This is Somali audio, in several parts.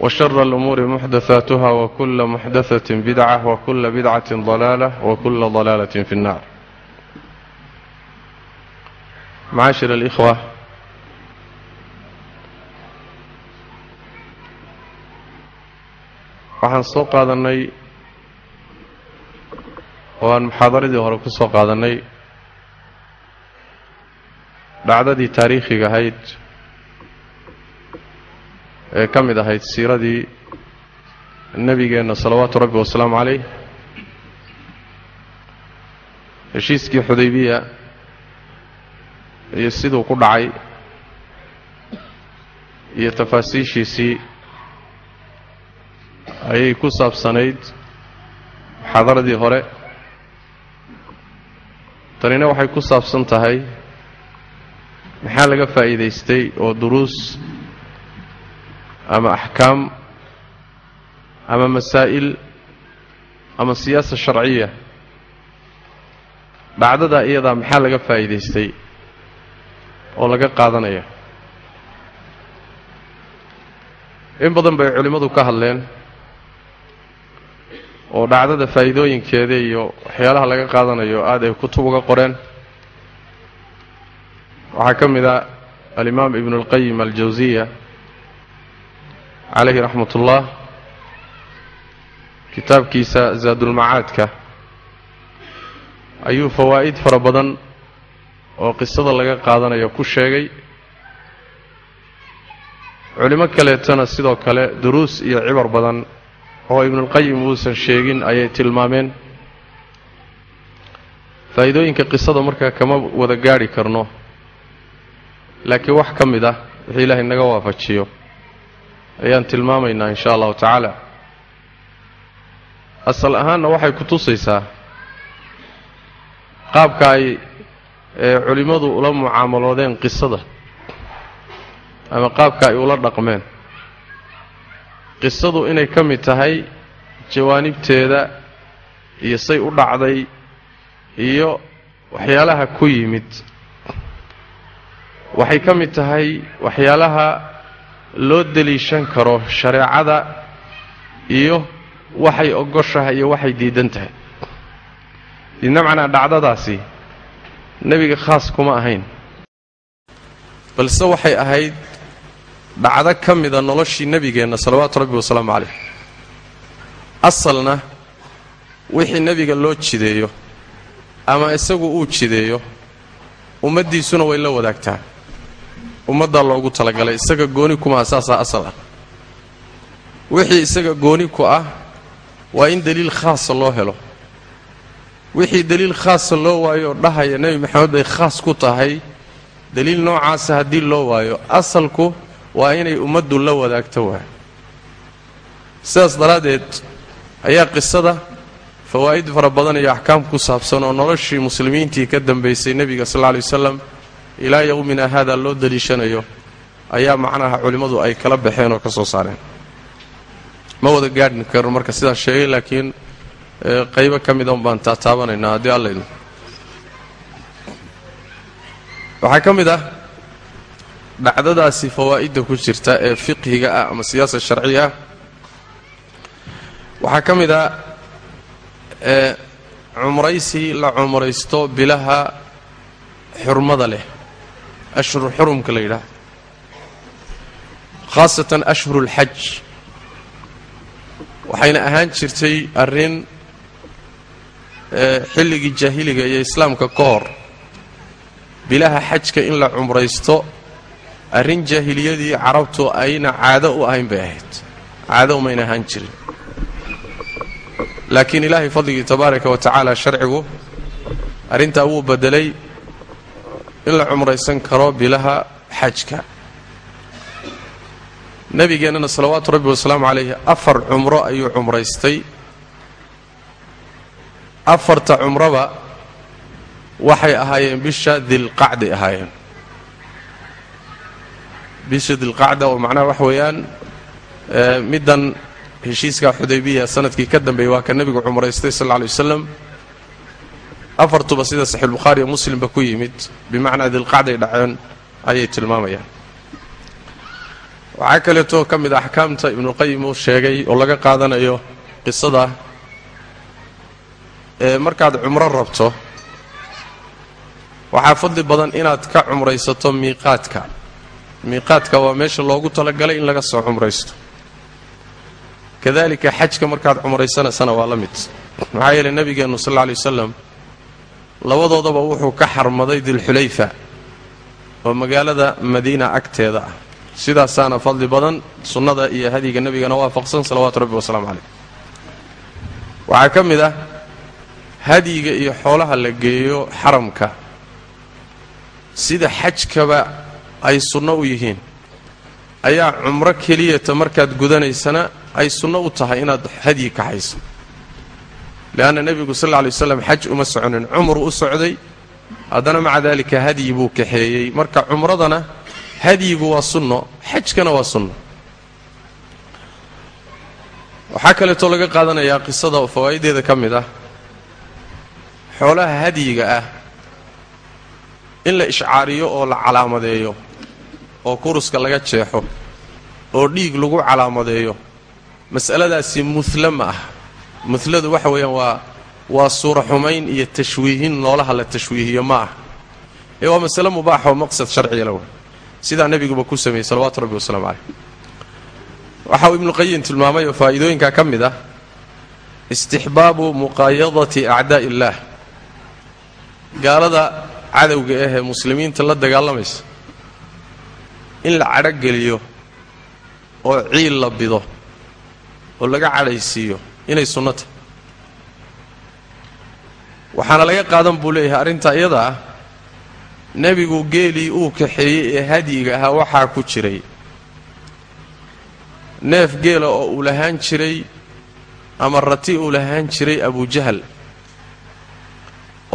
وشر الأمور محدثاتها وكل محدثة بدعة وكل بدعة ضلالة وكل ضلالة في النار. معاشر الإخوة waxaan soo qaadanay oo aan muxaadaradii hore ku soo qaadanay dhacdadii taariikhiga ahayd ee ka mid ahayd siiradii nebigeenna salawaatu rabbi wasalaamu calayh. Heshiiskii xudaybiya iyo siduu ku dhacay iyo tafaasiishiisii ayay ku saabsanayd muxaadaradii hore. Tanina waxay ku saabsan tahay maxaa laga faa'iidaystay oo duruus ama axkaam ama masaa'il ama siyaasa sharciya dhacdada iyadaa maxaa laga faa'iidaystay oo laga qaadanaya in badan bay culimmadu ka hadleen oo dhacdada faa'iidooyinkeeda iyo waxyaalaha laga qaadanayo aad ay kutub uga qoreen waxaa ka mid a alimaam ibnu اlqayim aljawsiya calayhi raxmat ullah kitaabkiisa zaadulmacaadka ayuu fawaa'id fara badan oo qisada laga qaadanayo ku sheegay. Culimo kaleetana sidoo kale duruus iyo cibar badan oo ibnuulqayim uusan sheegin ayay tilmaameen. Faa'iidooyinka qisada markaa kama wada gaadhi karno laakiin wax ka mid ah wixii ilaahay naga waafajiyo ayaan tilmaamaynaa in sha allahu tacaala. Asal ahaanna waxay ku tusaysaa qaabka ay culimmadu ula mucaamaloodeen qisada ama qaabka ay ula dhaqmeen. Qisadu inay ka mid tahay jawaanibteeda iyo say u dhacday iyo waxyaalaha ku yimid. Waxay ka mid tahay waxyaalaha loo deliishan karo shareecada iyo waxay ogoshahay iyo waxay diidan tahay. Bimacnaa dhacdadaasi nebiga khaas kuma ahayn. Balse waxay ahayd dhacdo ka mida noloshii nebigeenna salawaatu rabbi wasalaamu calayh. Asalna wixii nebiga loo jideeyo ama isagu uu jideeyo ummaddiisuna way la wadaagtaa ummaddaa loogu talagalay isaga gooni kumaha saasaa asal ah. Wixii isaga gooni ku ah waa in deliil khaasa loo helo. Wixii deliil khaasa loo waayo dhahaya nebi maxamed bay khaas ku tahay deliil noocaasa haddii loo waayo asalku waa inay ummaddu la wadaagto waay sidaas daraaddeed ayaa qisada fawaa'id fara badan iyo axkaam ku saabsan oo noloshii muslimiintii ka dambaysay nebiga sal lla alay wasalam ilaa yowmina haada loo deliishanayo ayaa macnaha culimmadu ay kala baxeen oo ka soo saareen. Ma wada gaadhin karno marka sidaas sheegay laakiin qaybo ka mida un baan taataabanaynaa haddii allaydno waxaa ka mid ah dhacdadaasi fawaa'idda ku jirta ee fiqhiga ah ama siyaasa sharciga ah. Waxaa ka mid ah cumraysi la cumraysto bilaha xurmada leh ashhur xurumka la yidhaah khaasatan ashhuru اlxaj waxayna ahaan jirtay arrin xilligii jaahiliga iyo islaamka ka hor bilaha xajka in la cumraysto arrin jaahiliyadii carabtu ayna caado u ahayn bay ahayd caado umayna ahaan jirin laakiin ilaahay fadligii tabaaraka wa tacaala sharcigu arrintaa wuu beddelay in la cumraysan karo bilaha xajka. Nebigeennana salawaatu rabbi wasalaamu calayhi afar cumro ayuu cumraystay. Afarta cumroba waxay ahaayeen bisha dilqacday ahaayeen. Bisha dilqacda oo macnaha waxa weeyaan middan heshiiska xudaybiya sannadkii ka dambeeyey waa ka nebigu cumraystay sal alla lay wasalam afartuba sida saxiixulbukhaari iyo muslimba ku yimid bimacnaa dilqacday dhaceen ayay tilmaamayaan. Waxaa kaleeto ka mid a axkaamta ibnuqayim uu sheegay oo laga qaadanayo qisada ee markaad cumro rabto waxaa fadli badan inaad ka cumraysato miiqaadka. Miiqaadka waa meesha loogu talagalay in laga soo cumraysto. Kadalika xajka markaad cumraysanaysana waa la mid. Maxaa yeelay nebigeennu sal alla lay wasalam labadoodaba wuxuu ka xarmaday dilxulayfa oo magaalada madiina agteeda ah. Sidaasaana fadli badan sunnada iyo hadyiga nebigana waafaqsan salawaatu rabbi wasalaamu calayh. Waxaa ka mid ah hadyiga iyo xoolaha la geeyo xaramka. Sida xajkaba ay sunno u yihiin. Ayaa cumro keliyata markaad gudanaysana ay sunno u tahay inaad hadyi kaxayso leanna nebigu sal alla alay waslam xaj uma soconin cumru u socday haddana maca daalika hadyi buu kaxeeyey marka cumradana hadyigu waa sunno xajkana waa sunno waxaa kaleetoo laga qaadanayaa qisada oo fawaa'ideeda ka mid ah xoolaha hadyiga ah in la ishcaariyo oo la calaamadeeyo oo kuruska laga jeexo oo dhiig lagu calaamadeeyo mas'aladaasi mudla ma ah mudladu waxa weeyaan waa waa suura xumayn iyo tashwiihin noolaha la tashwiihiyo ma ah ee waa masale mubaaxa oo maqsad sharciga la wey sidaa nebiguba ku sameeyey salawaatu rabbi wasalaamu caleyh waxa uu ibnuqayim tilmaamay oo faa'iidooyinkaa ka mid ah istixbaabu muqaayadati acdaa'i illaah. Gaalada cadowga ahee muslimiinta la dagaalamaysa in la cadhogeliyo oo ciil la bido oo laga cadhaysiiyo inay sunno tahay. Waxaana laga qaadan buu leeyahay arrintaa iyada ah nebigu geelii uu kaxeeyey ee hadyiga ahaa waxaa ku jiray. Neef geela oo uu lahaan jiray ama rati uu lahaan jiray abujahal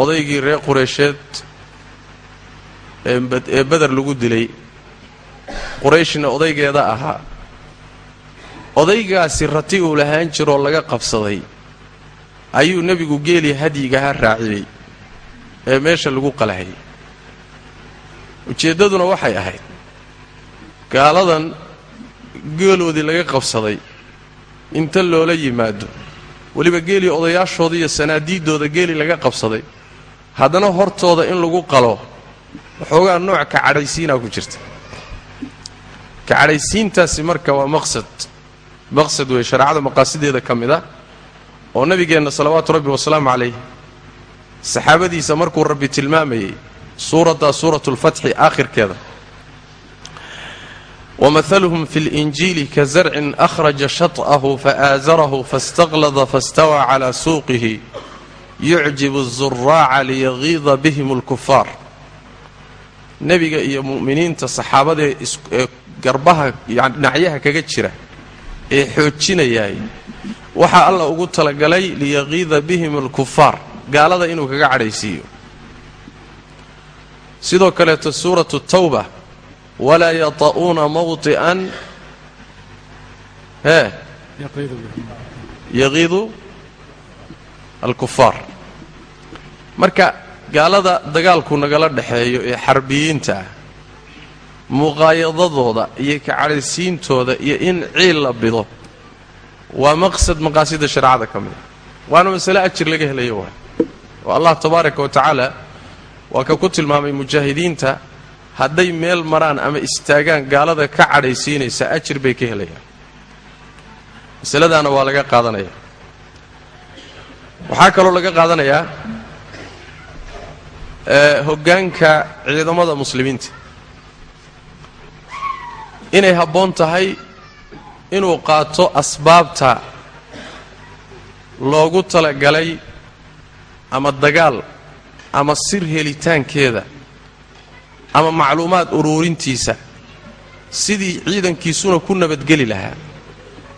odaygii reer qureysheed ee beder lagu dilay. Qurayshna odaygeeda ahaa odaygaasi rati uu lahaan jiroo laga qabsaday ayuu nebigu geelii hadyigaha raaciyey ee meesha lagu qalahayay ujeeddaduna waxay ahayd gaaladan geeloodii laga qabsaday inta loola yimaado weliba geelii odayaashooda iyo sanaadiiddooda geelii laga qabsaday haddana hortooda in lagu qalo waxoogaa nooc ka cadhaysiinaa ku jirta. Ka cadhaysiintaasi marka waa maqsad maqsad weeye shareecada maqaasideeda ka mid a oo nabigeenna salawaatu rabbi wasalaamu calayh saxaabadiisa markuu rabbi tilmaamayey suuraddaa suuratulfatxi aakhirkeeda. Wamahaluhum fi linjiili ka zarcin akhraja shat'ahu faaasarahu faاstaqlada faاstawaa calaa suuqihi yucjibu azuraaca liyagiida bihim alkufaar nebiga iyo mu'miniinta saxaabadaee garbaha yani dhinacyaha kaga jira ee xoojinayaay waxaa alla ugu talagalay liyaqiida bihim alkufaar gaalada inuu kaga cadhaysiiyo. Sidoo kaleeto suuratu tawba walaa yata'uuna mawطi'an hee yaqiidu alkufaar marka gaalada dagaalku nagala dhexeeyo ee xarbiyiinta muqaayadadooda iyo ka cadhaysiintooda iyo in ciil la bido. Waa maqsad maqaasida shareecada ka mid a waana masale ajir laga helayo waay. Oo allah tabaaraka wa tacaala waa ka ku tilmaamay mujaahidiinta hadday meel maraan ama istaagaan gaalada ka cadhaysiinaysa ajir bay ka helayaan. Masaladaana waa laga qaadanaya. Waxaa kaloo laga qaadanayaa hoggaanka ciidamada muslimiinta inay habboon tahay inuu qaato asbaabta loogu talagalay ama dagaal ama sir helitaankeeda ama macluumaad uruurintiisa sidii ciidankiisuna ku nabadgeli lahaa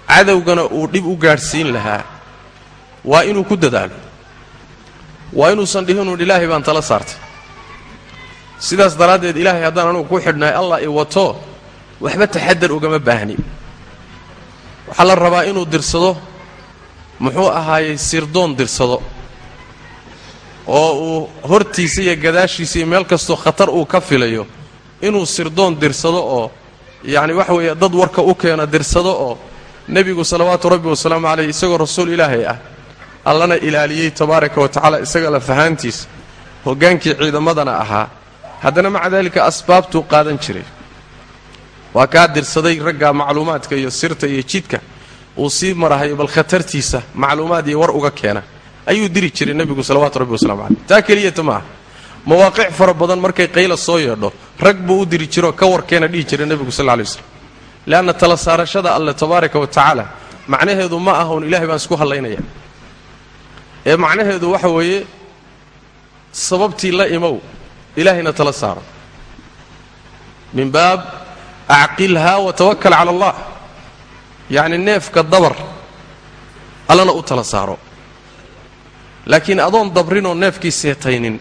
cadowgana uu dhib u gaadhsiin lahaa waa inuu ku dadaalo waa inuusan dhihinuun ilaahay baan tala saartay. Sidaas daraaddeed ilaahay haddaan anugu ku xidhnahay allah i wato waxba taxadar ugama baahni. Waxaa la rabaa inuu dirsado muxuu ahaayey sirdoon dirsado oo uu hortiisa iyo gadaashiisa iyo meel kastoo khatar uu ka filayo inuu sirdoon dirsado oo yacni waxa weeye dad warka u keena dirsado oo nebigu salawaatu rabbi wasalaamu caleyh isagoo rasuul ilaahay ah allana ilaaliyey tabaaraka wa tacaala isaga la fahaantiisa hoggaankii ciidamadana ahaa. Haddana maca daalika asbaabtuu qaadan jiray waa kaa dirsaday ragga macluumaadka iyo sirta iyo jidka. Uu sii marahayo bal khatartiisa macluumaad iyo war uga keena. Ayuu diri jiray nebigu salawaatu rabbi wasalamu caleyh taa keliyata maaha. Mawaaqic fara badan markay qayla soo yeedho rag buu u diri jiroo ka warkeena dhihi jiray nebigu sal lla waslam leanna tala saarashada alle tabaaraka wa tacaala macnaheedu ma aha un ilahay baan isku hallaynaya ee macnaheedu waxa weeye sababtii la imow ilaahayna tala saaro. Min baab acqilhaa wa tawakkal cala allah yacni neefka dabar allana u tala saaro laakiin adoon dabrinoo neefkii seetaynin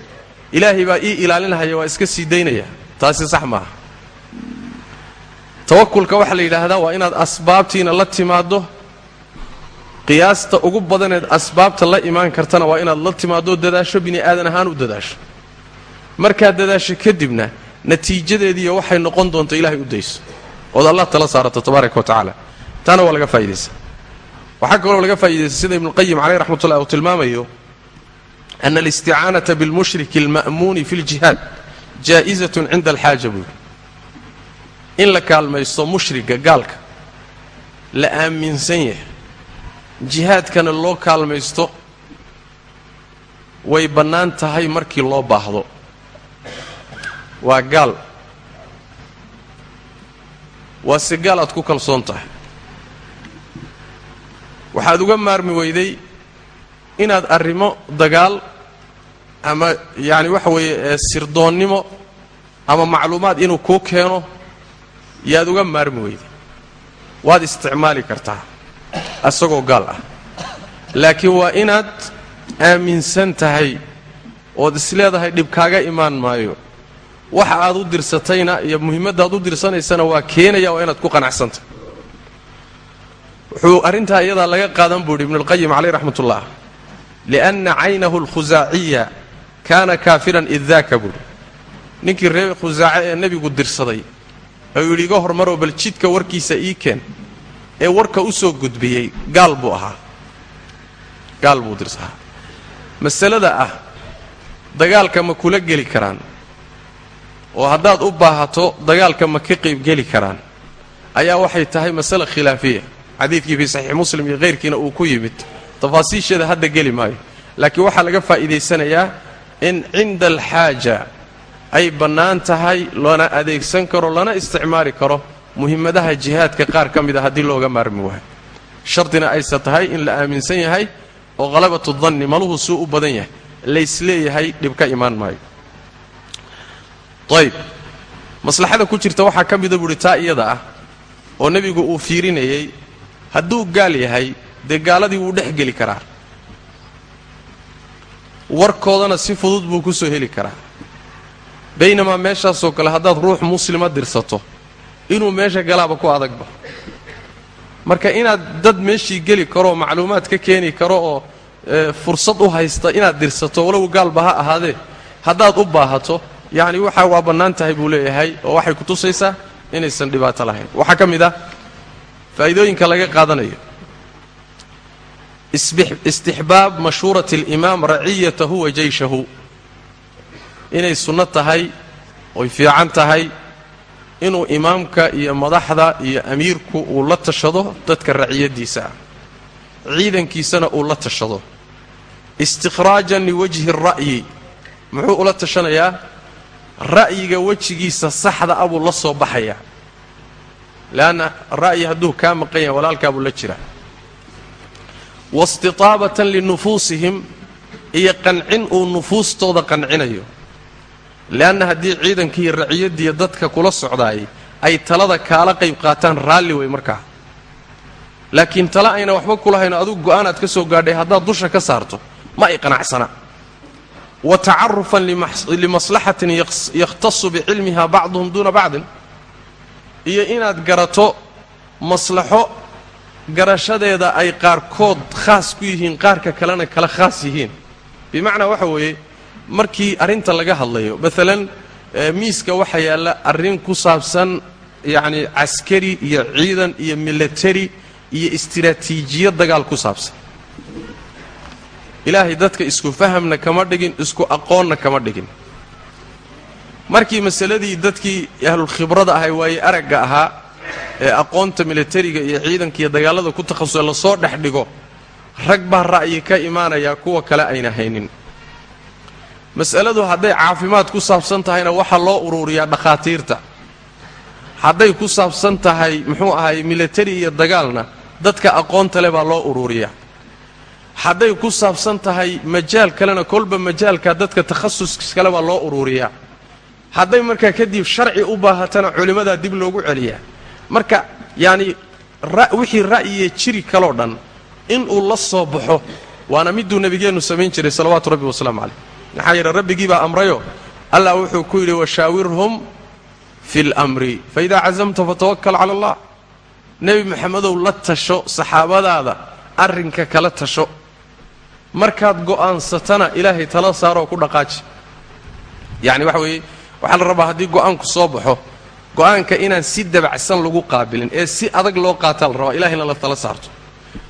ilaahay baa ii ilaalinahaya waa iska sii daynaya taasi sax maaha tawakulka waxaa la yidhaahdaa waa inaad asbaabtiina la timaaddo qiyaasta ugu badaneed asbaabta la imaan kartana waa inaad la timaaddo dadaasho bini aadan ahaan u dadaasho markaad dadaasho kadibna natiijadeediiyo waxay noqon doonto ilaahay u dayso. Ood allah tala saarato tabaaraka wa tacaala. Taana waa laga faa'idaysa waxaa kaloo laga faa'iidaysa sida ibnuqayim caleyh raxmat ullah uu tilmaamayo ana alisticaanata bilmushriki alma'muuni fi ljihaad jaa'izatun cinda alxaaja buuri in la kaalmaysto mushriga gaalka la aaminsan yahay jihaadkana loo kaalmaysto way bannaan tahay markii loo baahdo waa gaal. Waa se gaal aad ku kalsoon tahay. Waxaad uga maarmi weyday inaad arrimo dagaal ama yacani waxa weeye sirdoonnimo ama macluumaad inuu kuu keeno yaad uga maarmi weyday. Waad isticmaali kartaa asagoo gaal ah. Laakiin waa inaad aaminsan tahay ood isleedahay dhib kaaga imaan maayo waxa aad u dirsatayna iyo muhiimaddaad u dirsanaysana waa keenaya waa inaad ku qanacsantahay wuxuu arrintaa iyadaa laga qaadan buu yidhi ibnuulqayim caleyh raxmatullah lianna caynahu alkhusaaciya kaana kaafiran id daaka buuhi ninkii reer khusaace ee nebigu dirsaday oo yidhi iga hormaroo bal jidka warkiisa ii keen ee warka u soo gudbiyey gaal buu ahaa. Gaal buu dirsahaa masalada ah dagaalka ma kula geli karaan oo haddaad u baahato dagaalka ma ka qaybgeli karaan. Ayaa waxay tahay masale khilaafiya. Xadiidkii fii saxiix muslim iyo kayrkiina uu ku yimid. Tafaasiisheeda hadda geli maayo. Laakiin waxaa laga faa'iidaysanayaa in cinda alxaaja ay bannaan tahay lana adeegsan karo lana isticmaali karo muhimmadaha jihaadka qaar ka mid a haddii looga maarmi waayo. Shardina aysa tahay in la aaminsan yahay oo qalabatu danni maluhu suu u badan yahay laysleeyahay dhib ka imaan maayo ayb. Maslaxada ku jirta waxaa ka mida buuhi taa iyada ah oo nebigu uu fiirinayey hadduu gaal yahay dee gaaladii wuu dhex geli karaa. Warkoodana si fudud buu ku soo heli karaa. Baynamaa meeshaasoo kale haddaad ruux muslima dirsato inuu meesha galaaba ku adagba. Marka inaad dad meeshii geli karoo macluumaad ka keeni karo oo fursad u haysta inaad dirsato walow gaalba ha ahaadee haddaad u baahato yacni waxa waa bannaan tahay buu leeyahay oo waxay ku tusaysaa inaysan dhibaato lahayn. Waxaa ka mid ah faa'iidooyinka laga qaadanayo. Istixbaab mashhuurati alimaam raciyatahu wa jeyshahu inay sunno tahay oy fiican tahay inuu imaamka iyo madaxda iyo amiirku uu la tashado dadka raciyaddiisa ciidankiisana uu la tashado. Istikhraajan liwajhi ra'yi muxuu ula tashanayaa ra'yiga wejigiisa saxda a buu la soo baxayaa leanna ra'yi hadduu kaa maqan yahay walaalkaa buu la jiraa waistitaabatan linufuusihim iyo qancin uu nufuustooda qancinayo. Leanna haddii ciidankiiyo raciyaddiiyo dadka kula socdaayay ay talada kaala qayb qaataan raalli wey markaa. Laakiin tale ayna waxba kulahayno adugu go'aanaad ka soo gaadhay haddaad dusha ka saarto ma ay qanacsana wa tacarufan limaslaxatin yakhtasu bicilmiha bacduhum duuna bacdin iyo inaad garato maslaxo garashadeeda ay qaarkood khaas ku yihiin qaarka kalena kala khaas yihiin bimacnaa waxa weeye markii arrinta laga hadlayo maalan miiska waxaa yaalla arrin ku saabsan yacni caskari iyo ciidan iyo milatari iyo istiraatiijiya dagaal ku saabsan ilaahay dadka isku fahamna kama dhigin isku aqoonna kama dhigin. Markii masaladii dadkii ahlulkhibrada ahay waaye aragga ahaa ee aqoonta milatariga iyo ciidanka iyo dagaalada ku takhasusa la soo dhex dhigo rag baa ra'yi ka imaanayaa kuwa kale ayna haynin. Mas'aladu hadday caafimaad ku saabsan tahayna waxaa loo uruuriyaa dhakhaatiirta. Hadday ku saabsan tahay muxuu ahay milatari iyo dagaalna dadka aqoonta le baa loo uruuriyaa hadday ku saabsan tahay majaal kalena kolba majaalka dadka takhasus kale baa loo uruuriyaa hadday markaa kadib sharci u baahatana culimmadaa dib loogu celiyaa. Marka yacni wixii ra'yiye jiri kaloo dhan inuu la soo baxo waana miduu nebigeennu samayn jiray salawaatu rabbi wasalaamu caleyh maxaa yeele rabbigii baa amrayo allah wuxuu ku yidhi washaawirhum fi lmri faidaa cazamta fatawakal cala allah. Nebi maxamedow la tasho saxaabadaada arrinka kala tasho markaad go'aansatana ilaahay tala saaroo ku dhaqaaji. Yacni waxa weeye waxaa la rabaa haddii go'aanku soo baxo go'aanka inaan si dabacsan lagu qaabilin ee si adag loo qaataa la rabaa ilahayna la tala saarto.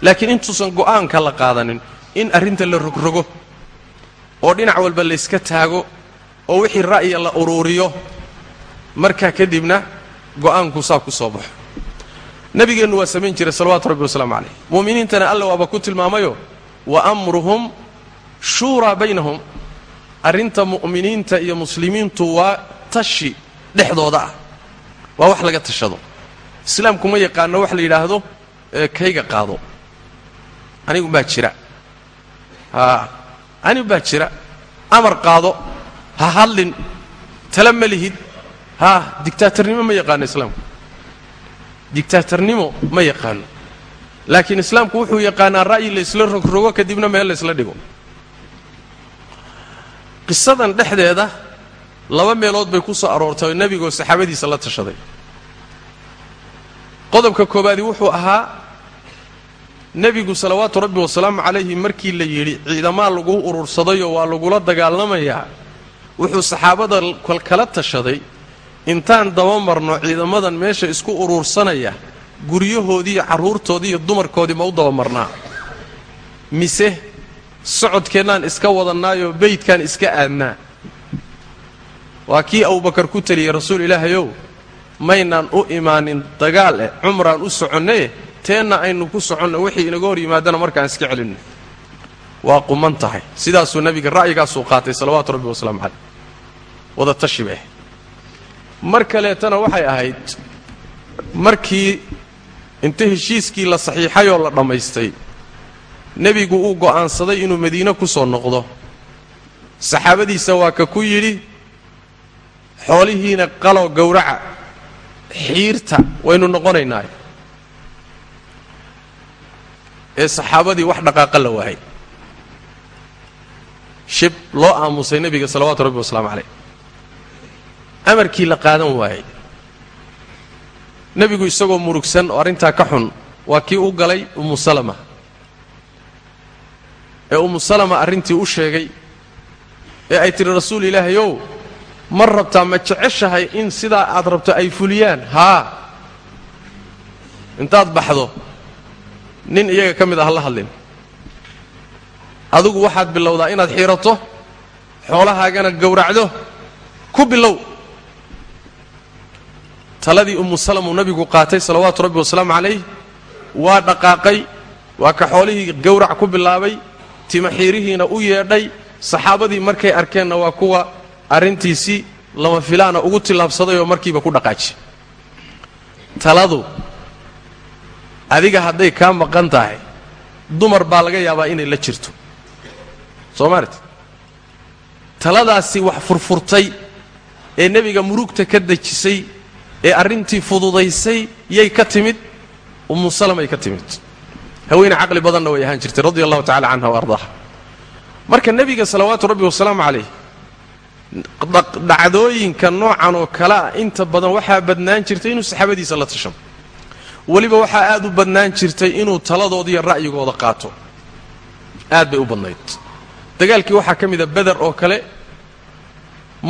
Laakiin intuusan go'aanka la qaadanin in arrinta la rogrogo oo dhinac walba layska taago oo wixii ra'ya la uruuriyo markaa kadibna go'aanku saa ku soo baxo. Nebigeennu waa samayn jiray salawaatu rabbi wasalaamu calayh. Mu'miniintana alla waaba ku tilmaamayo wa amruhum shuuraa baynahum. Arrinta mu'miniinta iyo muslimiintu waa tashi dhexdooda ah. Waa wax laga tashado. Islaamku ma yaqaano wax la yidhaahdo kayga qaado. Anigu baa jira. Haa anigu baa jira. Amar qaado ha hadlin tala ma lihid. Haa digtaatarnimo ma yaqaano islaamku. Digtaatarnimo ma yaqaano laakiin islaamku wuxuu yaqaanaa ra'yi la isla rogrogo kadibna meel la isla dhigo. Qisadan dhexdeeda laba meelood bay ku soo aroortay oo nebigoo saxaabadiisa la tashaday. Qodobka koobaadi wuxuu ahaa nebigu salawaatu rabbi wasalaamu calayhi markii la yidhi ciidamaa lagu urursadayoo waa lagula dagaalamayaa wuxuu saxaabada kala tashaday intaan daba marno ciidamadan meesha isku uruursanaya guryahoodii iyo carruurtoodii iyo dumarkoodii ma u dabamarnaa mise socodkeennaan iska wadannaayoo beydkaan iska aadnaa. Waa kii abubakar ku teliyey rasuul ilaahayow maynaan u imaanin dagaal eh cumraan u soconnaye teenna aynu ku soconno wixii inaga hor yimaadana markaan iska celinno waa quman tahay. Sidaasuu nebiga ra'yigaasuu qaatay salawaatu rabbi wasalaamu caleyh wada mar kaleetana waxay ahayd markii inta heshiiskii la saxiixayoo la dhammaystay nebigu uu go'aansaday inuu madiine ku soo noqdo. Saxaabadiisa waa ka ku yidhi xoolihiina qaloo gowraca xiirta waynu noqonaynaa ee saxaabadii wax dhaqaaqa la waayay. Shib loo aamusay nebiga salawaatu rabbi wasalaamu calayh. Amarkii la qaadan waayey nebigu isagoo murugsan oo arrintaa ka xun waa kii u galay ummu salama. Ee ummu salama arrintii u sheegay ee ay tidhi rasuul ilaahayow ma rabtaa ma jeceshahay in sidaa aad rabto ay fuliyaan? Haa. Intaad baxdo nin iyaga ka mid ah la hadlin. Adigu waxaad bilowdaa inaad xiirato xoolahaagana gowracdo. Ku bilow taladii ummu salamuu nabigu qaatay salawaatu rabbi wasalaamu calayh waa dhaqaaqay waa ka xoolihii gowrac ku bilaabay timaxiirihiina u yeedhay saxaabadii markay arkeenna waa kuwa arrintiisii lama filaana ugu tillaabsaday oo markiiba ku dhaqaaji. Taladu adiga hadday kaa maqan tahay dumar baa laga yaabaa inay la jirto. Soo maalit taladaasi wax furfurtay ee nebiga murugta ka dejisay ee arrintii fududaysay yay ka timid ummu salamay ka timid. Haweene caqli badanna way ahaan jirtay radia allahu tacala canha wa ardaaha marka nebiga salawaatu rabbi wasalaamu calayh dhacdooyinka noocan oo kale ah inta badan waxaa badnaan jirtay inuu saxaabadiisa la tashado weliba waxaa aad u badnaan jirtay inuu taladooda iyo ra'yigooda qaato. Aad bay u badnayd. Dagaalkii waxaa ka mida beder oo kale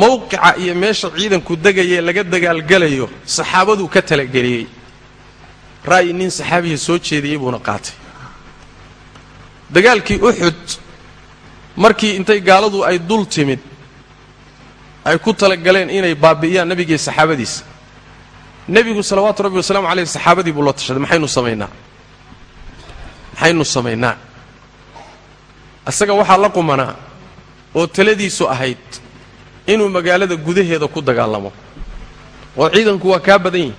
mowqica iyo meesha ciidanku degayae laga dagaalgelayo saxaabaduu ka talageliyey. Ra'yi nin saxaabiya soo jeediyey buuna qaatay. Dagaalkii uxud markii intay gaaladu ay dul timid ay ku talagaleen inay baabi'iyaan nebigii saxaabadiisa. Nebigu salawaatu rabbi wasalaamu caleyh saxaabadii buu la tashaday maxaynu samaynaa? Maxaynu samaynaa? Isaga waxaa la qumanaa oo taladiisu ahayd inuu magaalada gudaheeda ku dagaalamo. Oo ciidanku waa kaa badan yihi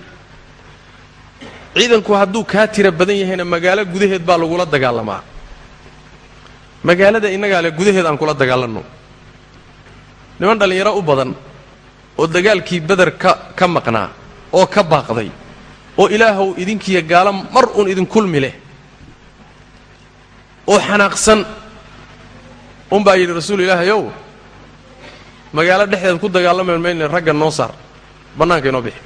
ciidanku hadduu kaa tira badan yahayna magaalo gudaheed baa lagula dagaalamaa magaalada innagaa le gudaheed aan kula dagaalanno. Niman dhallinyaro u badan oo dagaalkii beder ka ka maqnaa oo ka baaqday oo ilaahow idinkiiyo gaalo mar uun idinkulmi leh oo xanaaqsan unbaa yidhi rasuul ilaahayow magaalo dhexdeed ku dagaalamayn mayne ragga noo saar. Bannaanka inoo bixi.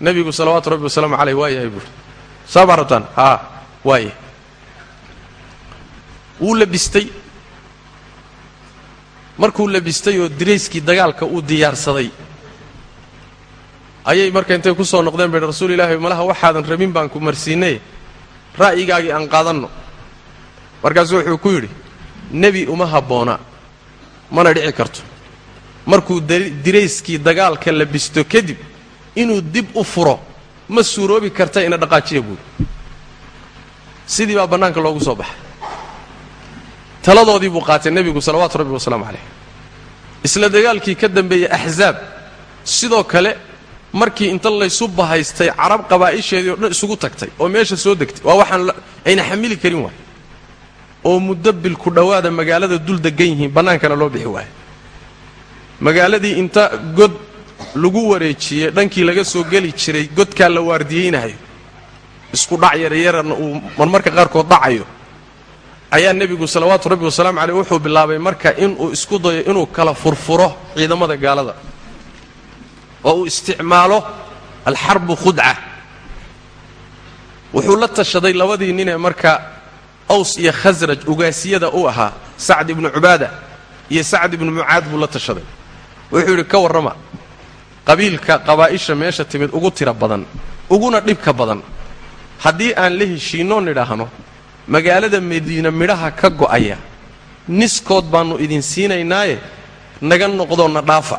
Nebigu salawaatu rabbi wasalaamu caleyh waa yahay buuri saa baa rabtaan? Haa waayahay. Wuu labistay. Markuu labistay oo dirayskii dagaalka uu diyaarsaday ayay marka intay ku soo noqdeen bay rasuul ilaahi malaha waxaadan rabin baan ku marsiinay. Ra'yigaagii aan qaadanno. Markaasuu wuxuu ku yidhi nebi uma habboona mana dhici karto. Markuu dirayskii dagaalka labisto kadib inuu dib u furo ma suuroobi karta ina dhaqaajiya buuri. Sidii baa bannaanka loogu soo baxay. Taladoodii buu qaatay nebigu salawaatu rabbi wasalaamu calayh. Isla dagaalkii ka dambeeyey axzaab sidoo kale markii inta laysu bahaystay carab qabaa'isheedii o dhan isugu tagtay oo meesha soo degtay. Waa waxaan ayna xamili karin waay oo muddo bil ku dhowaada magaalada dul degan yihiin bannaankana loo bixi waayo. Magaaladii inta god lagu wareejiyey dhankii laga soo geli jiray godkaa la waardiyeynayo isku dhac yaryarana uu marmarka qaarkood dhacayo ayaa nebigu salawaatu rabbi wasalaamu caleyh wuxuu bilaabay marka inuu isku dayo inuu kala furfuro ciidamada gaalada oo uu isticmaalo alxarbu khudca. Wuxuu la tashaday labadii ninee marka aws iyo khasraj ugaasiyada u ahaa sacd ibnu cubaada iyo sacd ibnu mucaad buu la tashaday. Wuxuu yidhi ka warrama qabiilka qabaa'isha meesha timid ugu tira badan uguna dhibka badan. Haddii aan la heshiinoo nidhaahno magaalada madiina midhaha ka go'aya niskood baannu idin siinaynaaye naga noqdoonna dhaafa.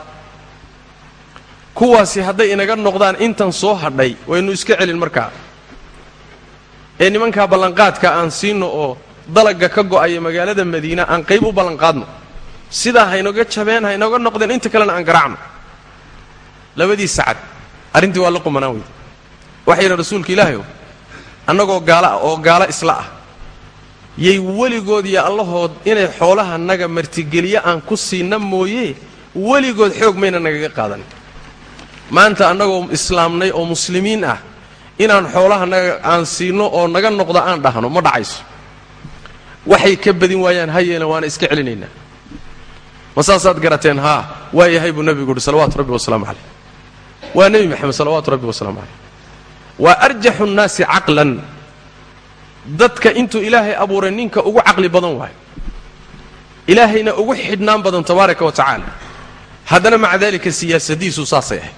Kuwaasi hadday inaga noqdaan intan soo hadhay waynu iska celin markaa ee nimankaa ballanqaadka aan siinno oo dalagga ka go'aya magaalada madiina aan qayb u ballanqaadno. Sidaa haynoga jabeen haynoga noqdeen inta kalena aan garaacno labadii sacad arrintii waa la qumanaan weyda waxay yidhi rasuulka ilaahayow annagoo gaalo ah oo gaalo isla ah. Yay weligood iyo allahood inay xoolaha naga martigeliye aan ku siinna mooye weligood xoog mayna nagaga qaadan. Maanta annagoo islaamnay oo muslimiin ah inaan xoolaha aan siinno oo naga noqdo aan dhahno ma dhacayso. Waxay ka badin waayaan ha yeelan waana iska celinaynaa. Ma saasaad garateen haa waa yahay buu nebigu uhi salawaatu rabbi wasalaamu calayh. Waa nebi maxamed salawaatu rabbi wasalaamu calayh. Waa arjaxu nnaasi caqlan. Dadka intuu ilaahay abuuray ninka ugu caqli badan waayo. Ilaahayna ugu xidhnaan badan tabaaraka wa tacaala. Haddana maca daalika siyaasadiisu saasay ahayd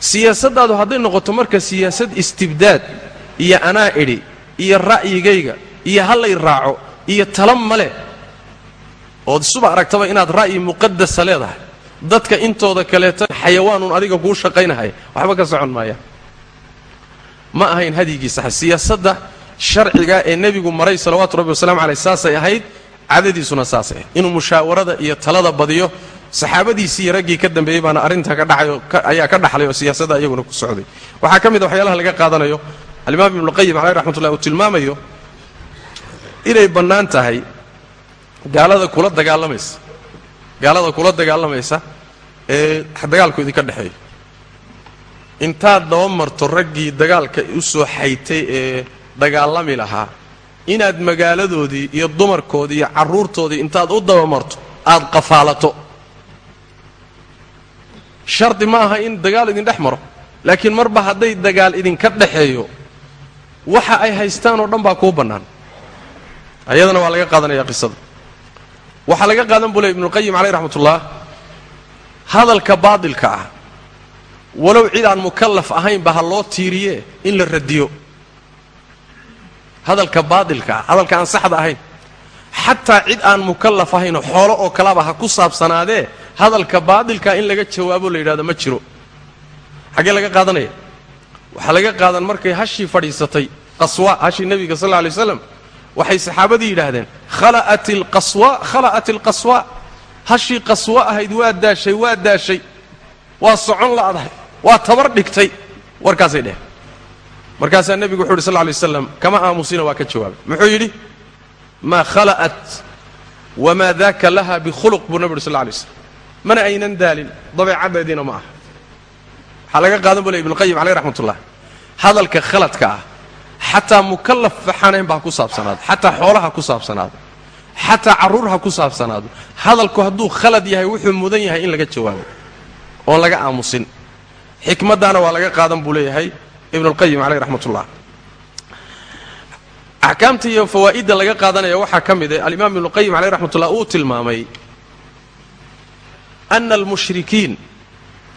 siyaasaddaadu hadday noqoto marka siyaasad istibdaad iyo anaa idhi iyo ra'yigayga iyo hallay raaco iyo tala male ood isuba aragtaba inaad ra'yi muqadasa leedahay. Dadka intooda kaleeta xayawaanuun adiga kuu shaqaynahaya waxba ka socon maayaan ma ahayn hadyigii sax siyaasadda sharciga ee nebigu maray salawaatu rabbi wasalaamu caleyh saasay ahayd cadadiisuna saasay ahayd. Inuu mushaawarada iyo talada badiyo saxaabadiisii iyo raggii ka dambeeyey baana arrintaa ka dhaxay ayaa ka dhaxlay oo siyaasadda iyaguna ku socday. Waxaa ka mid a waxyaalaha laga qaadanayo alimaam ibnuqayim caleyh raxmatullah uu tilmaamayo inay bannaan tahay gaalada kula dagaalamaysa gaalada kula dagaalamaysa ee dagaalku idinka dhexeeyo intaad daba marto raggii dagaalka u soo xaytay ee dagaalami lahaa inaad magaaladoodii iyo dumarkoodii iyo carruurtoodii intaad u dabamarto aad qafaalato shardi ma aha in dagaal idin dhex maro. Laakiin marba hadday dagaal idinka dhexeeyo waxa ay haystaan oo dhan baa kuu bannaan. Ayadana waa laga qaadanaya qisada. Waxaa laga qaadan buu ley ibnuulqayim caleyh raxmatullah hadalka baadilka ah walow cid aan mukallaf ahaynba ha loo tiiriye in la radiyo. Hadalka baadilka ah hadalka aan saxda ahayn xataa cid aan mukallaf ahaynoo xoolo oo kalaba ha ku saabsanaadee hadalka baadilkaa in laga jawaabo la yidhahdo ma jiro. Xaggee laga qaadanaya? Waxaa laga qaadan markay hashii fadhiisatay qaswa hashii nebiga sal alla lay waslam waxay saxaabadii yidhaahdeen khala'at ilqaswa khala'at ilqaswa hashii qaswa ahayd waa daashay waa daashay waa socon la'dahay waa tabar dhigtay. Warkaasay dheheen markaasaa nebigu wuxu uhi sal lla lay waslam kama aamusina waa ka jawaabay. Muxuu yidhi maa khala'at wamaa daaka laha bikhuluq buu nebi uhi sal lay slam mana aynan daalin dabeecaddeediina ma aha waxaa laga qaadan bu ley ibnuqayim caleyh raxmatullah hadalka khaladka ah xataa mukallaf faxanayn ba ku saabsanaado xataa xoolaha ku saabsanaado xataa carruur ha ku saabsanaado hadalku hadduu khalad yahay wuxuu mudan yahay in laga jawaabo oon laga aamusin xikmaddaana waa laga qaadan buu leeyahay ibnuulqayim caleyh raxmatullah axkaamta iyo fawaa'idda laga qaadanaya waxaa ka mid eh alimaam ibnu qayim caleyh raxmatullah uu tilmaamay ana almushrikiin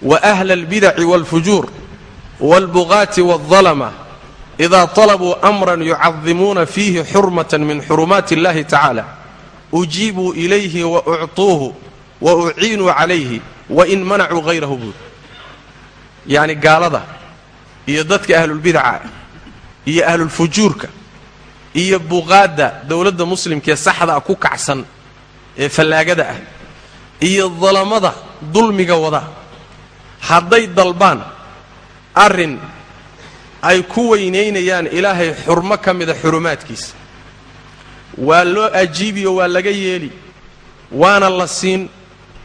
wa ahla albidaci waalfujuur waalbuqaati waalalama idaa talabuu amran yucadimuuna fiihi xurmatan min xurumaati اllahi tacaala ujiibuu ilayhi wa ucطuuhu wa uciinuu calayhi wain manacuu hayrahu buud. Yacni gaalada iyo dadka ahlulbidaca iyo ahlulfujuurka iyo buqaadda dowladda muslimkaee saxda ah ku kacsan ee fallaagada ah iyo dalamada dulmiga wada hadday dalbaan arrin ay ku weynaynayaan ilaahay xurmo ka mida xurumaadkiisa. Waa loo ajiibiyo waa laga yeeli waana la siin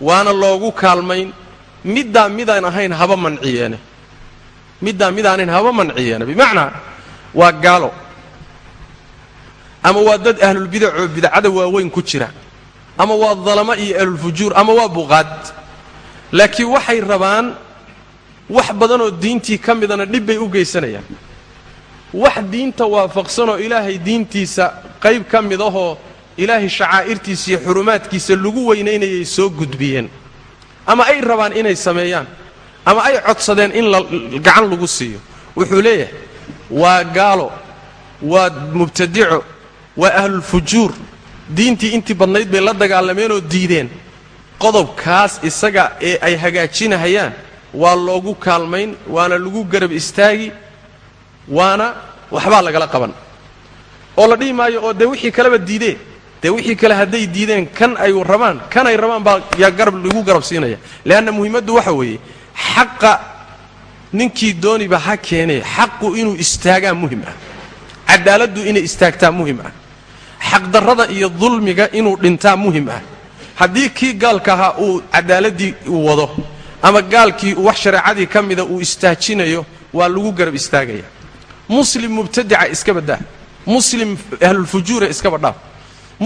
waana loogu kaalmayn. Middaa midaan ahayn haba manciyeene. Middaa midaan ahayn haba manciyeene. Bimacnaa waa gaalo ama waa dad ahlulbidacoo bidcada waaweyn ku jira. Ama waa dalamo iyo ahlulfujuur ama waa buqaad. Laakiin waxay rabaan wax badanoo diintii ka midana dhib bay u geysanayaan. Wax diinta waafaqsanoo ilaahay diintiisa qayb ka mid ahoo ilaahay shacaa'irtiisa iyo xurumaadkiisa lagu weynaynayay soo gudbiyeen. Ama ay rabaan inay sameeyaan. Ama ay codsadeen in gacan lagu siiyo. Wuxuu leeyahay waa gaalo waa mubtadico waa ahlulfujuur diintii intii badnayd bay la dagaalameenoo diideen. Qodobkaas isaga ee ay hagaajinahayaan waa loogu kaalmayn waana lagu garab istaagi waana waxbaa lagala qaban. Oo la dhihi maayo oo dee wixii kaleba diidee dee wixii kale hadday diideen kan ay rabaan kan ay rabaan baa yaa garab lagu garab siinaya. Leanna muhimmaddu waxa weeye xaqa ninkii dooniba ha keenee xaqu inuu istaagaa muhiim ah. Cadaaladdu inay istaagtaa muhiim ah xaqdarrada iyo dulmiga inuu dhintaa muhiim ah. Haddii kii gaalka ahaa uu cadaaladdii uu wado ama gaalkii wax shareecadii ka mida uu istaajinayo waa lagu garab istaagaya. Muslim mubtadica iska baddaa muslim ahlulfujuura iskaba dhaaf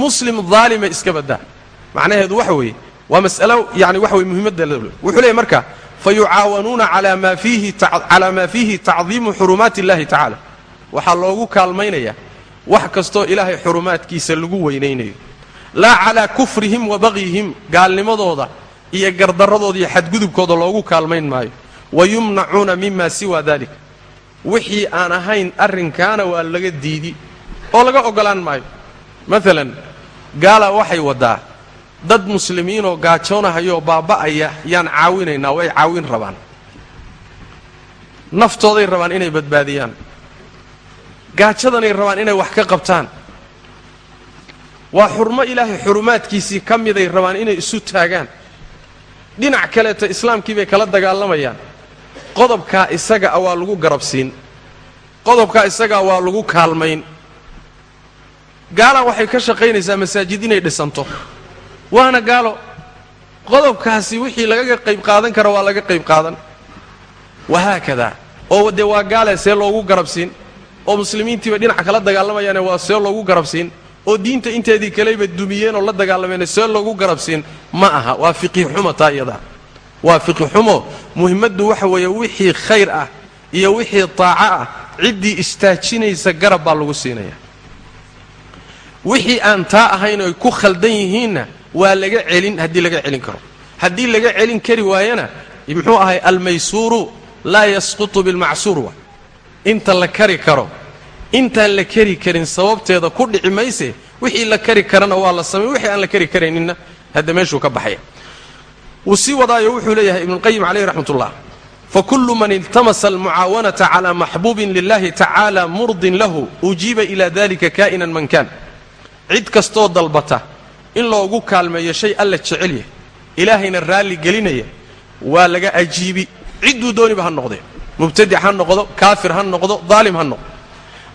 muslim daalima iska baddaa macnaheedu waxa weeye waa mas'alo yani waxa weye muhimmadda wuxuu leeyahy marka maa fiihi calaa maa fiihi tacdiimu xurumaati illahi tacaala. Waxaa loogu kaalmaynayaa wax kastoo ilaahay xurumaadkiisa lagu weynaynayo laa calaa kufrihim wa bagyihim gaalnimadooda iyo gardarradooda iyo xadgudubkooda loogu kaalmayn maayo. Wa yumnacuuna mima siwa dalik. Wixii aan ahayn arrinkaana waa laga diidi oo laga oggolaan maayo. Maalan gaala waxay waddaa dad muslimiinoo gaajoonahayoo baaba'aya yaan caawinaynaa way caawin rabaan. Naftooday rabaan inay badbaadiyaan gaajadanay rabaan inay wax ka qabtaan. Waa xurmo ilaahay xurumaadkiisii ka miday rabaan inay isu taagaan. Dhinac kaleeta islaamkii bay kala dagaalamayaan. Qodobkaa isaga a waa lagu garabsiin. Qodobkaa isagaa waa lagu kaalmayn. Gaalaa waxay ka shaqaynaysaa masaajid inay dhisanto. Waana gaalo. Qodobkaasi wixii lagaga qayb qaadan kara waa laga qayb qaadan. Wahaakadaa oo dee waa gaale see loogu garabsiin oo muslimiintiiba dhinac kala dagaalamayaane waa see loogu garabsiin oo diinta inteedii kaleyba dumiyeen oo la dagaalameene see loogu garabsiin ma aha. Waa fiqi xumo taa iyadaa waa fiqi xumo. Muhimmaddu waxa weeye wixii khayr ah iyo wixii taaco ah ciddii istaajinaysa garab baa lagu siinaya. Wixii aan taa ahayn oy ku khaldan yihiinna waa laga celin haddii laga celin karo. Haddii laga celin kari waayana muxuu ahay almaysuuru laa yasqutu bilmacsuur inta la kari karo. Intaan la kari karin sababteeda ku dhici mayse wixii la kari karana waa la samay wixii aan la kari karayninna hadda meeshuu ka baxaya. Wuu sii wadaayo wuxuu leeyahay ibnuulqayim calayhi raxmatullah fakulu man iltamasa almucaawanata cala maxbuubin lilahi tacaala murdin lahu ujiiba ila dalika kaa'inan man kaan. Cid kastoo dalbata in loogu kaalmeeyo shay alla jecel yahay ilaahayna raalli gelinaya waa laga ajiibi. Cidduu dooniba ha noqdee mubtadic ha noqdo kaafir ha noqdo daalim ha noqdo.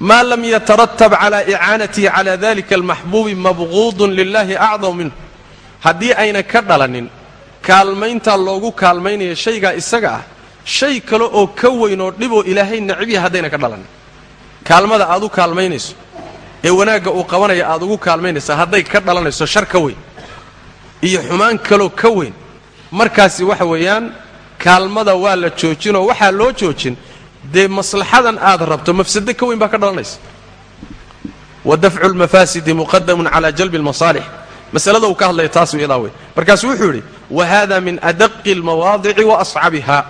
Maa lam yataratab cala icaanatihi cala dalika almaxbuubi mabquudun lilahi acdam minhu. Haddii ayna ka dhalanin kaalmayntaa loogu kaalmaynaya shaygaa isaga ah shay kale oo ka weyn oo dhiboo ilaahay nacbiya haddayna ka dhalanin. Kaalmada aad u kaalmaynayso ee wanaagga uu qabanaya aad ugu kaalmaynaysaa hadday ka dhalanayso shar ka weyn iyo xumaan kaloo ka weyn markaasi waxa weeyaan kaalmada waa la joojinoo waxaa loo joojin. Dee maslaxadan aad rabto mafsado ka weyn baa ka dhalanaysa. Wa dafcu lmafaasidi muqadamun cala jalbi almasaalix masalada uu ka hadlaya taas iyadaa wey markaasu wuxuu yidhi wa hada min adaqi almawaadici wa ascabiha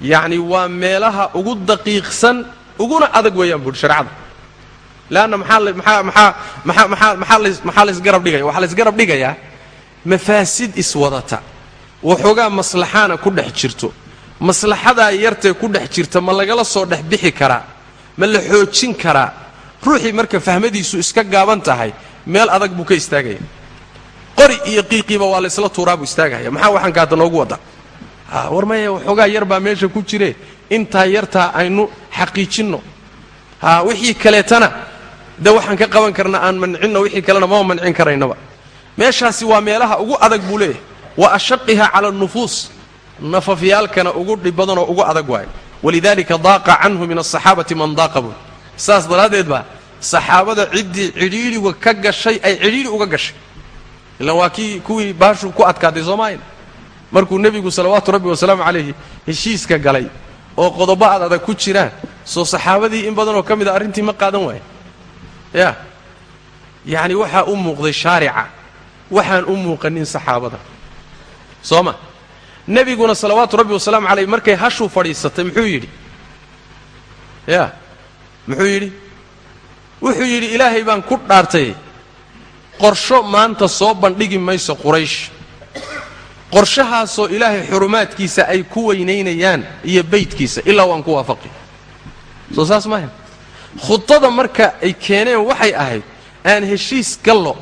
yacni waa meelaha ugu daqiiqsan uguna adag weeyaan buuhi shareecada leanna maxaa laysgarab dhigaya waxaa laysgarab dhigayaa mafaasid iswadata waxoogaa maslaxaana ku dhex jirto. Maslaxadaa yartee ku dhex jirta ma lagala soo dhex bixi karaa ma la xoojin karaa ruuxii marka fahmadiisu iska gaaban tahay meel adag buu ka istaagaya. Qori iyo qiiqiiba waa laysla tuuraa buu istaagaya. Maxaa waxaan kaata noogu wadda war maya waxoogaa yar baa meesha ku jire. Intaa yartaa aynu xaqiijinno. Ha wixii kaleetana de waxaan ka qaban karna aan mancinno wixii kalena mama mancin karaynaba. Meeshaasi waa meelaha ugu adag buu leeyahay wa ashaqiha cala anufuus nafafyaalkana ugu dhib badanoo ugu adag waayo walidalika daaqa canhu min asaxaabati man daaqa buu. Saas daraaddeed baa saxaabada ciddii cidhiidhiga ka gashay ay cidhiidhi uga gashay. Ilaan waa kii kuwii baashu ku adkaatay soomaalia markuu nebigu salawaatu rabbi wasalaamu calayhi heshiiska galay oo qodobo ad adag ku jiraan soo saxaabadii in badanoo ka mid a arrintii ma qaadan waaya ya yacni waxaa u muuqday shaarica waxaan u muuqanin saxaabada soo ma nebiguna salawaatu rabbi wasalaamu calayh markay hashuu fadhiisatay muxuu yidhi? Ya. Muxuu yidhi? Wuxuu yidhi ilaahay baan ku dhaartay. Qorsho maanta soo bandhigi mayso quraysh. Qorshahaasoo ilaahay xurumaadkiisa ay ku weynaynayaan iyo beydkiisa ilaa waan ku waafaqi. Soo saas maaha khudada marka ay keeneen waxay ahayd aan heshiis gallo.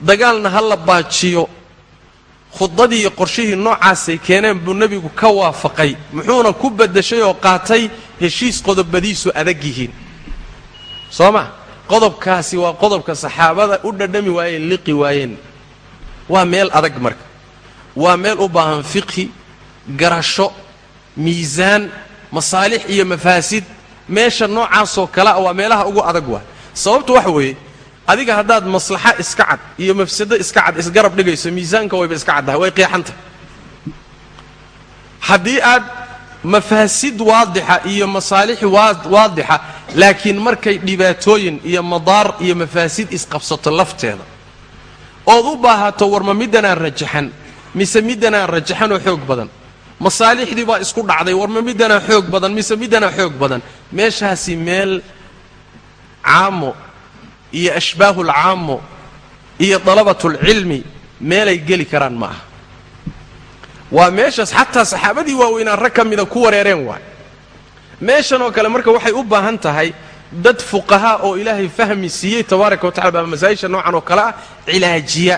Dagaalna ha la baajiyo khudadii iyo qorshihii noocaasay keeneen buu nebigu ka waafaqay muxuuna ku beddeshay oo qaatay heshiis qodobadiisu adag yihiin. Soo ma? Qodobkaasi waa qodobka saxaabada u dhadhami waayeen liqi waayeen. Waa meel adag marka. Waa meel u baahan fiqhi garasho miisaan masaalix iyo mafaasid. Meesha noocaasoo kale a waa meelaha ugu adag waay. Sababtu waxa weeye adiga haddaad maslaxa iska cad iyo mafsado iska cad isgarab dhigayso miisaanka wayba iska caddahay way qeexantahay haddii aad mafaasid waadixa iyo masaalix waadixa laakiin markay dhibaatooyin iyo madaar iyo mafaasid isqabsato lafteeda ood u baahato warma middanaan rajaxan mise middanaan rajaxanoo xoog badan masaalixdii baa isku dhacday warma middanaa xoog badan mise middanaa xoog badan meeshaasi meel caamo iyo ashbaahulcaamo iyo dalabatulcilmi meelay geli karaan ma aha. Waa meeshaas xataa saxaabadii waaweynaan rag ka mida ku wareereen waay. Meeshan oo kale marka waxay u baahan tahay dad fuqahaa oo ilaahay fahmi siiyey tabaaraka wa tacala baa masaa'isha noocan oo kale ah cilaajiya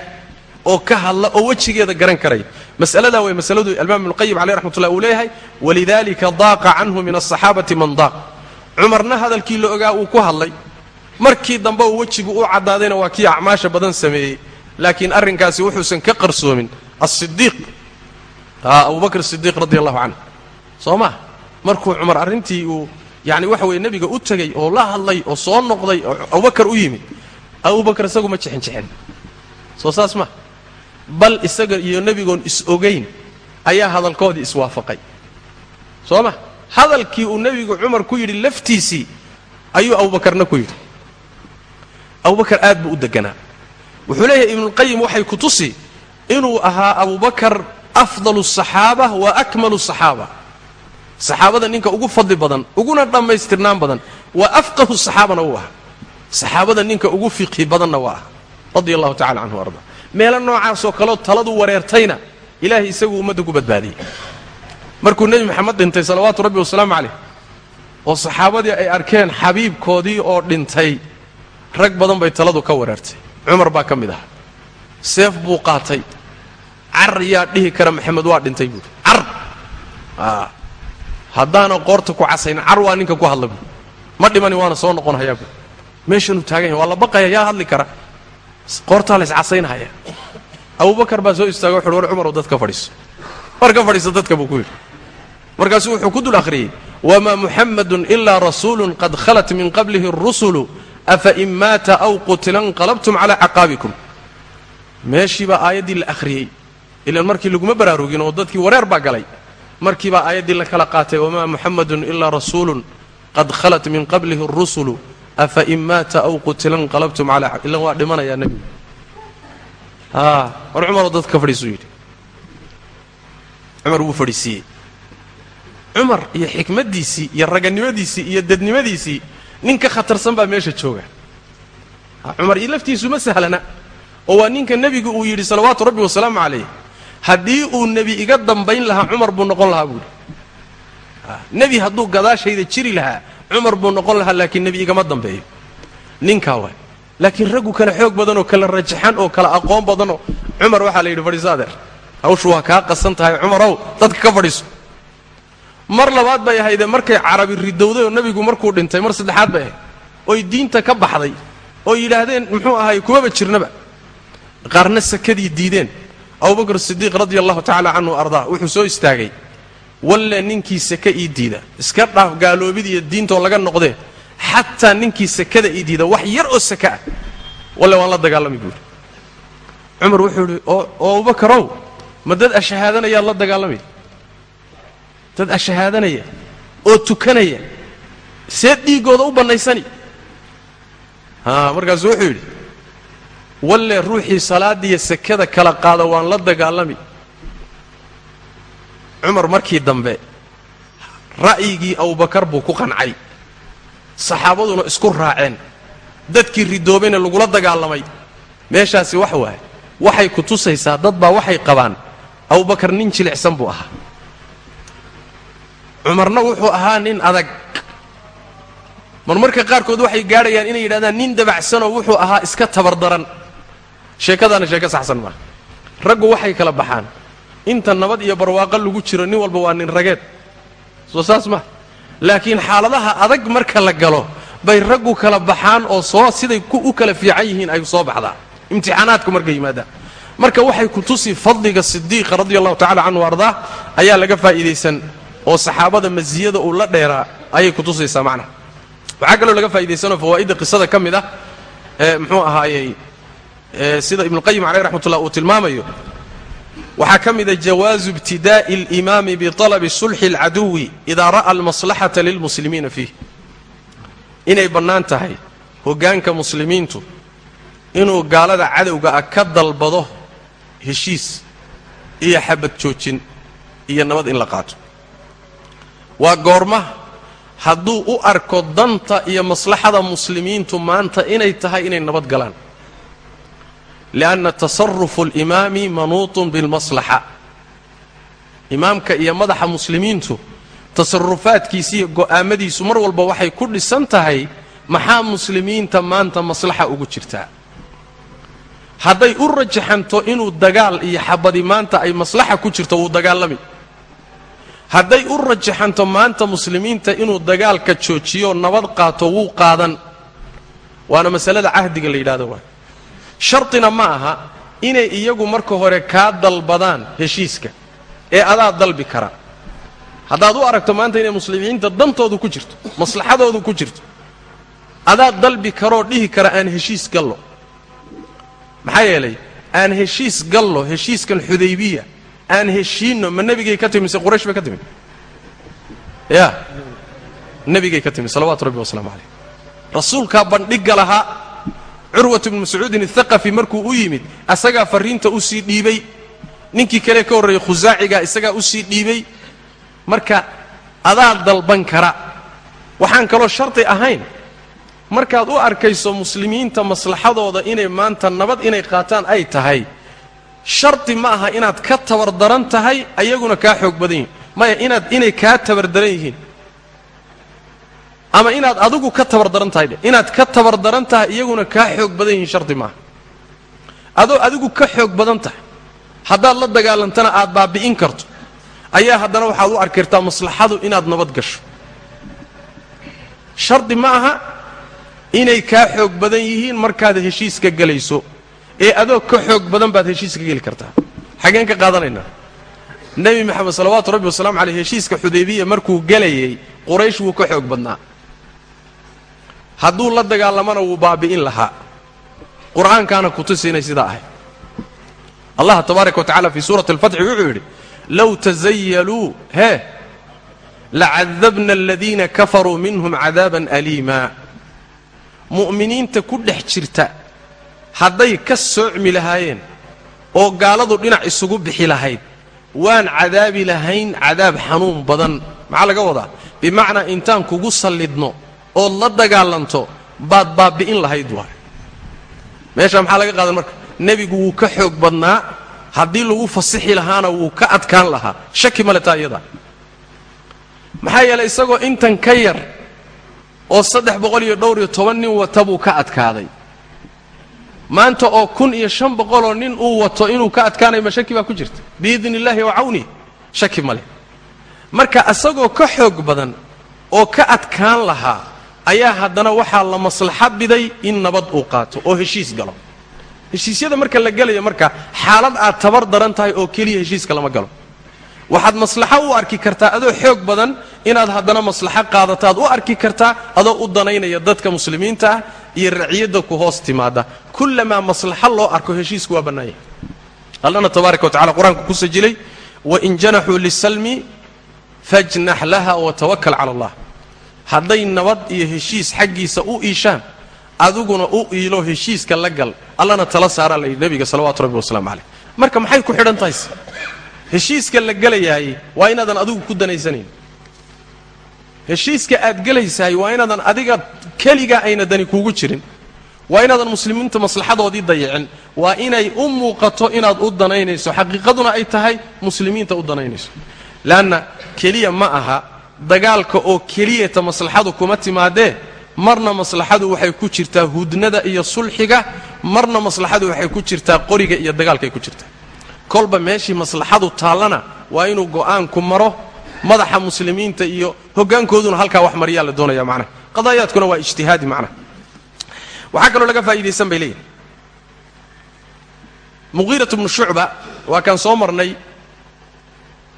oo ka hadla oo wejigeeda garan karaya mas'aladaa way masaladu alimaam ibnuqayim caleyh raxmatullah uu leeyahay walidalika daaqa canhu min asaxaabati man daaq. Cumarna hadalkii la ogaa uu ku hadlay markii dambe uu wejigu u caddaadayna waa kii acmaasha badan sameeyey. Laakiin arrinkaasi wuxuusan ka qarsoomin. Asidiiq abubakr sidiiq radi allahu canhu soo maa markuu cumar arrintii uu yani waxa weye nebiga u tegey oo la hadlay oo soo noqday oo abubakar u yimid abubakar isagu ma jexin jexin soo saas ma? Bal isaga iyo nebigoon is-ogayn ayaa hadalkoodii iswaafaqay soo ma? Hadalkii uu nebigu cumar ku yidhi laftiisii ayuu abubakarna ku yidhi abubakar aad buu u deganaa. Wuxuu leeyahay ibnuulqayim waxay ku tusi inuu ahaa abubakar afdalu asaxaaba wa akmalu asaxaaba saxaabada ninka ugu fadli badan uguna dhammaystirnaan badan wa afqahu saxaabana wuu ahaa. Saxaabada ninka ugu fiqhi badanna waa ah radia allahu tacala canhu arda. Meelo noocaasoo kaleo taladu wareertayna ilaahay isagu ummadda ku badbaadiyey. Markuu nebi maxamed dhintay salawaatu rabbi wasalaamu calayh oo saxaabadii ay arkeen xabiibkoodii oo dhintay rag badan bay taladu ka wareertay cumar baa ka mid ahaa seef buu qaatay. Car yaa dhihi kara maxamed waa dhintay buuri car! Haddaana qoorta ku casayn car waa ninka ku hadla buuri ma dhimani waana soo noqonhayaa buuri meeshanuu taagan yahay waa la baqaya yaa hadli kara. Qoortaa la iscasaynahaya abubakar baa soo istaaga wuxuuhi war cumarow dad fadhiiso. War ka fadhiiso dadka buu ku yidhi. Markaasuu wuxuu ku dul akhriyey wamaa muxamadun ilaa rasuulun qad khalat min qablihi arusulu afa in maata aw qutila inqalabtum calaa caqaabikum? Meeshiibaa aayaddii la akhriyey. Ilaan markii laguma baraarugin oo dadkii wareer baa galay. Markiibaa aayaddii la kala qaatay wamaa muxamadun ilaa rasuulun qad khalat min qablihi arusulu afa in maata aw qutila inqalabtum calaa ilan waa dhimanayaa nebigu a war cumaroo dad ka fadhiisuu yidhi. Cumar wuu fadhiisiiyey cumar iyo xikmaddiisii iyo raganimadiisii iyo dadnimadiisii nin ka khatarsan baa meesha jooga. Cumar iyo laftiisu ma sahlana. Oo waa ninka nebigu uu yidhi salawaatu rabbi wasalaamu calayh haddii uu nebi iga dambayn lahaa cumar buu noqon lahaa buuhi nebi hadduu gadaashayda jiri lahaa cumar buu noqon lahaa laakiin nebi igama dambeeyo. Ninkaa waay. Laakiin raggu kale xoog badanoo kala rajaxan oo kala aqoon badanoo cumar waxaa la yidhi fadhiiso adeer hawshu waa kaa qasan tahay cumarow dadka ka fadhiiso mar labaad bay ahaydee markay carabi ridowday oo nebigu markuu dhintay mar saddexaad bay ahayd. Oy diinta ka baxday oo yidhaahdeen muxuu ahay kumaba jirnaba. Qaarna sakadii diideen. Abubakr sidiiq radia allahu tacaala canhu ardaa wuxuu soo istaagay walle ninkii sake ii diida. Iska dhaaf gaaloobid iyo diintoo laga noqdee xataa ninkii sakada ii diida wax yar oo saka ah. Walle waan la dagaalamay buuri cumar wuxuu idhi oo abubakarow ma dad ashahaadanayaan la dagaalamay dad ashahaadanaya oo tukanaya see dhiiggooda u bannaysani. Haa markaasuu wuxuu yidhi walle ruuxii salaadiiyo sakada kala qaada waan la dagaalami. Cumar markii dambe ra'yigii abubakar buu ku qancay. Saxaabaduna isku raaceen. Dadkii ridoobayna lagula dagaalamay. Meeshaasi wax waaye waxay ku tusaysaa dad baa waxay qabaan. Abubakar nin jilicsan buu ahaa cumarna wuxuu ahaa nin adag. Marmarka qaarkood waxay gaadhayaan inay yidhahdaan nin dabacsanoo wuxuu ahaa iska tabardaran. Sheekadaana sheeko saxsan maaha raggu waxay kala baxaan. Inta nabad iyo barwaaqo lagu jiro nin walba waa nin rageed. Soo saas ma. Laakiin xaaladaha adag marka la galo bay raggu kala baxaan oo soo siday u kala fiican yihiin ay soo baxdaa. Imtixaanaadku markay yimaadaan. Marka waxay ku tusi fadliga sidiiqa radia allahu tacala canhu ardaa ayaa laga faa'iidaysan oo saxaabada masiyada uu la dheeraa ayay ku tusaysaa macnaha waxaa kaloo laga faa'iidaysanoo fawaa'idda qisada ka mid ah ee muxuu ahaayey sida ibnuqayim caleyh raxmatullah uu tilmaamayo. Waxaa ka mida jawaazu ibtidaa'i alimaami biطalabi sulxi اlcaduwi idaa ra'a almaslaxata lilmuslimiina fiih. Inay bannaan tahay hoggaanka muslimiintu inuu gaalada cadowga ah ka dalbado heshiis iyo xabad joojin iyo nabad in la qaato waa goorma. Hadduu u arko danta iyo maslaxada muslimiintu maanta inay tahay inay nabad galaan. Lianna tasarufu alimaami manuutun bilmaslaxa. Imaamka iyo madaxa muslimiintu tasarufaadkiisa iyo go'aamadiisu mar walba waxay ku dhisan tahay maxaa muslimiinta maanta maslaxa ugu jirtaa? Hadday u rajaxanto inuu dagaal iyo xabadi maanta ay maslaxa ku jirto wuu dagaalami hadday u rajaxanto maanta muslimiinta inuu dagaalka joojiyo nabad qaato wuu qaadan. Waana masalada cahdiga la yidhahdo waay. Shardina ma aha inay iyagu marka hore kaa dalbadaan heshiiska ee adaa dalbi kara. Haddaad u aragto maanta inay muslimiinta dantoodu ku jirto maslaxadoodu ku jirto adaa dalbi karoo dhihi kara aan heshiis gallo. Maxaa yeelay? Aan heshiis gallo heshiiskan xudaybiya aan heshiinno ma nebigay ka timi mise quraysh bay ka timi. Ya. Nebigay ka timi salawaatu rabbi wasalaamu calayh rasuulkaa bandhigga lahaa curwat bnu mascuudin athaqafi markuu u yimid asagaa farriinta u sii dhiibay. Ninkii kale ka horreeyey khusaacigaa isagaa u sii dhiibay. Marka adaa dalban kara. Waxaan kaloo shardi ahayn. Markaad u arkayso muslimiinta maslaxadooda inay maanta nabad inay qaataan ay tahay shardi ma aha inaad ka tabardaran tahay ayaguna kaa xoog badan yihiin. Maya inaad inay kaa tabardaran yihiin. Ama inaad adigu ka tabardaran tahay inaad ka tabardaran tahay iyaguna kaa xoog badan yihiin shardi maaha adoo adigu ka xoog badan tahay. Haddaad la dagaalantana aad baabi'in karto. Ayaa haddana waxaad u arki kartaa maslaxadu inaad nabad gasho. Shardi ma aha inay kaa xoog badan yihiin markaad heshiiska gelayso ee adoo ka xoog badan baad heshiiska geli kartaa. Xaggeen ka qaadanaynaa nebi maxamed salawaatu rabbi wasalaamu caleyh heshiiska xudaybiya markuu gelayay quraysh wuu ka xoog badnaa. Hadduu la dagaalamana wuu baabi'in lahaa. Qur'aankaana kutusi inay sidaa ahay. Allah tabaaraka wa tacala fii suurati alfatxi wuxuu yidhi low tasayaluu hee lacadabna aladiina kafaruu minhum cadaaban aliima mu'miniinta ku dhex jirta hadday ka soocmi lahaayeen oo gaaladu dhinac isugu bixi lahayd waan cadaabi lahayn cadaab xanuun badan. Maxaa laga wadaa? Bimacnaa intaan kugu sallidno ood la dagaalanto baad baabbi'in lahayd waay. Meeshaa maxaa laga qaadan marka? Nebigu wuu ka xoog badnaa haddii lagu fasixi lahaana wuu ka adkaan lahaa. Shaki male taa iyadaa. Maxaa yeelay isagoo intan ka yar oo saddex boqol iyo dhowr iyo toban nin wata buu ka adkaaday maanta oo kun iyo shan boqoloo nin uu wato inuu ka adkaanayo ma shaki baa ku jirta? Biidni illaahi wa cawnih shaki ma leh. Marka isagoo ka xoog badan oo ka adkaan lahaa ayaa haddana waxaa la maslaxa biday in nabad uu qaato oo heshiis galo. Heshiisyada marka la gelaya marka xaalad aad tabar daran tahay oo keliya heshiiska lama galo. Waxaad maslaxo u arki kartaa adoo xoog badan inaad haddana maslaxo qaadataad u arki kartaa adoo u danaynaya dadka muslimiinta ah iyo raciyadda ku hoos timaada kullamaa maslaxo loo arko heshiisku waa bannaanya allana tabaaraka wa tacala qur'aanku ku sajilay wain janaxuu lisalmi fajnax laha watawakal cala allah. Hadday nabad iyo heshiis xaggiisa u iishaan adiguna u iilo heshiiska la gal. Allana tala saaraa layidhi nebiga salawaatu rabbi wasalaamu caleyh marka maxay ku xidhan tahay? Heshiiska la gelayaayey waa inaadan adigu ku danaysanayn heshiiska aad gelaysahay waa inaadan adiga keligaa ayna dani kuugu jirin. Waa inaadan muslimiinta maslaxadoodii dayicin. Waa inay u muuqato inaad u danaynayso xaqiiqaduna ay tahay muslimiinta u danaynayso leanna keliya ma aha dagaalka oo keliyata maslaxadu kuma timaadee? Marna maslaxadu waxay ku jirtaa hudnada iyo sulxiga. Marna maslaxadu waxay ku jirtaa qoriga iyo dagaalkaay ku jirtaa. Kolba meeshii maslaxadu taallana waa inuu go'aanku maro madaxa muslimiinta iyo hoggaankooduna halkaa wax maryaa la doonaya macnaha qadaayaadkuna waa ijtihaadi macnaha waxaa kaloo laga faa'iidaysan bay leeyihiin muqiirat bnu shucba waa kaan soo marnay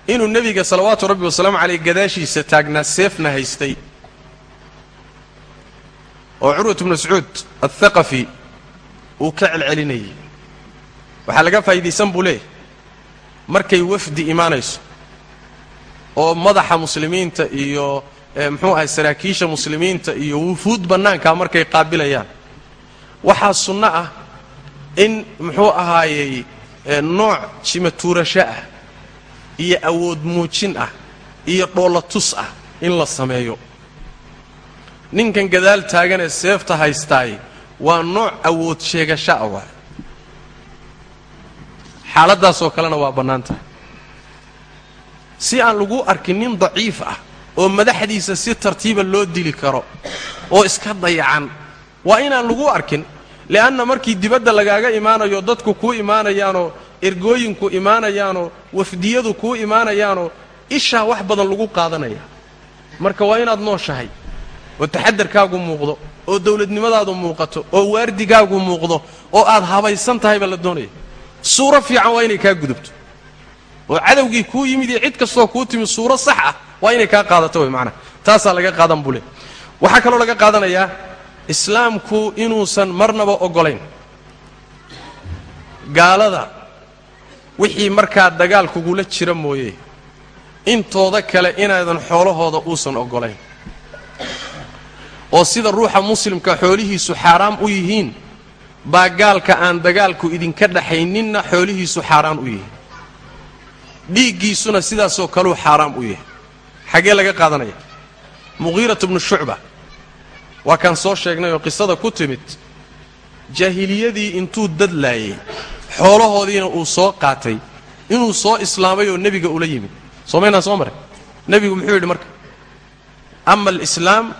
inuu nebiga salawaatu rabbi wasalaamu caleyh gadaashiisa taagnaa seefna haystay. Oo curwat bnu mascuud athaqafi uu ka celcelinayay. Waxaa laga faa'iidaysan buu leeyahy markay wafdi imaanayso oo madaxa muslimiinta iyo muxuu ahay saraakiisha muslimiinta iyo wufuud bannaankaa markay qaabilayaan. Waxaa sunno ah in muxuu ahaayey nooc jimatuurasho ah iyo awood muujin ah iyo dhoolatus ah in la sameeyo. Ninkan gadaal taaganee seefta haystaay waa nooc awood sheegasho ah waay. Xaaladdaasoo kalena waa bannaan tahay si aan lagu arkin nin daciif ah oo madaxdiisa si tartiiba loo dili karo oo iska dayacan waa inaan lagu arkin. Li'anna markii dibadda lagaaga imaanayo dadku kuu imaanayaanoo ergooyinku imaanayaanoo wafdiyadu kuu imaanayaanoo ishaa wax badan lagu qaadanaya. Marka waa inaad nooshahay oo taxadarkaagu muuqdo oo dawladnimadaadu muuqato oo waardigaagu muuqdo oo aad habaysan tahay baa la doonaya. Suuro fiican waa inay kaa gudubto oo cadowgii kuu yimid iyo cid kastoo kuu timid suuro sax ah waa inay kaa qaadato way macnaha. Taasaa laga qaadan bule. Waxaa kaloo laga qaadanayaa islaamku inuusan marnaba oggolayn. Gaalada wixii markaa dagaal kugula jira mooye intooda kale inaadan xoolahooda uusan oggolayn. Oo sida ruuxa muslimka xoolihiisu xaaraam u yihiin baa gaalka aan dagaalku idinka dhaxayninna xoolihiisu xaaraan u yihiin dhiiggiisuna sidaasoo kaluu xaaraam u yahay. Xaggee laga qaadanaya? Muqiirat bnu shucba. Waa kaan soo sheegnay oo qisada ku timid. Jaahiliyadii intuu dad laayay xoolahoodiina uu soo qaatay inuu soo islaamay oo nebiga ula yimid. Soo maynaan soo maray? Nebigu muxuu yidhi marka ama alislaam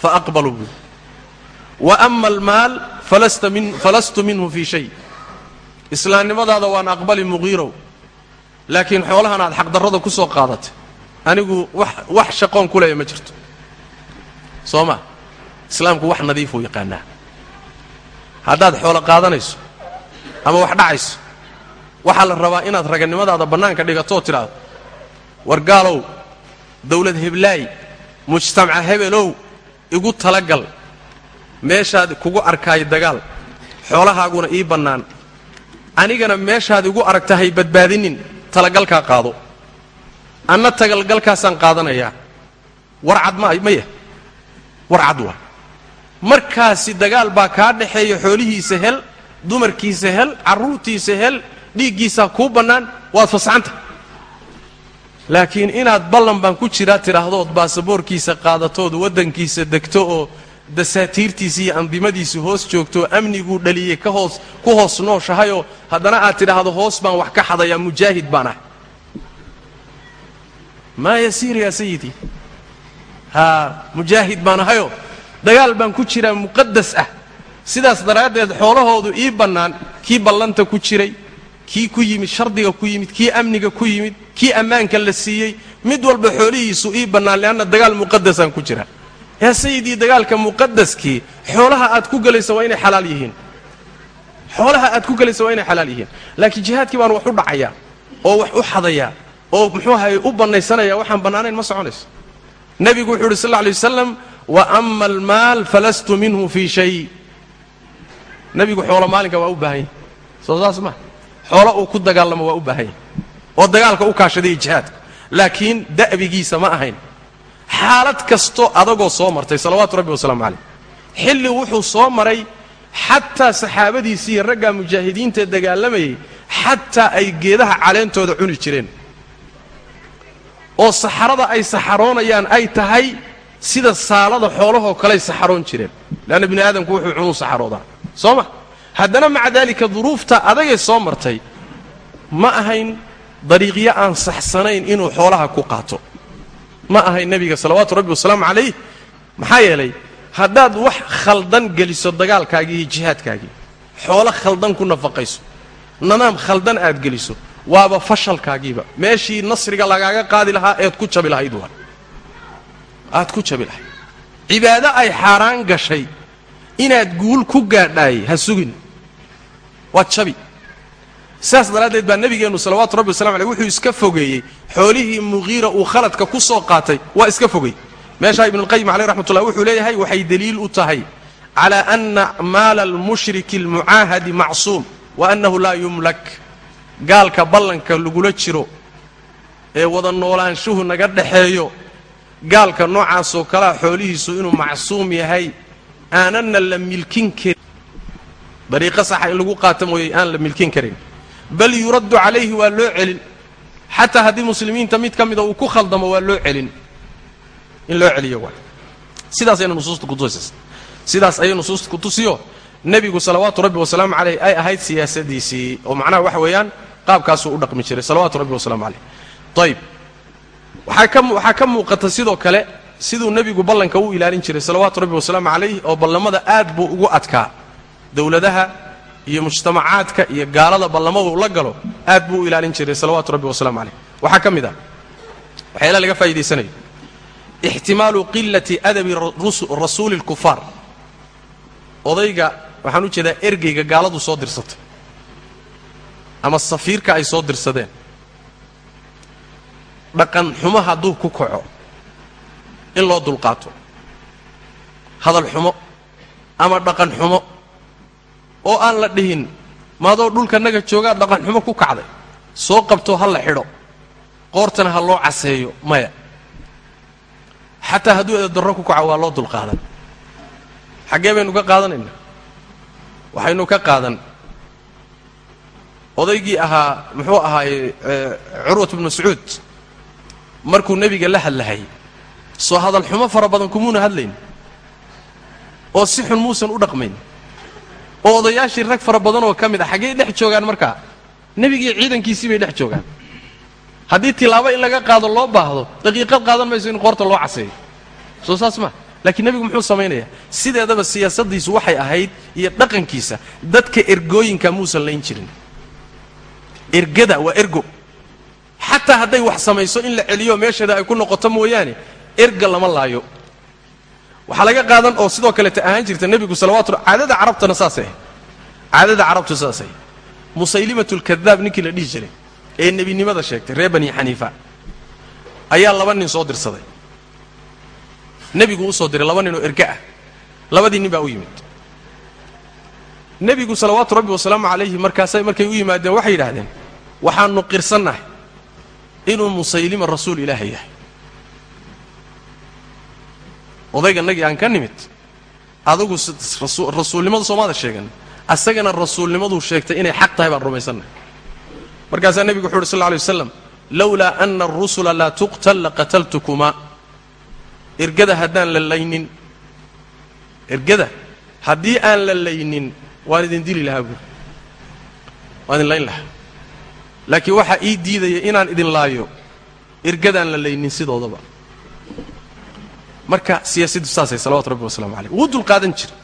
fa aqbaluu buy wa ama almaal falastu minhu fii shay. Islaamnimadaada waan aqbali muqiirow laakiin xoolahan aad xaqdarrada ku soo qaadatay anigu wax shaqoon ku leeya ma jirto. Soo ma? Islaamku wax nadiifuu yaqaanaa. Haddaad xoolo qaadanayso ama wax dhacayso waxaa la rabaa inaad raganimadaada bannaanka dhigatoo tidhaahdo war gaalow dawlad heblaay mujtamaca hebelow igu talagal meeshaad kugu arkaayo dagaal xoolahaaguna ii bannaan. Anigana meeshaad igu aragtahay badbaadinin talagalkaa qaado. Anna talagalkaasaan qaadanayaa warcad ma maya warcad waa. Markaasi dagaal baa kaa dhaxeeya xoolihiisa hel dumarkiisa hel carruurtiisa hel dhiiggiisaa kuu bannaan waad fasaxanta laakiin inaad ballan baan ku jiraa tidhaahdood baasaboorkiisa qaadatood waddankiisa degto oo dasaatiirtiisa iyo andimadiisa hoos joogtoo amniguu dhaliyey ka hoos ku hoos nooshahayoo haddana aad tidhaahdo hoos baan wax ka xadayaa mujaahid baan ah maa yasiir yaa sayidii haa mujaahid baan ahayoo dagaal baan ku jiraa muqadas ah. Sidaas daraaddeed xoolahoodu ii bannaan kii ballanta ku jiray kii ku yimid shardiga ku yimid kii amniga ku yimid kii ammaanka la siiyey mid walba xoolihiisu ii bannaan leanna dagaal muqadasaan ku jira yaa sayidii dagaalka muqadaskii xoolaha aad ku gelaysa waa inay xalaal yihiin. Xoolaha aad ku gelaysa waa inay xalaal yihiin. Laakiin jihaadkii baan wax u dhacayaa oo wax u xadayaa oo muxuu ahaye u bannaysanaya waxaan bannaanayn ma soconayso nebigu wuxuu uhi sal lla alay wasalam wa ama almaal falastu minhu fii shay. Nebigu xoolo maalinka waa u baahan yahy soo saas ma xoolo uu ku dagaalamo waa u baahan yahy oo dagaalka u kaashadaya jihaadka. Laakiin da'bigiisa ma ahayn xaalad kastoo adagoo soo martay salawaatu rabbi wasalaamu calayh. Xilli wuxuu soo maray xataa saxaabadiisii iyo raggaa mujaahidiinta dagaalamayay xataa ay geedaha caleentooda cuni jireen. Oo saxarada ay saxaroonayaan ay tahay sida saalada xoolahoo kaley saxaroon jireen. Leanna bini aadamku wuxuu cunuu saxaroodaa. Soo ma? Haddana maca daalika duruufta adagay soo martay ma ahayn dariiqyo aan saxsanayn inuu xoolaha ku qaato ma ahayn nebiga salawaatu rabbi wasalaamu calayh. Maxaa yeelay haddaad wax khaldan geliso dagaalkaagii iyo jihaadkaagii xoolo khaldan ku nafaqayso nadaam khaldan aad geliso waaba fashalkaagiiba. Meeshii nasriga lagaaga qaadi lahaa eed ku jabi lahayd waa. Aad ku jabi lahayd. Cibaado ay xaaraan gashay inaad guul ku gaadhaayay ha sugin. Waad jabi saas daraaddeed baa nebigeennu salawaatu rabbi wasalam aleyh wuxuu iska fogeeyey. Xoolihii muqiira uu khaladka ku soo qaatay waa iska fogey. Meeshaa ibnuulqayim caleyh raxmatullah wuxuu leeyahay waxay deliil u tahay calaa anna maala almushriki almucaahadi macsuum wa annahu laa yumlak. Gaalka ballanka lagula jiro ee wada noolaanshuhu naga dhaxeeyo. Gaalka noocaasoo kalea xoolihiisu inuu macsuum yahay aananna la milkin karin. Dariiqo saxa in lagu qaata mooyey aan la milkin karin bal yuraddu calayhi waa loo celin. Xataa haddii muslimiinta mid ka mida uu ku khaldamo waa loo celin. In loo celiyo waa. Sidaasayna nusuusta kutusaysa sidaas ayay nusuusta kutusiyo nebigu salawaatu rabbi wasalaamu caleyh ay ahayd siyaasadiisii oo macnaha waxa weeyaan qaabkaasuu u dhaqmi jiray. Salawaatu rabbi wasalaamu caleyh ayib waxaa ka waxaa ka muuqata sidoo kale siduu nebigu ballanka u ilaalin jiray salawaatu rabbi wasalaamu calayh oo ballamada aad buu ugu adkaa. Dowladaha iyo mujtamacaadka iyo gaalada ballamada uu la galo aad buu u ilaalin jiray salawaatu rabbi wasalaamu calayh. Waxaa ka mid ah waxyaala laga faa'idaysanayo ixtimaalu qilati adabi rasuuli اlkufaar odayga waxaan u jeedaa ergeyga gaaladu soo dirsatay ama safiirka ay soo dirsadeen. Dhaqan xumo hadduu ku kaco in loo dulqaato. Hadal xumo ama dhaqan xumo oo aan la dhihin maadoo dhulka naga joogaa dhaqan xumo ku kacday soo qabto ha la xidho qoortana ha loo caseeyo maya. Xataa hadduu eedarro ku kaco waa loo dulqaadan. Xaggee baynu ka qaadanaynaa? Waxaynu ka qaadan. Odaygii ahaa muxuu ahaaye curwat bnu mascuud markuu nebiga la hadlahayay soo hadal xumo fara badan kumuuna hadlayn oo si xun muusan u dhaqmayn oo odayaashii rag fara badan oo ka mid a xaggey dhex joogaan markaa nebigii ciidankiisii bay dhex joogaan. Haddii tilaabo in laga qaado loo baahdo daqiiqad qaadan mayso in qoorta loo caseeyo soo saas ma. Laakiin nebigu muxuu samaynayaa sideedaba siyaasaddiisu waxay ahayd iyo dhaqankiisa dadka ergooyinka muusan layn jirin. Ergada waa ergo. Xataa hadday wax samayso in la celiyo meesheeda ay ku noqoto mooyaane erga lama laayo waxaa laga qaadan oo sidoo kaleeta ahaan jirta nebigu salawatu caadada carabtana saasay. Caadada carabtu saasay. Musaylimatulkadaab ninkii la dhihi jiray ee nebinimada sheegtay reer bani xaniifa ayaa laba nin soo dirsaday. Nebigu u soo diray laba nin oo erga ah. Labadii nin baa u yimid. Nebigu salawaatu rabbi wasalaamu calayhi markaasay markay u yimaadeen waxay yidhaahdeen waxaanu qirsannahay inuu musaylima rasuul ilaaha yahay odayganagii aan ka nimid. Adugu rasuulnimadu soomaada sheegan. Asagana rasuulnimaduu sheegtay inay xaq tahay baan rumaysannahay markaasaa nebigu wuxu uhi sal alay waslam lowlaa ana arusula laa tuqtal laqataltukumaa ergada haddaan la laynin ergada haddii aan la laynin waan idin dili lahaa buuri waan idin layn lahaa. Laakiin waxaa ii diidaya inaan idin laayo ergadaan la laynin sidoodaba marka siyaasaddu saasay salawatu rabbi waslamu calayh. Wuu dulqaadan jiray.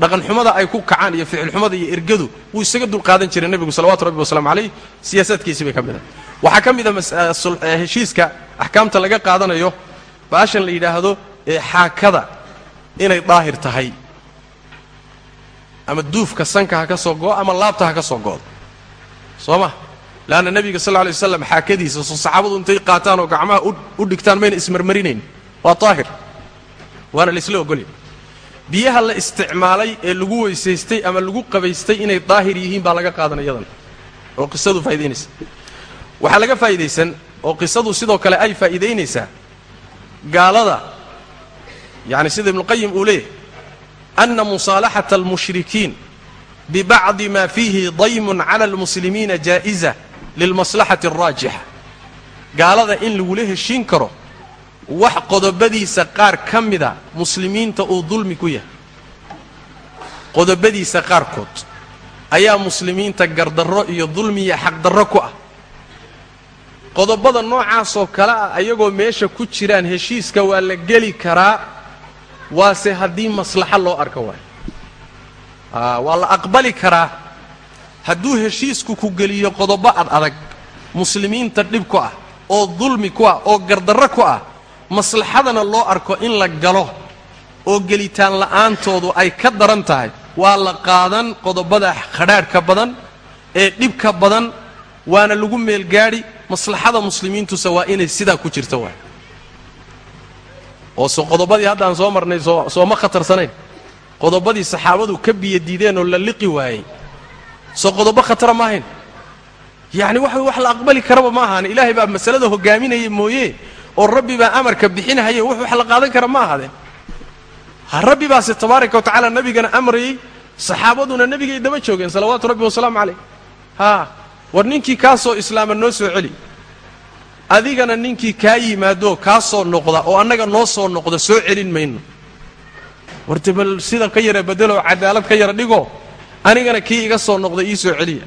Dhaqan xumada ay ku kacaan iyo ficil xumada iyo ergadu wuu isaga dulqaadan jiray nebigu salawatu rabbi wasalaamu calayh. Siyaasaadkiisii bay ka mid ah waxaa ka mid a heshiiska axkaamta laga qaadanayo baashan la yidhaahdo ee xaakada inay daahir tahay. Ama duufka sanka ha ka soo go'o ama laabta ha ka soo go'do. Soo ma? Leanna nebiga sal alay waslam xaakadiisa soo saxaabadu intay qaataan oo gacmaha u dhigtaan mayna ismarmarinayn. Waa daahir waana laysla ogolya biyaha la isticmaalay ee lagu weysaystay ama lagu qabaystay inay daahir yihiin baa laga qaadan iyadan oo qisadu faa'idaynaysa waxaa laga faa'idaysan oo qisadu sidoo kale ay faa'iidaynaysaa gaalada yacni sida ibnuqayim uu leeyahay ana musaalaxata almushrikiin bibacdi ma fiihi daymun cala almuslimiina jaa'iza lilmaslaxati alraajixa gaalada in lagula heshiin karo wax qodobadiisa qaar ka mida muslimiinta uu dulmi ku yahay. Qodobadiisa qaarkood ayaa muslimiinta gardarro iyo dulmiya xaqdarro ku ah. Qodobada noocaasoo kale ah ayagoo meesha ku jiraan heshiiska waa la geli karaa waase haddii maslaxo loo arko waayo. Waa la aqbali karaa. Hadduu heshiisku ku geliyo qodobo ad adag muslimiinta dhib ku ah oo dulmi ku ah oo gardarro ku ah maslaxadana loo arko in la galo oo gelitaan la'aantoodu ay ka daran tahay. Waa la qaadan qodobada khadhaadhka badan ee dhibka badan waana lagu meelgaadhi maslaxada muslimiintuse waa inay sidaa ku jirta waay. Oo qodobadii haddaan soo marnay soo sooma khatarsanayn. Qodobadii saxaabadu ka biyadiideen oo la liqi waayey. Soo qodobo khatara ma ahayn yacni wax wax la aqbali karaba ma ahaan ilaahay baa masalada hogaaminaya mooye oo rabbi baa amarka bixinahaya wax wax la qaadan kara ma ahaadeen ha rabbi baase tabaaraka wa tacaala nebigana amrayey saxaabaduna nebigay daba joogeen salawaatu rabbi wasalaamu calayh. Haa war ninkii kaa soo islaama noo soo celi. Adigana ninkii kaa yimaadoo kaa soo noqda oo annaga noo soo noqda soo celin mayno. Warde bal sida ka yara beddeloo cadaalad ka yara dhigoo anigana kii iga soo noqda ii soo celiya.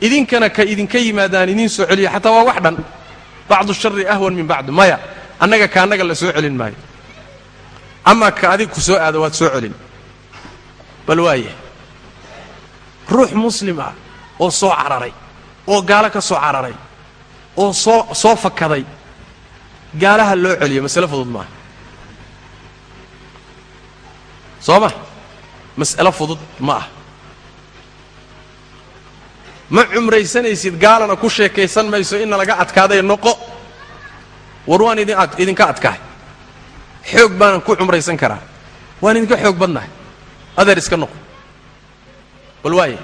Idinkana ka idinka yimaadaan idiin soo celiya xataa waa wax dhan bacdu shari ahwan min bacdi maya annaga ka annaga la soo celin maayo amaa ka adig ku soo aado waad soo celin bal waaya ruux muslim ah oo soo cararay oo gaalo ka soo cararay oo soo soo fakaday gaalaha loo celiyo masale fudud maaha soo ma mas'alo fudud ma ah ma cumraysanaysid gaalana ku sheekaysan mayso inna laga adkaaday noqo. War waan idin idinka adkahay. Xoog baanan ku cumraysan karaa. Waan idinka xoog badnahay. Adeer iska noqo. Bal waaye.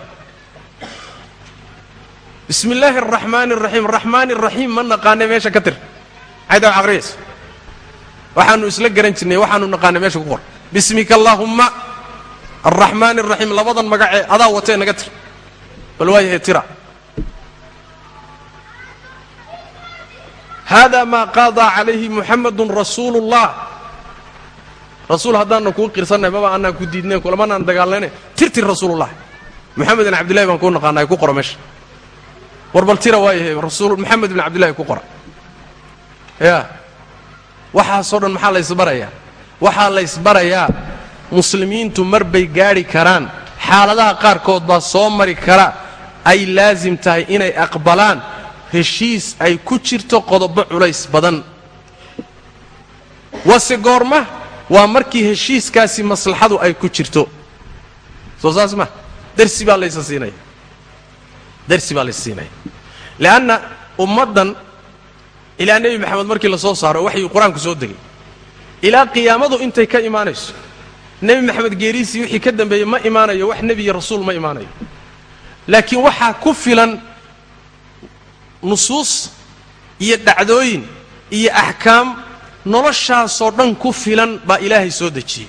Bismi illaahi araxmaani araxiim araxmaani araxiim ma naqaanay meesha ka tir. Caydaa aqriyaysa waxaanu isla garan jirnay waxaanu naqaanay meesha ku qor. Bismika allaahumma. Alraxmaani araxiim labadan magacee adaa watee naga tir bal waayahay tira. Hada maa qaadaa calayhi muxamadun rasuulu ullah rasuul haddaanna kuu qirsannahay maba annaan ku diidnayn kulamanaan dagaalnayne tirtir rasuulullah moxamed bin cabdillahi baan kuu naqaanay ku qora meesha. War bal tira waayahay rasuul moxamed bin cabdillahi ku qora ya. Waxaasoo dhan maxaa laysbarayaa waxaa laysbarayaa muslimiintu mar bay gaadhi karaan. Xaaladaha qaarkood baa soo mari kara ay laasim tahay inay aqbalaan heshiis ay ku jirto qodobo culays badan. Wase goorma waa markii heshiiskaasi maslaxadu ay ku jirto. Soo saas ma darsi baa laysa siinaya darsi baa laysa siinaya leanna ummaddan ilaa nebi maxamed markii la soo saaro waxyuu qur'aanku soo degay. Ilaa qiyaamadu intay ka imaanayso. Nebi maxamed geeriisii wixii ka dambeeyey ma imaanayo wax nebi iyo rasuul ma imaanayo laakiin waxaa ku filan nusuus iyo dhacdooyin iyo axkaam noloshaasoo dhan ku filan baa ilaahay soo dejiyey.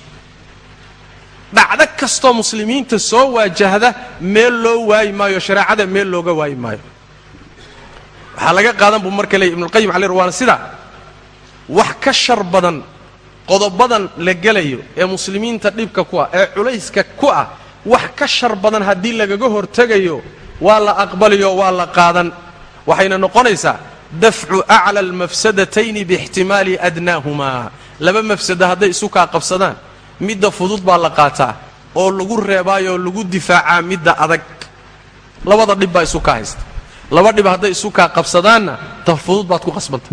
Dhacdo kastoo muslimiinta soo waajahda meel loo waayi maayo shareecada meel looga waayi maayo. Waxaa laga qaadan buu marka leeyay ibnulqayim cali waana sidaa wax ka shar badan qodobadan la gelayo ee muslimiinta dhibka ku ah ee culayska ku ah wax ka shar badan haddii lagaga hortegayo waa la aqbaliyo waa la qaadan. Waxayna noqonaysaa dafcu acla almafsadatayni biixtimaali adnaahumaa laba mafsada hadday isu kaa qabsadaan midda fudud baa la qaataa oo lagu reebaayoo lagu difaacaa midda adag. Labada dhib baa isu kaa haysta. Laba dhib hadday isu kaa qabsadaanna ta fudud baad ku qasbanta.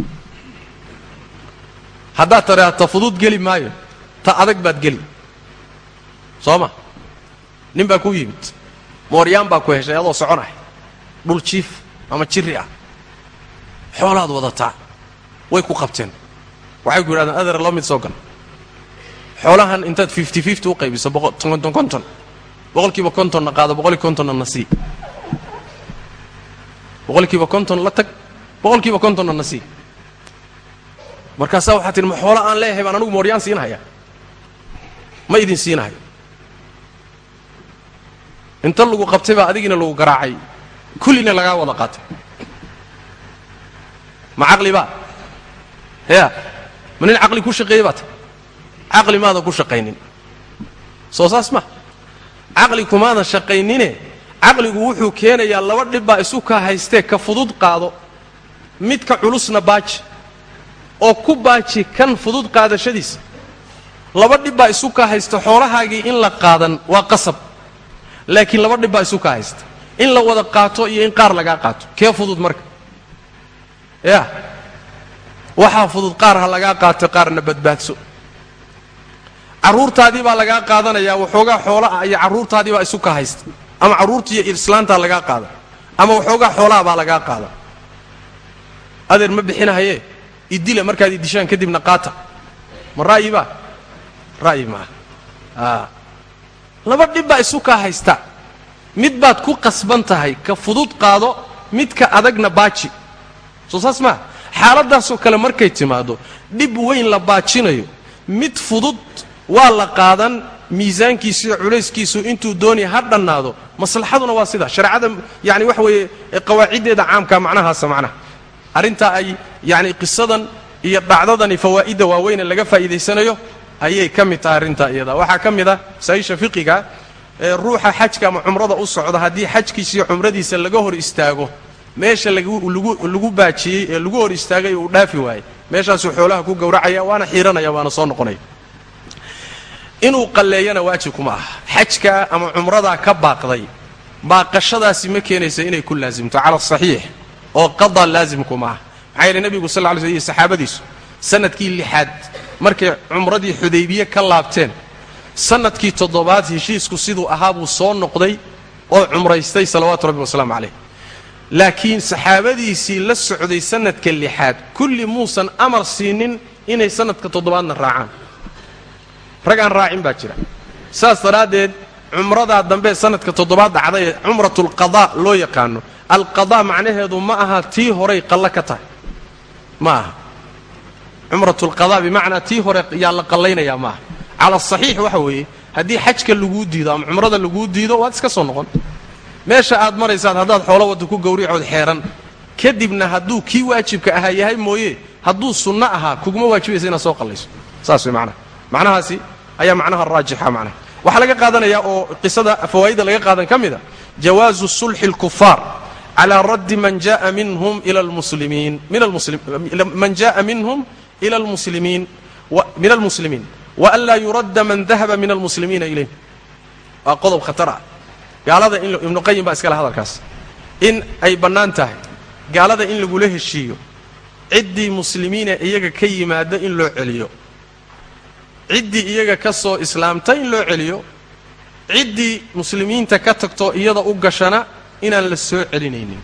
Haddaad taraha ta fudud geli maayo ta adag baad geli. Soo ma nin baa ku yimid mooryaan baa ku heshay adoo soconah dhul jiif ama jiri ah. Xoolaad wadataa way ku qabteen. Waxay ku yidhahdeen adeer laba mid soo gal. Xoolahan intaad u qaybiso boqolkiiba kontonna qaado boqolkiiba kontonna na sii boqolkiiba konton la tag boqolkiiba kontonna na sii markaasaa waxaa tihi ma xoolo aan leeyahay baan anugu mooryaan siinahaya ma idin siinahayo inta lagu qabtay baa adigiina lagu garaacay. Kullina lagaa wada qaatay. Ma caqli baa? Ya ma nin caqli ku shaqeeyey baa ta? Caqli maadan ku shaqaynin. Soo saas ma. Caqli kumaadan shaqaynine caqligu wuxuu keenayaa laba dhib baa isu kaa haystee ka fudud qaado. Midka culusna baaji oo ku baaji kan fudud qaadashadiisa laba dhib baa isu kaa haysta xoolahaagii in la qaadan waa qasab laakiin laba dhib baa isu kaa haysta. In la wada qaato iyo in qaar lagaa qaato. Kee fudud marka? Ya. Waxaa fudud qaar ha lagaa qaato qaarna badbaadso. Carruurtaadii baa lagaa qaadanayaa waxoogaa xoola ah iyo carruurtaadii baa isu kaa haysta. Ama carruurtiiyo islaantaa lagaa qaada. Ama waxoogaa xoolaha baa lagaa qaada. Adeer ma bixinahaye idila markaad idishaan kadibna qaata. Ma ra'yi baa? Ra'yi maaha laba dhib baa isu kaa haysta. Mid baad ku qasban tahay ka fudud qaado midka adagna baaji. Soo saas maa xaaladdaasoo kale markay timaaddo dhib weyn la baajinayo. Mid fudud waa la qaadan miisaankiisu iyo culayskiisu intuu doonaya ha dhannaado. Maslaxaduna waa sida shareecada yani waxa weeye qawaaciddeeda caamka macnahaasa macnaha. Arrintaa ay yani qisadan iyo dhacdadani fawaa'idda waaweyne laga faa'iidaysanayo ayay ka mid tahay arrintaa iyada. Waxaa ka mid ah masaa-isha fiqiga ee ruuxa xajka ama cumrada u socda haddii xajkiisa iyo cumradiisa laga hor istaago meesha lagu baajiyey ee lagu hor istaagay uu dhaafi waayey meeshaasuu xoolaha ku gowracaya waana xiiranaya waana soo noqonaya inuu qalleeyana waajibkuma aha. Xajka ama cumradaa ka baaqday baaqashadaasi ma keenaysa inay ku laasimto cala asaxiix oo qadaa laasimkuma aha. Maxaa yeele nebigu sal ly sl iyo saxaabadiisu sannadkii lixaad markay cumradii xudaybiye ka laabteen sannadkii toddobaad heshiisku siduu ahaa buu soo noqday oo cumraystay salawaatu rabbi wasalaamu calayh. Laakiin saxaabadiisii la socday sanadka lixaad kulli muusan amar siinin inay sanadka toddobaadna raacaan. Rag aan raacin baa jira. Saas daraaddeed cumradaa dambe sanadka toddobaad dhacday ee cumratulqadaa loo yaqaano. Alqadaa macnaheedu ma aha tii horay qallo ka tahay. Ma aha cumratulqadaa bimacnaa tii hore yaa la qallaynayaa ma aha. Cala asaxiix waxa weeye haddii xajka laguu diido ama cumrada laguu diido waad iska soo noqon. Meesha aad maraysaad haddaad xoolo wadda ku gowricood xeeran kadibna hadduu kii waajibka ahaa yahay mooye hadduu sunno ahaa kuguma waajibaysa inaad soo qallayso. Saas way macnaha macnahaasi ayaa macnaha raajixa macnaha waxaa laga qaadanayaa oo qisada fawaa'idda laga qaadan ka mida jawaazu sulxi اlkufaar calaa raddi man jaa minhum ila almuslimiin min man jaءa minhum min almuslimiin waan laa yuradda man dahaba min almuslimiina ilayh waa qodob khatar ah gaalada in ibnu qayim baa iskale hadalkaas in ay bannaan tahay gaalada in lagula heshiiyo ciddii muslimiina iyaga ka yimaada in loo celiyo ciddii iyaga ka soo islaamta in loo celiyo ciddii muslimiinta ka tagto iyada u gashana inaan la soo celinaynin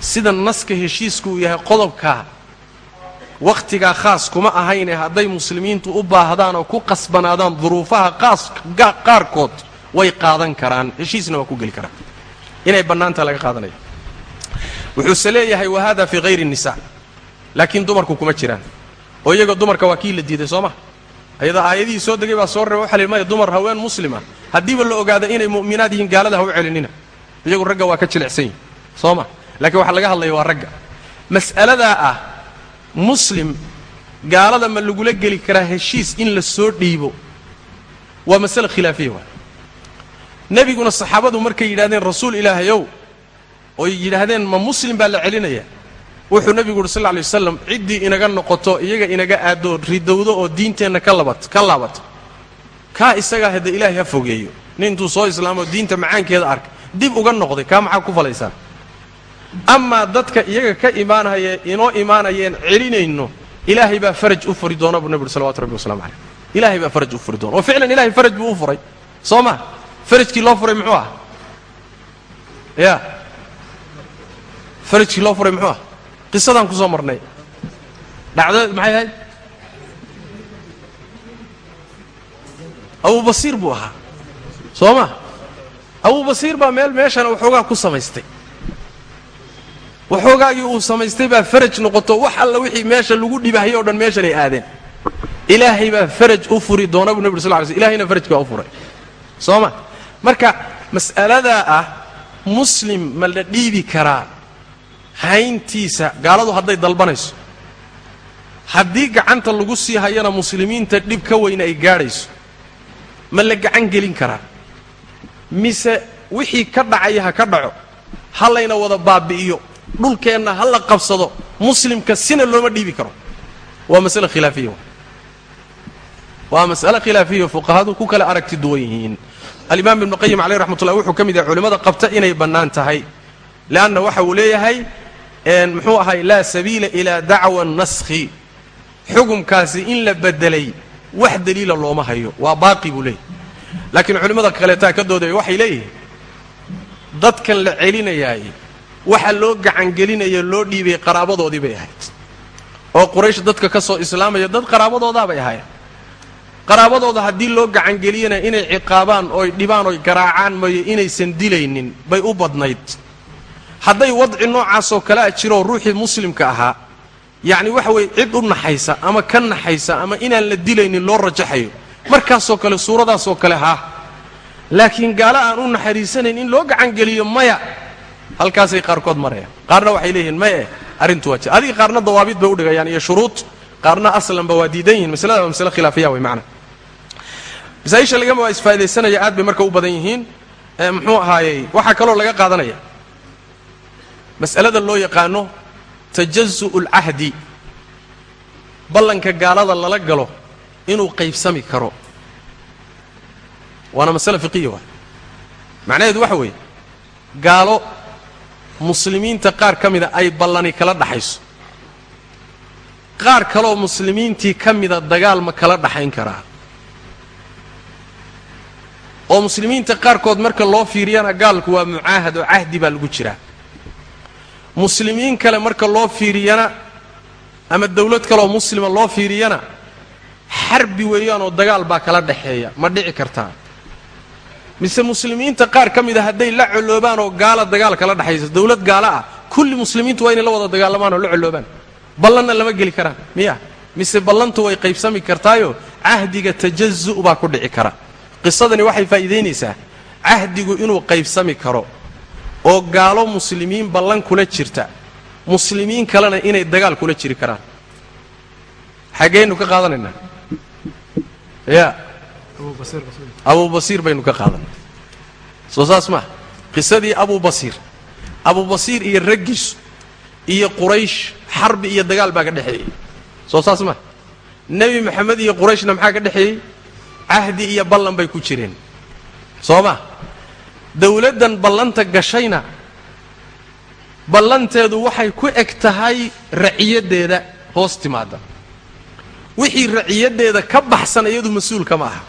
sida naska heshiisku yahay qodobkaa wakhtigaa khaas kuma ahayne hadday muslimiintu u baahdaan oo ku qasbanaadaan duruufaha qaarkood way qaadan karaan. Heshiisna waa ku geli karaan. Inay bannaantaa laga qaadanaya. Wuxuuse leeyahay wa hada fii hayri nisa laakiin dumarku kuma jiraan. Oo iyaga dumarka waa kii la diiday soo ma? Ayada aayadihii soo degay baa soo reeba waxa la maya dumar haween muslima. Haddiiba la ogaada inay mu'minaad yihiin gaalada ha u celinina. Iyagu ragga waa ka jilicsan yihiin soo ma? Laakiin waxa laga hadlaya waa ragga. Mas'aladaa ah muslim gaalada ma lagula geli karaa heshiis in la soo dhiibo. Waa masale khilaafiya waa nebiguna saxaabadu markay yidhahdeen rasuul ilaahayow oy yidhaahdeen ma muslim baa la celinaya. Wuxuu nebigu uhi sal lla lay wasalam ciddii inaga noqoto iyaga inaga aado ridowdo oo diinteenna ka labat ka laabato. Kaa isagaa hadda ilaahay ha fogeeyo. Nin intuu soo islaamoo diinta macaankeeda arka. Dib uga noqday kaa maxaa ku falaysaan amaa dadka iyaga ka imaanaya inoo imaanayeen celinayno ilaahay baa faraj u furi doona buu nebi uhi salawatu rabbi waslamu caleyh ilaahay baa faraj u furi doona. Oo ficlan ilahay faraj buu u furay. Soo ma? Farajkii loo furay muxuu ah? Ya farajkii loo furay muxuu ah? Qisadaan ku soo marnay. Dhacdadeed maxay ahayd? Abubasiir buu ahaa. Soo ma? Abubasiir baa meel meeshana waxoogaa ku samaystay waxoogaagii uu samaystay baa faraj noqoto wax alla wixii meesha lagu dhibahyo o dhan meeshanay aadeen. Ilaahay baa faraj u furi doona buu nebi ur sl ly sl ilahayna faraj baa u furay. Soo ma? Marka mas'aladaa ah muslim ma la dhiibi karaa hayntiisa. Gaaladu hadday dalbanayso. Haddii gacanta lagu sii hayana muslimiinta dhib ka weyna ay gaadhayso ma la gacan gelin karaa? Mise wixii ka dhacaya ha ka dhaco ha layna wada baabi'iyo dhulkeenna ha la qabsado muslimka sina looma dhiibi karo. Waa masale khilaafiya. Waa mas'ale khilaafiya fuqahadu ku kala aragti duwan yihiin. Alimaam ibnu qayim caleyh raxmat ullah wuxuu ka mid yahay culimmada qabta inay bannaan tahay. Leanna waxa uu leeyahay muxuu ahay laa sabiila ilaa dacwa naskhi. Xukumkaasi in la bedelay wax daliila looma hayo. Waa baaqi buu leeyahy laakiin culimmada kaleetaa ka doodaya waxay leeyihiin dadkan la celinayaay waxa loo gacangelinaya loo dhiibay qaraabadoodii bay ahayd. oo quraysh dadka ka soo islaamaya dad qaraabadoodaabay ahaayeen. qaraabadooda haddii loo gacangeliyana inay ciqaabaan oy dhibaan oy garaacaan mayo inaysan dilaynin bay u badnayd. hadday wadci noocaasoo kale a jiroo ruuxii muslimka ahaa yacni waxa weeye cid u naxaysa ama ka naxaysa ama inaan la dilaynin loo rajaxayo. markaasoo kale suuradaasoo kale haa. laakiin gaalo aan u naxariisanayn in loo gacangeliyo maya halkaasay qaarkood marayaan qaarna waxay leeyihiin maya arrintu waa jir adiga qaarna dawaabid bay udhigayaan iyo shuruud. Qaarna aslanba waa diidan yihiin. Masalada waa masale khilaafiya way macna. Masaaisha lagama waa isfaa'idaysanaya aad bay marka u badan yihiin. Muxuu ahaayey? Waxaa kaloo laga qaadanaya. Mas'alada loo yaqaano tajazu'u alcahdi ballanka gaalada lala galo inuu qaybsami karo. Waana masale fiqiya waay. Macnaheedu waxa weeye gaalo muslimiinta qaar ka mida ay ballani kala dhaxayso. Qaar kaleoo muslimiintii ka mida dagaal ma kala dhaxayn karaa. Oo muslimiinta qaarkood marka loo fiiriyana gaalku waa mucaahad oo cahdi baa lagu jiraa. Muslimiin kale marka loo fiiriyana ama dawlad kaleoo muslima loo fiiriyana xarbi weeyaan oo dagaal baa kala dhaxeeya ma dhici kartaa mise muslimiinta qaar ka mid a hadday la coloobaan oo gaala dagaal kala dhexaysa dawlad gaala ah kulli muslimiintu waa inay la wada dagaalamaan oo la coloobaan ballanna lama geli karaan. Miya mise ballantu way qaybsami kartaayo? Cahdiga tajazu' baa ku dhici kara. Qisadani waxay faa'iidaynaysaa cahdigu inuu qaybsami karo oo gaalo muslimiin ballan kula jirta. Muslimiin kalena inay dagaal kula jiri karaan. Xaggeynu ka qaadanaynaa. Ya abu basiir. Baynu ka qaadanay. Soo saas maaha qisadii abu basiir abu basiir iyo raggiisu iyo quraysh xarbi iyo dagaal baa ka dhexeeyey. Soo saas maaha nebi maxamed iyo qurayshna maxaa ka dhexeeyey? Cahdi iyo ballan bay ku jireen. Soo ma dawladdan ballanta gashayna ballanteedu waxay ku eg tahay raciyaddeeda hoos timaadda. Wixii raciyaddeeda ka baxsan iyadu mas'uulka ma aha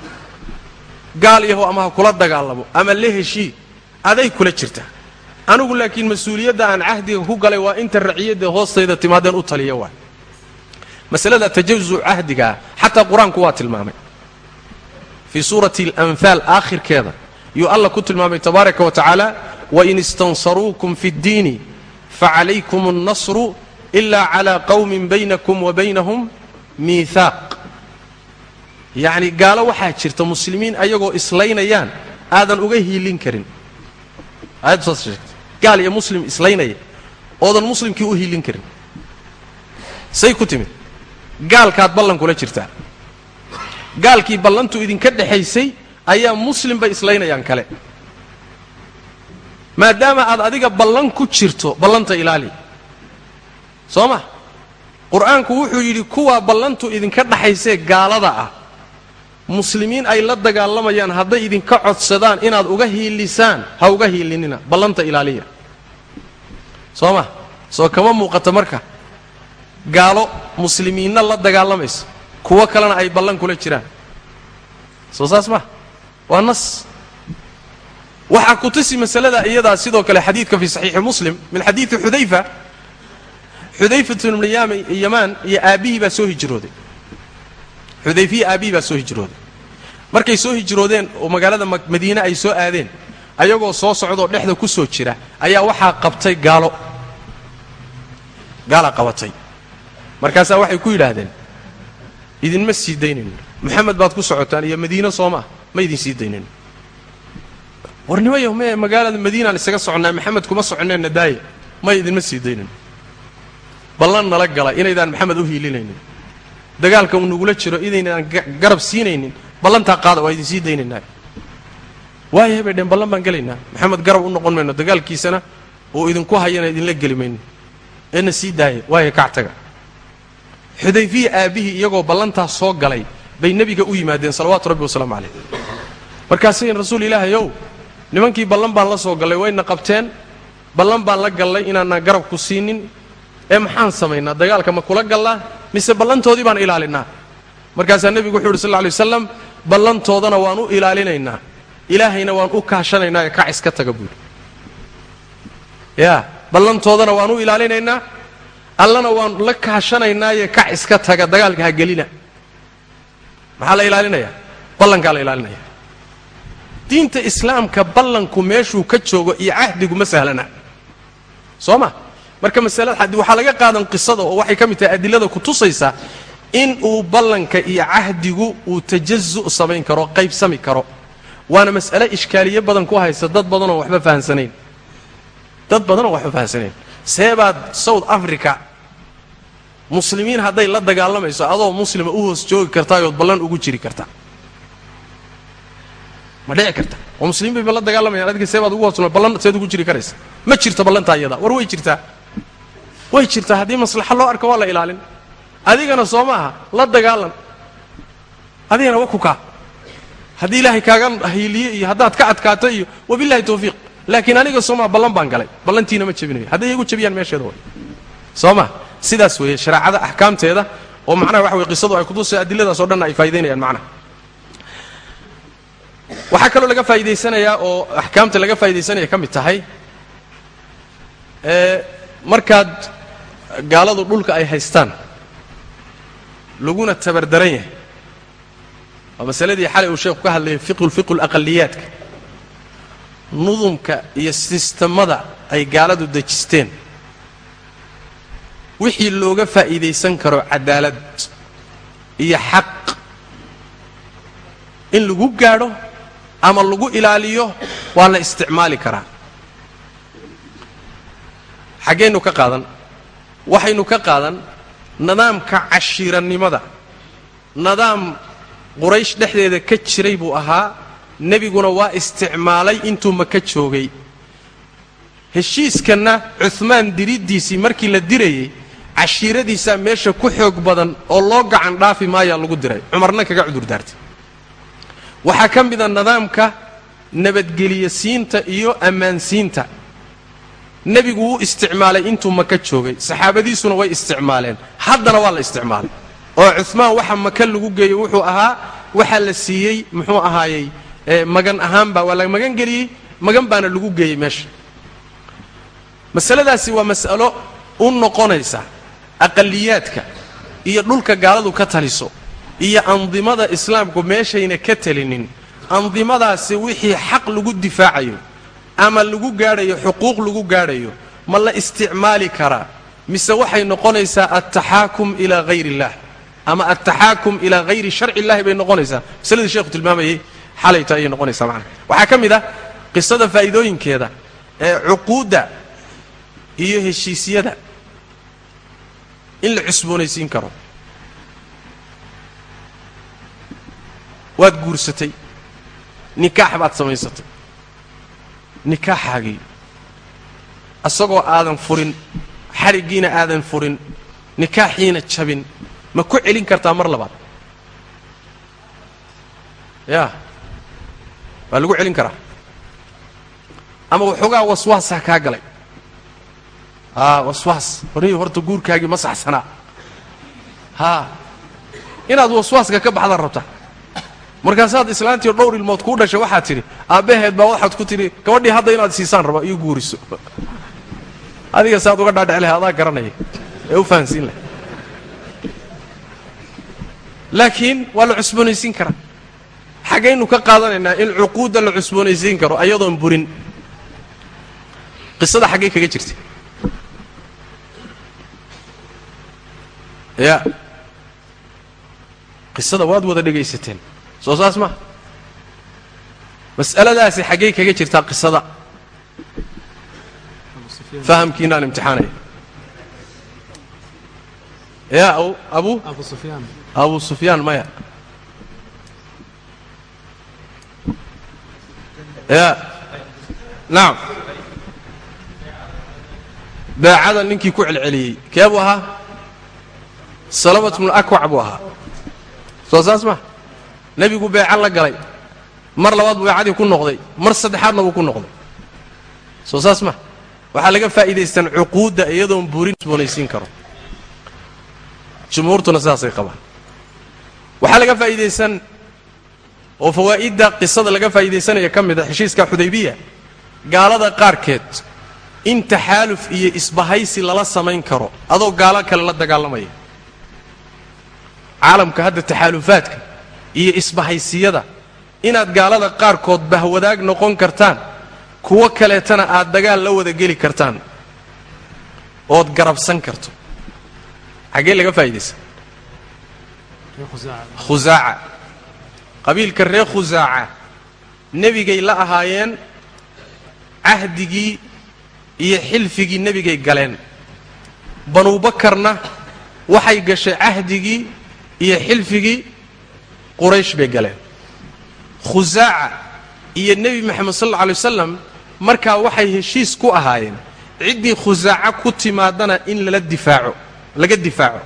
gaal yahow ama ha kula dagaalamo ama la heshii aday kula jirtaa. Anigu laakiin mas'uuliyadda aan cahdiga ku galay waa inta raciyadda hoostayda timaadeen u taliya waay. Masalada tajazuc cahdigaa xataa qur'aanku waa tilmaamay. Fii suurati alanfaal aakhirkeeda yuu alla ku tilmaamay tabaaraka wa tacaala wain istansaruukum fi ddiini facalaykum annasru ila cala qowmin baynakum wa baynahum miihaaq yacni gaalo waxaa jirta muslimiin ayagoo islaynayaan aadan uga hiilin karin. Aayaddu saas sheegtay. Gaal iyo muslim islaynaya oodan muslimkii u hiilin karin. Say ku timid. Gaalkaad ballan kula jirtaa. Gaalkii ballantu idinka dhexaysay ayaa muslimba islaynayaan kale. Maadaama aad adiga ballan ku jirto ballanta ilaali. Soo ma? Qur'aanku wuxuu yidhi kuwaa ballantu idinka dhaxaysee gaalada ah muslimiin ay la dagaalamayaan hadday idinka codsadaan inaad uga hiilisaan ha uga hiilinina ballanta ilaaliya. Soo ma? Soo kama muuqata marka? Gaalo muslimiinna la dagaalamaysa kuwo kalena ay ballan kula jiraan. Soo saas ma? Waa nas. Waxaa ku tusi masalada iyadaa sidoo kale xadiidka fii saxiixi muslim min xadiidi xudayfa. Xudayfatu ibnu yamaan iyo aabbihii baa soo hijrooday xudayfiya aabbihii baa soo hijrooday markay soo hijroodeen oo magaalada madiine ay soo aadeen ayagoo soo socdoo dhexda ku soo jira ayaa waxaa qabtay gaalo. Gaalaa qabatay. Markaasaa waxay ku yidhaahdeen idinma sii daynayno moxamed baad ku socotaan iyo madiine soomaa ma idin sii daynayno warnimayo me magaalada madiinaan isaga soconnaa maxamed kuma soconeenna daaya may idinma sii daynayno ballan nala gala inaydaan maxamed u hiilinaynin dagaalka uu nagula jiro inaynaan garab siinaynin ballantaa qaada waa idin sii daynaynaa waayahay bay dheen ballan baan gelaynaa. Maxamed garab u noqon mayno dagaalkiisana uu idinku hayana idinla geli mayno eena sii daaya waaya kactaga xudayfiya aabbihii iyagoo ballantaas soo galay bay nebiga u yimaadeen salawaatu rabbi wasalaamu calayh. Markaasay rasuul ilaahay ow nimankii ballan baan la soo gallay wayna qabteen ballan baan la gallay inaanaan garab ku siinin ee maxaan samaynaa? Dagaalka ma kula gallaa mise ballantoodii baan ilaalinaa markaasaa nebigu wuxu uhi sal lay waslam ballantoodana waan u ilaalinaynaa. Ilaahayna waan u kaashanaynaa ee kac iska taga buuri yaa ballantoodana waan u ilaalinaynaa. Allana waan la kaashanaynaaye kac iska taga dagaalka ha gelina. Maxaa la ilaalinayaa ballankaa la ilaalinaya. Diinta islaamka ballanku meeshuu ka joogo iyo cahdigu ma sahlana. Soo ma marka masalada waxaa laga qaadan qisada oo waxay ka mid tahay adilada ku tusaysaa in uu ballanka iyo cahdigu uu tajazu' samayn karo qaybsami karo. Waana mas'ale ishkaaliye badan ku haysa dad badanoo waxba fahamsanayn dad badanoo waxba fahamsanayn seebaad south africa. Muslimiin hadday la dagaalamayso adoo muslima u hoos joogi kartaayood ballan ugu jiri kartaa ma dhici karta. Oo muslimiin bayba la dagaalamayaan adinka see baad ugu hoosnoo ballan seed ugu jiri karaysa. Ma jirto ballantaa war way jirtaa way jirtaa haddii maslaxa loo arko waa la ilaalin. Adigana soo ma aha la dagaalan. Adigana wa kaa. Haddii ilaahay kaaga hiiliye iyo haddaad ka adkaato iyo wabillahi tawfiiq laakiin aniga soomaa ballan baan galay. Ballantiina ma jebinayo hadday iyagu jebiyaan meesheeda way. Soo ma sidaas weeye shareecada axkaamteeda oo macnaha waxa weye qisadu ay kutusay adiladaas o dhanna ay faa'idaynayaan macnaha. Waxaa kaloo laga faa'idaysanayaa oo axkaamta laga faa'iidaysanaya ka mid tahay markaad gaaladu dhulka ay haystaan. Laguna tabardaran yahay. Waa masaladii xalay uu sheekhu ka hadlayay fiqhu laqaliyaadka nudumka iyo sistamada ay gaaladu dejisteen. Wixii looga faa'iidaysan karo cadaalad iyo xaq. In lagu gaadho ama lagu ilaaliyo waa la isticmaali karaa. Xaggaynu ka qaadan waxaynu ka qaadan nidaamka cashiirannimada. Nidaam quraysh dhexdeeda ka jiray buu ahaa nebiguna waa isticmaalay intuu maka joogay. Heshiiskanna cuhmaan diriddiisii markii la dirayey cashiiradiisaa meesha ku xoog badan oo loo gacan dhaafi maayaa lagu diray. Cumarna kaga cudur daartay waxaa ka mida nidaamka nabadgeliyasiinta iyo ammaansiinta nebigu wuu isticmaalay intuu maka joogay. Saxaabadiisuna way isticmaaleen. Haddana waa la isticmaalay. Oo cuhmaan waxa maka lagu geeyey wuxuu ahaa waxaa la siiyey muxuu ahaayey magan ahaanbaa waa la magan geliyey magan baana lagu geeyey meesha. Masaladaasi waa mas'alo u noqonaysa aqaliyaadka iyo dhulka gaaladu ka taliso iyo andimada islaamku meeshayna ka talinin andimadaasi wixii xaq lagu difaacayo ama lagu gaadhayo xuquuq lagu gaadhayo ma la isticmaali karaa mise waxay noqonaysaa altaxaakum ilaa hayr illah ama altaxaakum ilaa hayri sharci illahi bay noqonaysaa. Masaladii sheekhu tilmaamayey xalayta ayay noqonaysaa macana waxaa ka mid ah qisada faa'iidooyinkeeda ee cuquudda iyo heshiisyada in la cusboonaysiin karo. Waad guursatay nikaax baad samaysatay nikaaxaagii asagoo aadan furin xadhiggiina aadan furin nikaaxiina jabin ma ku celin kartaa mar labaad? Yaa waa lagu celin karaa. Ama waxoogaa waswaasaa kaa galay? Haa waswaas. Horniyo horta guurkaagii ma saxsanaa. Haa inaad waswaaska ka baxdaad rabtaa markaasaad islaantii dhowr ilmood kuu dhashay waxaad tidhi aabbaheed baa waxaad ku tidhi gabadhii hadda inaad siisaan raba iyo guuriso. Adiga saaad uga dhaadhec lahay adaa garanaya ee u fahansiin lahay laakiin waa la cusboonaysiin karaa. Xaggaynu ka qaadanaynaa in cuquudda la cusboonaysiin karo ayadoon burin. Qisada xaggay kaga jirtay. Ya qisada waad wada dhegaysateen soo saas ma. Mas'aladaasi xaggay kaga jirtaa qisada. Fahamkiinaan imtixaanaya ya abu? Abu sufyaan. Maya. Ya nacam beecada ninkii ku celceliyey. Kee buu ahaa? Salamat bnu akwac buu ahaa. Soo saas ma nebigu beeca la galay. Mar labaad buu beecadii ku noqday. Mar saddexaadna buu ku noqday. Soo saas ma. Waxaa laga faa'iidaystaan cuquudda iyadoon burin cusboonaysiin karo. Jumhuurtuna sidaasay qabaan. Waxaa laga faa'iidaysan oo fawaa'idda qisada laga faa'iidaysanaya ka mid a heshiiska xudaybiya gaalada qaarkeed. In taxaaluf iyo isbahaysi lala samayn karo adoo gaalo kale la dagaalamaya. Caalamka hadda taxaalufaadka iyo isbahaysiyada. Inaad gaalada qaarkood bahwadaag noqon kartaan kuwo kaleetana aad dagaal la wada geli kartaan. Ood garabsan karto. Xaggee laga faa'idaysan khusaaca qabiilka reer khusaaca nebigay la ahaayeen cahdigii iyo xilfigii nebigay galeen. Banuubakarna waxay gashay cahdigii iyo xilfigii quraysh bay galeen. Khusaaca iyo nebi moxamed sal alla alay wasalam markaa waxay heshiis ku ahaayeen ciddii khusaaca ku timaadana in lala difaaco laga difaaco.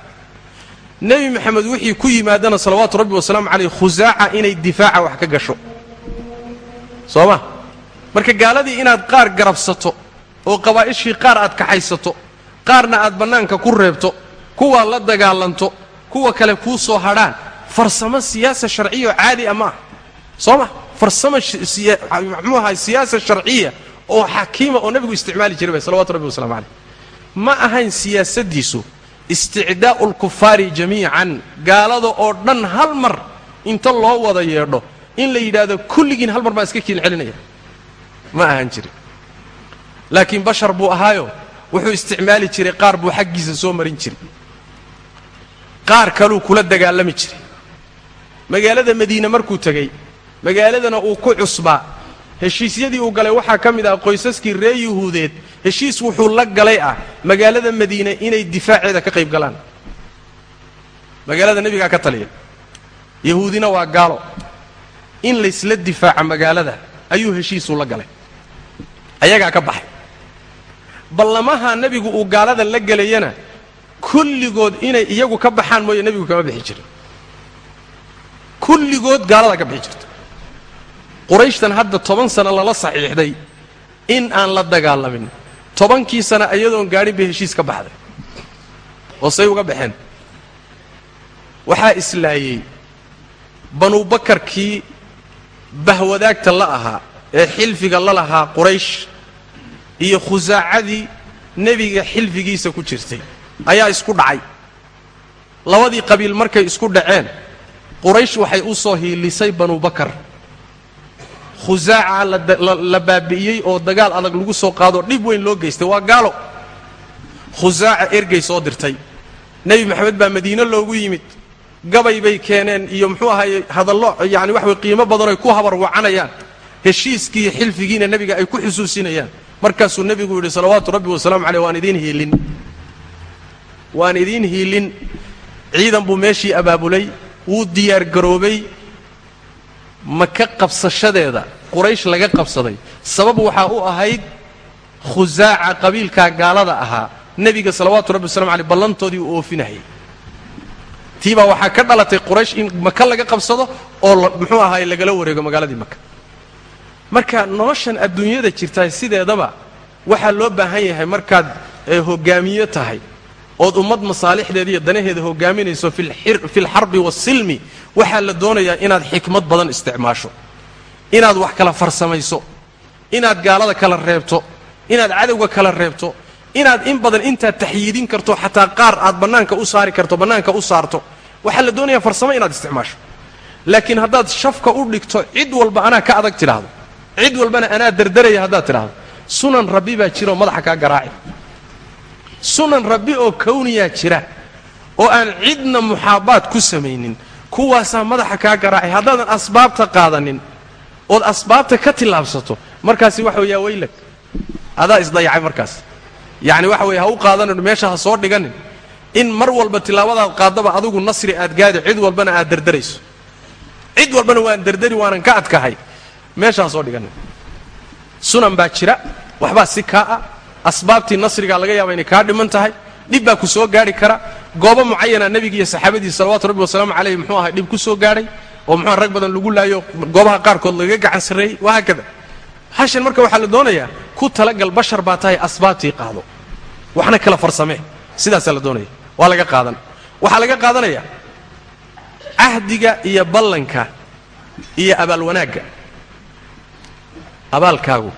Nebi moxamed wixii ku yimaadana salawaatu rabbi wasalaamu caleyh khusaaca inay difaaca wax ka gasho. Soo ma? Marka gaaladii inaad qaar garabsato oo qabaa'ishii qaar aad kaxaysato qaarna aad bannaanka ku reebto kuwaa la dagaalanto kuwa kale kuu soo hadhaan farsamo siyaasa sharciya oo caadi a ah soo ma? Farsamo muxuu ahay siyaasa sharciya oo xakiima oo nebigu isticmaali jiray bay salawatu rabbi waslamu caleyh ma ahayn siyaasaddiisu isticdaa'u lkufaari jamiican gaalada oo dhan hal mar inta loo wada yeedho in la yidhaahdo kulligiin hal mar baan iska kiin celinaya. Ma ahaan jirin. Laakiin bashar buu ahaayo wuxuu isticmaali jiray qaar buu xaggiisa soo marin jiray. Qaar kaluu kula dagaalami jiray magaalada madiine markuu tegey magaaladana uu ku cusbaa heshiisyadii uu galay waxaa ka mid ah qoysaskii reer yuhuudeed. Heshiis wuxuu la galay ah magaalada madiine inay difaaceeda ka qayb galaan. Magaalada nebigaa ka taliya yahuudina waa gaalo. In laysla difaaca magaalada ayuu heshiisuu la galay. Ayagaa ka baxay. Ballamaha nebigu uu gaalada la gelayana kulligood inay iyagu ka baxaan mooye nebigu kama bixi jirin kulligood gaaladaa ka bixi jirta qurayshtan hadda toban sano lala saxiixday in aan la dagaalamin tobankii sana iyadoon gaadhin bay heshiis ka baxday. Oo say uga baxeen. Waxaa islaayey banuubakarkii bahwadaagta la ahaa ee xilfiga la lahaa quraysh iyo khusaacadii nebiga xilfigiisa ku jirtay. Ayaa isku dhacay. Labadii qabiil markay isku dhaceen quraysh waxay u soo hiilisay banubakar khusaaca la baabi'iyey oo dagaal adag lagu soo qaadoo dhib weyn loo geystay waa gaalo. Khusaaca ergey soo dirtay. Nebi maxamed baa madiine loogu yimid. Gabay bay keeneen iyo muxuu ahaye hadallo yani wax way qiimo badanoy ku habar wacanayaan. Heshiiskiiyo xilfigiina nebiga ay ku xusuusinayaan. Markaasuu nebigu yidhi salawaatu rabbi wasalaamu caleyh waan idiin hiilin. Waan idiin hiilin. Ciidan buu meeshii abaabulay wuu diyaargaroobay maka qabsashadeeda? Quraysh laga qabsaday. Sabab waxaa u ahayd khusaaca qabiilkaa gaalada ahaa. Nebiga salawaatu rabbi waslamu aleyh ballantoodii uu oofinayay. Tii baa waxaa ka dhalatay quraysh in maka laga qabsado oo muxuu ahaay lagala wareego magaaladii maka marka noloshan adduunyada jirtaa sideedaba waxaa loo baahan yahay markaad hogaamiye tahay ood ummad masaalixdeeda iyo danaheeda hogaaminayso fi lxarbi waasilmi waxaa la doonayaa inaad xikmad badan isticmaasho inaad wax kala farsamayso inaad gaalada kala reebto inaad cadowga kala reebto inaad in badan intaad taxyiidin karto xataa qaar aad bannaanka u saari karto bannaanka u saarto waxaa la doonayaa farsamo inaad isticmaasho. Laakiin haddaad shafka u dhigto cid walba anaa ka adag tidhaahdo cid walbana anaa derderaya haddaad tidhaahdo sunan rabbi baa jiraoo madaxa kaa garaaci sunan rabbi oo kawniyaa jira oo aan cidna muxaabaad ku samaynin kuwaasaa madaxa kaa garaacay haddaadan asbaabta qaadanin ood asbaabta ka tillaabsato markaasi waxa weyaa weylag adaa isdayacay markaas. Yacni waxa weye ha u qaadanin meesha ha soo dhiganin in mar walba tillaabadaad qaadaba adigu nasri aad gaadi cid walbana aad derderayso cid walbana waan derderi waanan ka adkahay meesha ha soo dhiganin. Sunan baa jira waxbaa si kaa ah asbaabtii nasrigaa laga yaaba inay kaa dhiman tahay dhib baa ku soo gaari kara. Goobo mucayana nebiga iyo saxaabadiisa salawatu rabbi wasalaamu caleyh muxuu ahay dhib ku soo gaadhay oo muxua rag badan lagu laayo goobaha qaarkood lagaga gacan sarreeyey. Wahaakada hashan marka waxaa la doonayaa ku talagal bashar baa tahay asbaabtii qaado. Waxna kala farsamee. Sidaasaa la doonaya. Waa laga qaadan. Waxaa laga qaadanaya cahdiga iyo ballanka iyo abaal wanaagga. Abaalkaagu.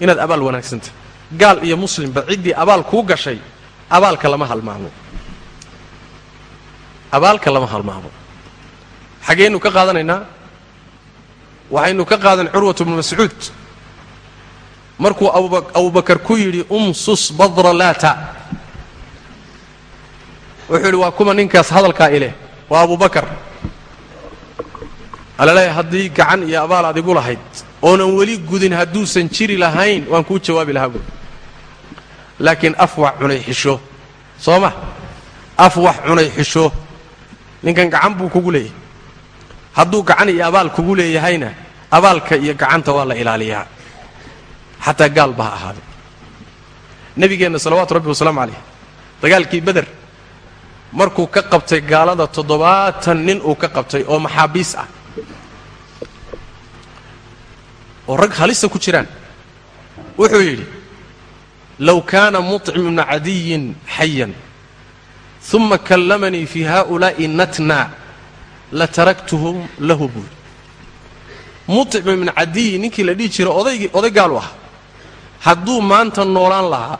Inaad abaal wanaagsantah gaal iyo muslimba ciddii abaal kuu gashay abaalka lama halmaamo. Abaalka lama halmaamo. Xaggeynu ka qaadanaynaa? Waxaynu ka qaadan curwat bnu mascuud. Markuu abubakar ku yidhi umsus badra laata. Wuxuu yidhi waa kuma ninkaas hadalkaa ileh waa abubakar alaleeya haddii gacan iyo abaal aad igu lahayd oonan weli gudin hadduusan jiri lahayn waan kuu jawaabi lahaa buui laakiin af wax cunay xisho. Soo ma? Af wax cunay xisho. Ninkan gacan buu kugu leeyahay. Hadduu gacan iyo abaal kugu leeyahayna abaalka iyo gacanta waa la ilaaliyaa. Xataa gaalba ha ahaado. Nebigeenna salawaatu rabbi wasalaamu calayh dagaalkii beder markuu ka qabtay gaalada toddobaatan nin uu ka qabtay oo maxaabiis ah oo rag halisa ku jiraan. Wuxuu yidhi low kaana muطcim ibna cadiyin xayan uma kallamanii fii haa'ulaa'i natna la taraktuhum lahu buuri mucim ibna cadiyi ninkii la dhihi jira odaygii odaygaalu ahaa. Hadduu maanta noolaan lahaa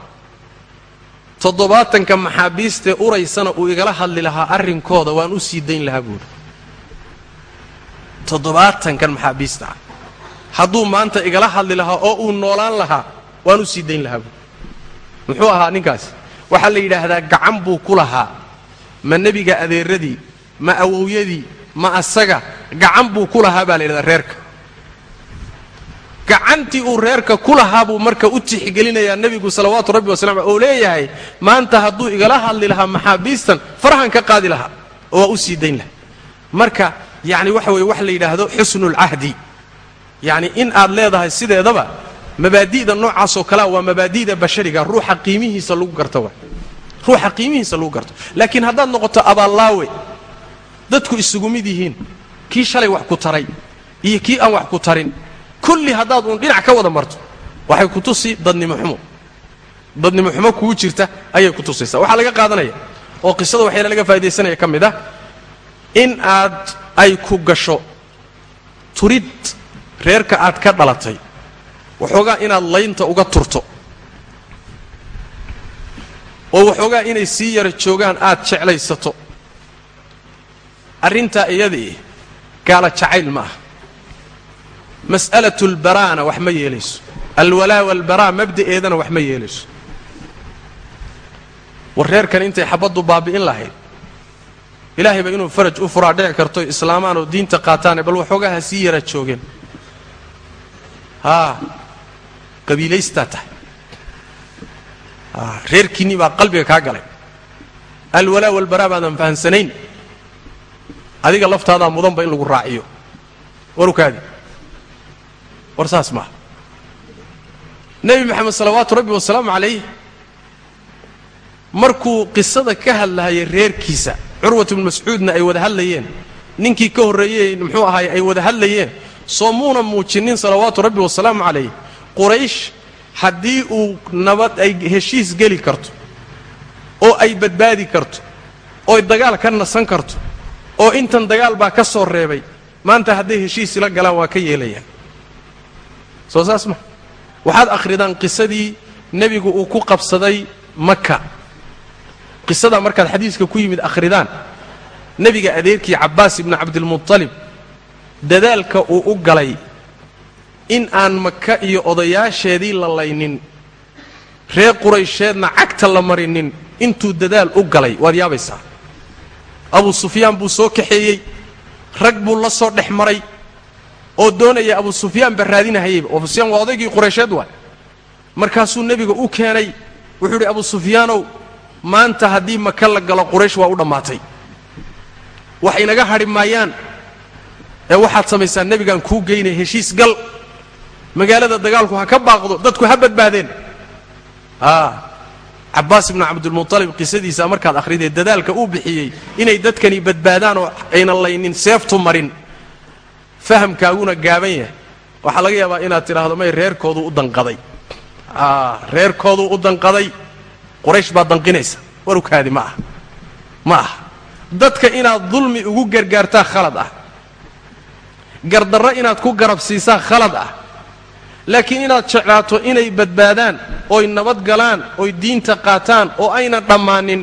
toddobaatanka maxaabiistee uraysana uu igala hadli lahaa arrinkooda waan u sii dayn lahaa buuri toddobaatankan maxaabiistaah hadduu maanta igala hadli lahaa oo uu noolaan lahaa waan u sii dayn lahaa buuri muxuu ahaa ninkaasi waxaa la yidhaahdaa gacan buu ku lahaa. Ma nebiga adeeradii ma awowyadii ma asaga gacan buu ku lahaa baa la yidhahdaa reerka. Gacantii uu reerka ku lahaa buu marka u tixgelinayaa nebigu salawaatu rabbi wasalam oo leeyahay maanta hadduu igala hadli lahaa maxaabiistan farahan ka qaadi lahaa oo waa u sii dayn lahaa. Marka yacni waxa weye wax la yidhaahdo xusnulcahdi yacni in aad leedahay sideedaba mabaadi'da noocaasoo kalea waa mabaadi'da bashariga ruuxa qiimihiisa lagu garto wa ruuxa qiimihiisa lagu garto. Laakiin haddaad noqoto abaallaawe dadku isugu mid yihiin kii shalay wax ku taray iyo kii aan wax ku tarin kulli haddaad uun dhinac ka wada marto waxay ku tusi dadnimo xumo. Dadnimo xumo kugu jirta ayay ku tusaysaa. Waxaa laga qaadanaya oo qisada waxyaala laga faa'idaysanaya ka mid ah in aad ay ku gasho turid reerka aad ka dhalatay. Waxoogaa inaad laynta uga turto. Oo waxoogaa inay sii yara joogaan aad jeclaysato. Arrintaa iyadii gaala jacayl ma ah. Mas'alatu lbaraana wax ma yeelayso. Alwalaa walbaraa mabda'eedana wax ma yeelayso. War reerkan intay xabaddu baabi'in lahayd. Ilaahayba inuu faraj u furaa dhici karto islaamaan oo diinta qaataane bal waxoogaa ha sii yara joogeen haa qabiilaystaa tahay reerkiinnii baa qalbiga kaa galay. Alwalaa walbaraa baadan fahansanayn. Adiga laftaadaa mudanba in lagu raaciyo. Warukaadi. War saas maaha nebi moxamed salawaatu rabbi wasalaamu calayh markuu qisada ka hadlahayay reerkiisa curwat ibnu mascuudna ay wada hadlayeen. Ninkii ka horreeyey muxuu ahaay ay wada hadlayeen soo muuna muujinin salawaatu rabbi wasalaamu calayh. Quraysh haddii uu nabad ay heshiis geli karto oo ay badbaadi karto ooy dagaal ka nasan karto oo intan dagaal baa ka soo reebay maanta hadday heshiis ila galaan waa ka yeelayaan. Soo saas ma. Waxaad akhridaan qisadii nebigu uu ku qabsaday maka qisadaa markaad xadiiska ku yimid akhridaan nebiga adeerkii cabbaas ibnu cabdilmuطalib dadaalka uu u galay in aan maka iyo odayaasheedii la laynin reer quraysheedna cagta la marinin intuu dadaal u galay. Waad yaabaysaa? Abu sufyaan buu soo kaxeeyey rag buu la soo dhex maray oo doonaya abu sufyaan ba raadinahayeyba abu sufyaan waa odaygii quraysheed waa markaasuu nebiga u keenay wuxuu idhi abu sufyaanow maanta haddii maka la galo quraysh waa u dhammaatay. Wax inaga hadhi maayaan ee waxaad samaysaa nebigaan kuu geynaya heshiis gal. Magaalada dagaalku ha ka baaqdo dadku ha badbaadeen. Cabbaas ibnu cabdilmuطalib qisadiisa markaad akhridee dadaalka uu bixiyey inay dadkani badbaadaan oo aynan laynin seeftu marin. Fahamkaaguna gaaban yahay. Waxaa laga yaabaa inaad tidhaahdo may reerkoodu u danqaday. Reerkooduu u danqaday. Quraysh baad danqinaysa. Warukaadi ma ah. Ma ah. Dadka inaad dulmi ugu gargaartaa khalad ah gardarro inaad ku garab siisaa khalad ah. Laakiin inaad jeclaato inay badbaadaan oy nabad galaan oy diinta qaataan oo ayna dhammaanin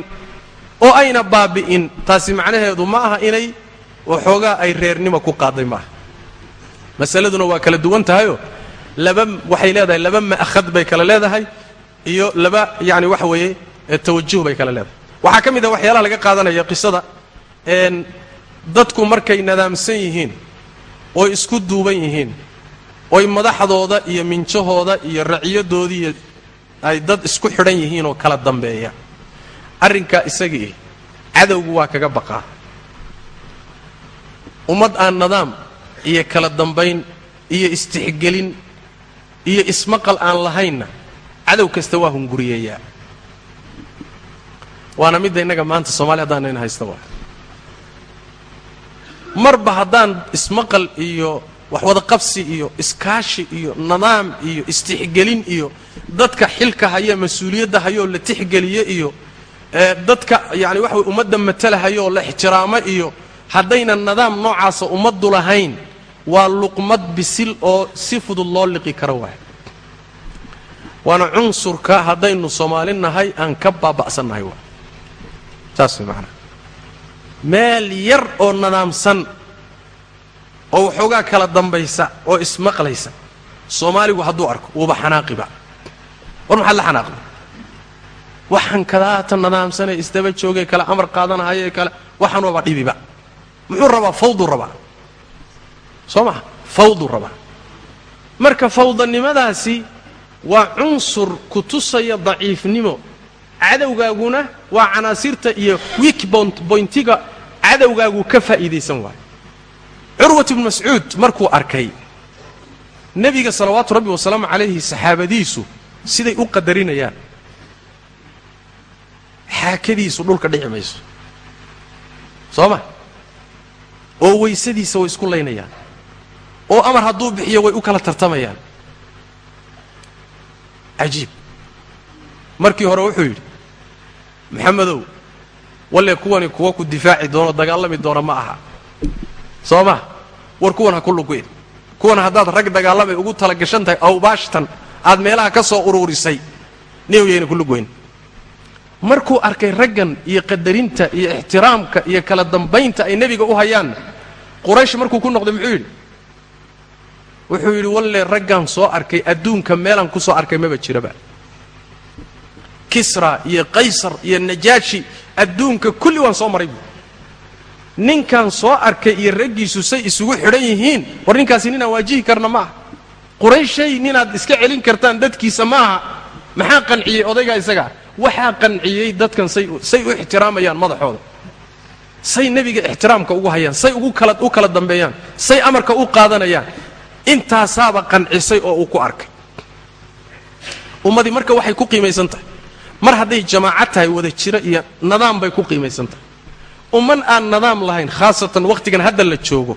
oo ayna baabi'in taasi macnaheedu ma aha inay waxoogaa ay reernimo ku qaaday maaha. Masaladuna waa kala duwan tahayoo laba waxay leedahay laba ma'had bay kale leedahay iyo laba yacni waxa weeye tawajuh bay kale leedahay. Waxaa ka mid ah waxyaalaha laga qaadanaya qisada dadku markay nadaamsan yihiin ooy isku duuban yihiin oy madaxdooda iyo minjahooda iyo raciyadoodiiyo ay dad isku xidhan yihiin oo kala dambeeya. Arrinkaa isagii cadowgu waa kaga baqaa. Ummad aan nidaam iyo kala dambayn iyo istixgelin iyo ismaqal aan lahaynna cadow kasta waa hunguriyeeyaa. Waana midda innaga maanta soomaliya haddaan in haysta marba haddaan ismaqal iyo waxwada qabsi iyo iskaashi iyo nidaam iyo istixgelin iyo dadka xilka haya mas'uuliyadda hayoo la tixgeliye iyo dadka yani waxa way ummadda matalahayooo la ixtiraamo iyo haddaynan nidaam noocaasa ummaddu lahayn waa luqmad bisil oo si fudud loo liqi karo waay waana cunsurka haddaynu soomaali nahay aan ka baaba'sannahay saas way macanaha meel yar oo nidaamsan oo waxoogaa kala dambaysa oo ismaqlaysa. Soomaaligu hadduu arko wuuba xanaaqiba. War maxaad la xanaaqda waxaan kadaata nidaamsanee isdaba joogee kale amar qaadanahayee kale waxaan waaba dhibiba. Muxuu rabaa fawduu rabaa? Soo maha fawduu rabaa. Marka fawdanimadaasi waa cunsur ku tusaya daciifnimo. Cadowgaaguna waa canaasirta iyo wiik boyntiga cadowgaagu ka faa'iidaysan waayo. Curwat ibnu mascuud markuu arkay nebiga salawaatu rabbi wasalaamu calayhi saxaabadiisu siday u qadarinayaan. Xaakadiisu dhulka dhici mayso. Soo ma? Oo weysadiisa way isku laynayaan. Oo amar hadduu bixiyo way u kala tartamayaan. Cajiib. Markii hore wuxuu yidhi maxamedow walle kuwani kuwa ku difaaci doono dagaalami doona ma aha. Soo ma war kuwan ha ku lugeyn kuwan haddaad rag dagaalamay ugu tala gashan tahay awbaashtan aad meelaha ka soo uruurisay niw yayna ku lugweyn markuu arkay raggan iyo qadarinta iyo ixtiraamka iyo kala dambaynta ay nebiga u hayaanna quraysh markuu ku noqday muxuu yidhi? Wuxuu yidhi walle raggan soo arkay adduunka meelaan ku soo arkay maba jiraba kisra iyo qaysar iyo najaashi adduunka kulli waan soo maray buui ninkaan soo arkay iyo raggiisu say isugu xidhan yihiin war ninkaasi ninaan waajihi karna ma aha. Qurayshay ninaad iska celin kartaan dadkiisa ma aha. Maxaa qanciyey odaygaa isagaa waxaa qanciyey dadkan say u ixtiraamayaan madaxooda. Say nebiga ixtiraamka ugu hayaan say ugu kala u kala dambeeyaan say amarka u qaadanayaan. Intaasaaba qancisay oo uu ku arkay. Ummadii marka waxay ku qiimaysan tahay mar hadday jamaaco tahay wada jiro iyo nidaam bay ku qiimaysan tahay umman aan nidaam lahayn khaasatan wakhtigan hadda la joogo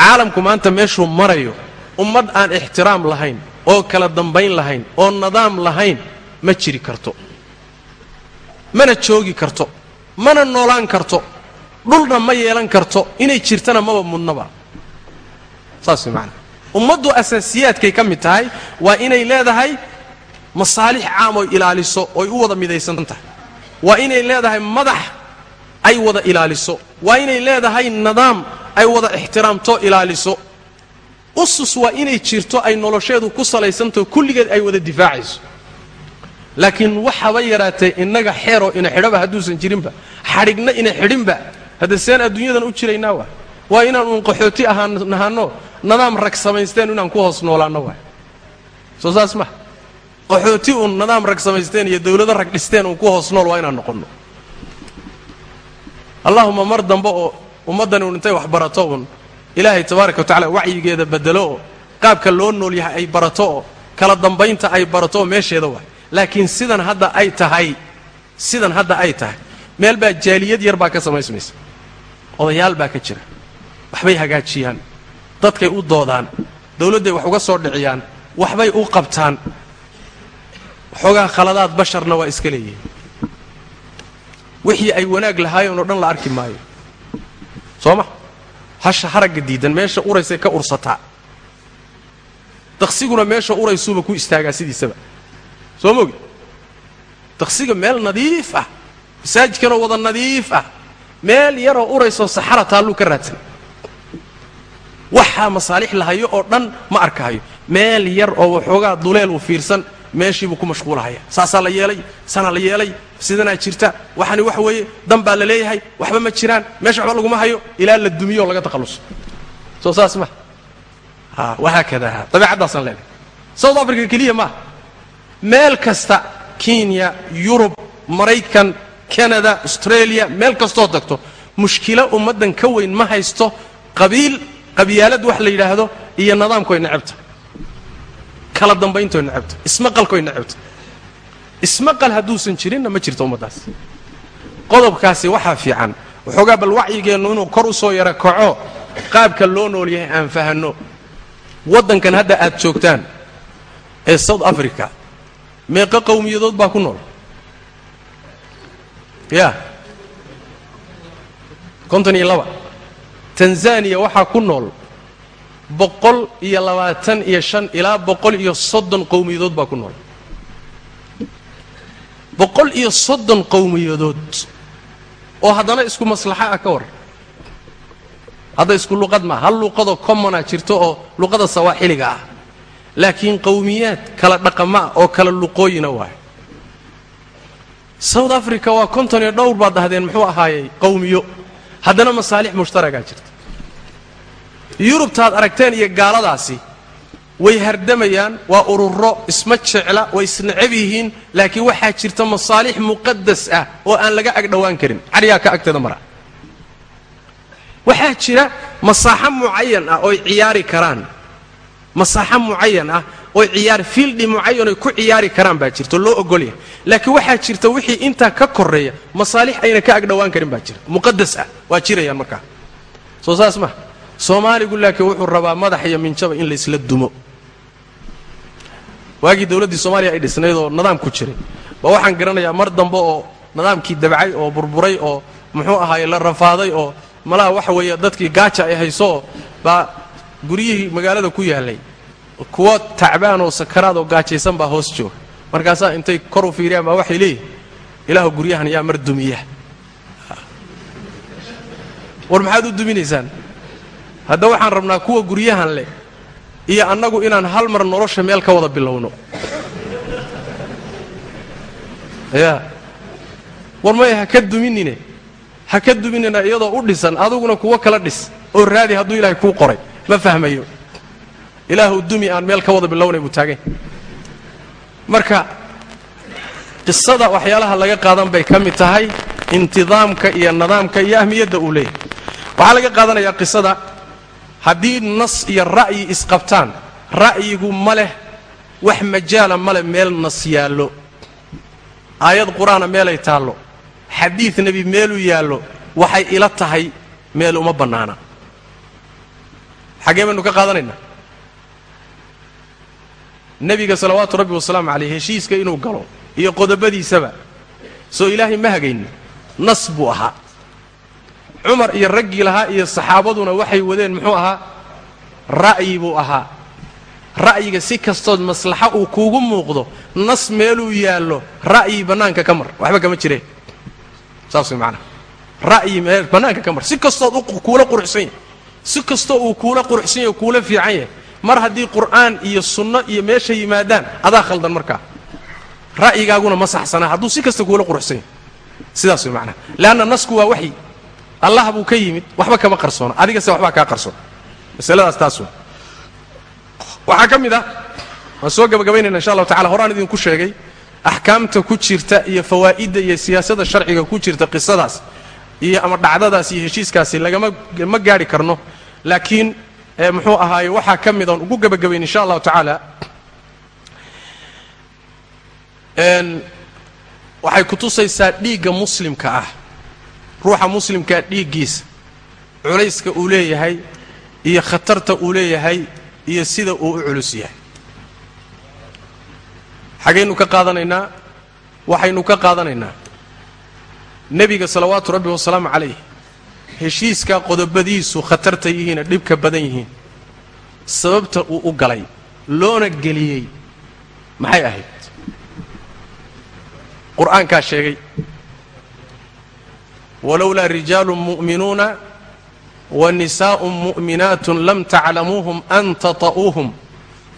caalamku maanta meeshuu marayo ummad aan ixtiraam lahayn oo kala dambayn lahayn oo nidaam lahayn ma jiri karto. Mana joogi karto. Mana noolaan karto. Dhulna ma yeelan karto. Inay jirtana maba mudnaba. Saas way macana ummaddu asaasiyaadkay ka mid tahay waa inay leedahay masaalix caam oy ilaaliso oy u wada midaysan tahay. Waa inay leedahay madax ay wada ilaaliso. Waa inay leedahay nidaam ay wada ixtiraamto ilaaliso. Usus waa inay jirto ay nolosheedu ku salaysantaho kulligeed ay wada difaacayso. Laakiin waxaba yaraatee innaga xeeroo ina xidhaba hadduusan jirinba xadhigna ina xidhinba. Hadda seen adduunyadan u jiraynaa waa. Waa inaan uun qaxooti ahaan nahanno nidaam rag samaysteen inaan ku hoos noolaanno waay soo saas ma qaxooti uun nidaam rag samaysteen iyo dawlado rag dhisteen uun ku hoos nool waa inaan noqonno. Allahuma mar dambe oo ummaddani uun intay wax barato uun ilaahay tabaaraka wa tacala wacyigeeda bedelo oo qaabka loo nool yahay ay barato oo kala dambaynta ay barato oo meesheeda waay. Laakiin sidan hadda ay tahay sidan hadda ay tahay meel baa jaaliyad yar baa ka samaysmaysa. Odayaal baa ka jira. Waxbay hagaajiyaan. Dadkay u doodaan. Dawladday wax uga soo dhiciyaan. Waxbay u qabtaan waxoogaa khaladaad basharna waa iska leeyihiin. Wixii ay wanaag lahaayeen oo dhan la arki maayo. Soo ma? Hasha haragga diidan meesha uraysay ka ursataa. Daqsiguna meesha uraysuuba ku istaagaa sidiisaba. Soo mogi daqsiga meel nadiif ah masaajidkanoo wada nadiif ah. Meel yaroo uraysoo saxara taalluu ka raadsan. Waxaa masaalix lahayo oo dhan ma arkahayo meel yar oo waxoogaa duleel uu fiirsan meeshiibuu ku mashquulahaya saasaa la yeelay sanaa la yeelay sidanaa jirta. Waxani wax weeye dan baa la leeyahay waxba ma jiraan meesha waxba laguma hayo ilaa la dumiyo laga takhalluso soo saas ma. Ha wahaakada dabeecaddaasaan leenahay south africa keliya maaha meel kasta kenya yurub maraykan canada australia meel kastoo tagto mushkilo ummaddan ka weyn ma haysto qabiil qabyaalad wax la yidhaahdo iyo nidaamkoy necabta kala dambayntoy necabta ismaqalkoy necabta ismaqal hadduusan jirinna ma jirto ummaddaas. Qodobkaasi waxaa fiican waxoogaa bal wacyigeennu inuu kor u soo yara kaco qaabka loo nool yahay aan fahanno. Waddankan hadda aad joogtaan ee south africa meeqo qowmiyadood baa ku nool. Ya. Konton iyo laba. Tanzaniya waxaa ku nool boqol iyo labaatan iyo shan ilaa boqol iyo soddon qowmiyadood baa ku nool. boqol iyo soddon qowmiyadood oo haddana isku maslaxa ah ka war. Hadda isku luqad maa hal luqadoo commona jirto oo luqada sawaaxiliga ah. Laakiin qowmiyaad kala dhaqama ah oo kala luqooyina waayo south africa waa konton iyo dhowr baad dhahdeen muxuu ahaayey qowmiyo. Haddana masaalix mushtaragaa jirta yurubtaad aragteen iyo gaaladaasi way hardamayaan waa ururo isma jecla way isnecab yihiin laakiin waxaa jirta masaalix muqadas ah oo aan laga agdhowaan karin. Cadhigaa ka agteeda mara. Waxaa jira masaaxo mucayan ah ooy ciyaari karaan. Masaaxo mucayan ah oy ciyaar fiildi mucayan oy ku ciyaari karaan baa jirta loo ogolyahay laakiin waxaa jirta wixii intaa ka koreeya masaalix ayna ka agdhowaan karin baa jira muqadas ah waa jirayaan markaa. Soo saas ma soomaaligu laakiin wuxuu rabaa madax iyo minjaba in laysla dumo. Waagii dowladdii soomaaliya ay dhisnayd oo nidaam ku jiray ba waxaan garanayaa mar dambe oo nidaamkii dabcay oo burburay oo muxuu ahaaye la rafaaday oo malaha waxa weeye dadkii gaaja ay haysooo baa guryihii magaalada ku yaallay. Kuwo tacbaan oo sakaraad oo gaajaysan baa hoos jooga. Markaasaa intay kor u fiiriyaan baa waxay leeyihiin ilaahu guryahan yaa mar dumiya war maxaad u duminaysaan hadda waxaan rabnaa kuwa guryahan leh iyo annagu inaan hal mar nolosha meel ka wada bilowno. Ya war maya ha ka duminine ha ka duminina iyadoo u dhisan aduguna kuwo kala dhis oo raadi hadduu ilaahay kuu qoray. Ma fahmayo? Ilaahu dumi aan meel ka wada bilownay buu taagay. Marka qisada waxyaalaha laga qaadan bay ka mid tahay intidaamka iyo nidaamka iyo ahmiyadda uu leeyahay. Waxaa laga qaadanayaa qisada haddii nas iyo ra'yi isqabtaan ra'yigu ma leh wax majaala ma leh meel nas yaallo. Aayad qur'aana meelay taallo. Xadiid nebi meeluu yaallo waxay ila tahay meel uma bannaana. Xaggee baynu ka qaadanaynaa? Nebiga salawaatu rabbi wasalaamu caleyh heshiiska inuu galo iyo qodobadiisaba soo ilaahay ma hagaynin nas buu ahaa cumar iyo raggii lahaa iyo saxaabaduna waxay wadeen muxuu ahaa ra'yi buu ahaa. Ra'yiga si kastood maslaxa uu kuugu muuqdo nas meeluu yaallo ra'yi bannaanka ka mar. Waxba kama jireen saas way ra'yi meel bannaanka ka mar. Si kastood kuula quruxsan yahay. Si kastoo uu kuula quruxsan yahy kuula fiican yahay. Mar haddii qur'aan iyo sunno iyo meesha yimaadaan adaa khaldan markaa ra'yigaaguna ma saxsanaa. Hadduu si kasta kuula quruxsan yahay. Sidaas way leanna nasku waa waxyi allah buu ka yimid waxba kama qarsoona adigase waxbaa kaa qarsoon. Masaladaas taas waxaa ka mid ah waan soo gabagabaynayna insha allahu tacala horaan idinku sheegay axkaamta ku jirta iyo fawaa'idda iyo siyaasada sharciga ku jirta qisadaas iyo ama dhacdadaas iyo heshiiskaasi lagama ma gaadhi karno. Laakiin muxuu ahaaye waxaa ka mid oon ugu gabagabayn insha allahu tacaala waxay kutusaysaa dhiigga muslimka ah ruuxa muslimkaa dhiiggiisa culayska uu leeyahay iyo khatarta uu leeyahay iyo sida uu u culus yahay. Xagaynu ka qaadanaynaa waxaynu ka qaadanaynaa. Nebiga salawaatu rabbi wasalaamu calayh heshiiskaa qodobadiisu khatarta yihiina dhibka badan yihiin sababta uu u galay loona geliyey maxay ahayd? Qur'aankaa sheegay walowlaa rijaalu mu'minuuna wa nisaa'un mu'minaatun lam taclamuuhum an tata'uuhum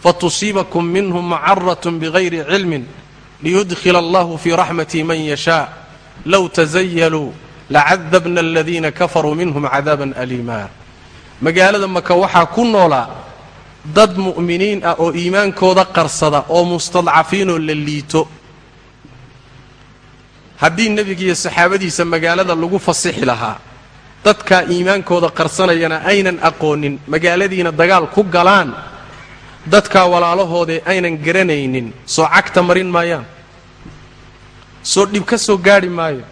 fatusiibakum minhum macaratun bigayri cilmin liyudkhila allahu fii raxmatii man yashaa low tasayaluu lacadabna aladiina kafaruu minhum cadaaban aliima magaalada maka waxaa ku noolaa dad mu'miniin ah oo iimaankooda qarsada oo mustadcafiinoo la liito haddii nebiga iyo saxaabadiisa magaalada lagu fasixi lahaa dadkaa iimaankooda qarsanayana aynan aqoonin magaaladiina dagaal ku galaan dadkaa walaalahoodee aynan garanaynin soo cagta marin maayaan soo dhib ka soo gaadhi maayo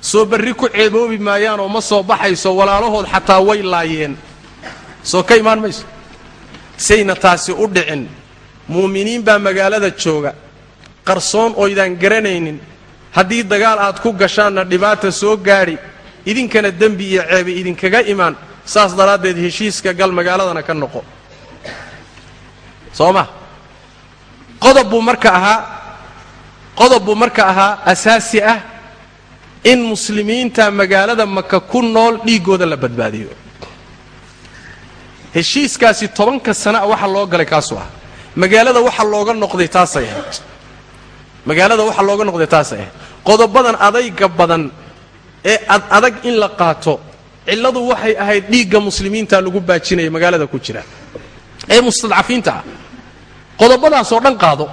soo barri ku ceeboobi maayaan oo ma soo baxayso walaalahood xataa way laayeen. Soo ka imaan mayso. Sayna taasi u dhicin. Muuminiin baa magaalada jooga. Qarsoon oydaan garanaynin haddii dagaal aad ku gashaanna dhibaata soo gaadhi idinkana dembi iyo ceebi idinkaga imaan saas daraaddeed heshiiska gal magaaladana ka noqo. Soo ma qodob buu marka ahaa qodob buu marka ahaa asaasi ah in muslimiinta magaalada maka ku nool dhiiggooda la badbaadiyo. Heshiiskaasi tobanka sana a waxa loo galay kaasuu ah. Magaalada waxa looga noqday taasay ahayd magaalada waxa looga noqday taasay ahayd qodobadan adayga badan ee ad adag in la qaato cilladu waxay ahayd dhiigga muslimiinta lagu baajinaya magaalada ku jira. Ee mustadcafiinta ah qodobadaasoo dhan qaado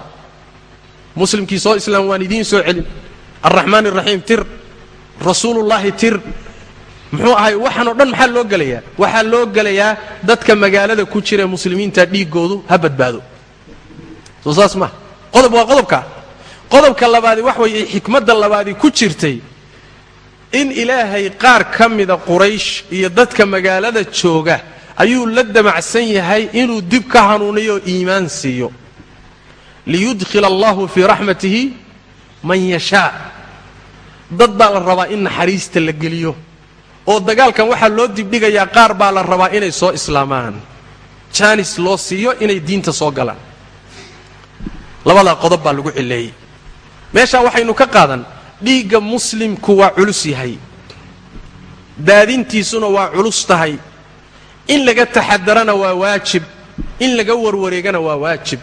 muslimkii soo islaam waan idiin soo celin alraxmaan araxiim tir rasuulullaahi tir muxuu ahay waxaanoo dhan maxaa loo gelayaa? Waxaa loo gelayaa dadka magaalada ku jira muslimiinta dhiiggoodu ha badbaado. Soo saas maa qodob waa qodobka qodobka labaadi wax weeye xikmadda labaadi ku jirtay in ilaahay qaar ka mida quraysh iyo dadka magaalada jooga ayuu la damacsan yahay inuu dib ka hanuuniyo iimaan siiyo. Liyudkhila allahu fii raxmatihi man yashaa dad baa la rabaa in naxariista la geliyo oo dagaalkan waxaa loo dibdhigayaa qaar baa la rabaa inay soo islaamaan. Jaanis loo siiyo inay diinta soo galaan. Labadaa qodob baa lagu cileeyey meeshaa waxaynu ka qaadan dhiigga muslimku waa culus yahay. Daadintiisuna waa culus tahay. In laga taxadarana waa waajib. In laga warwareegana waa waajib.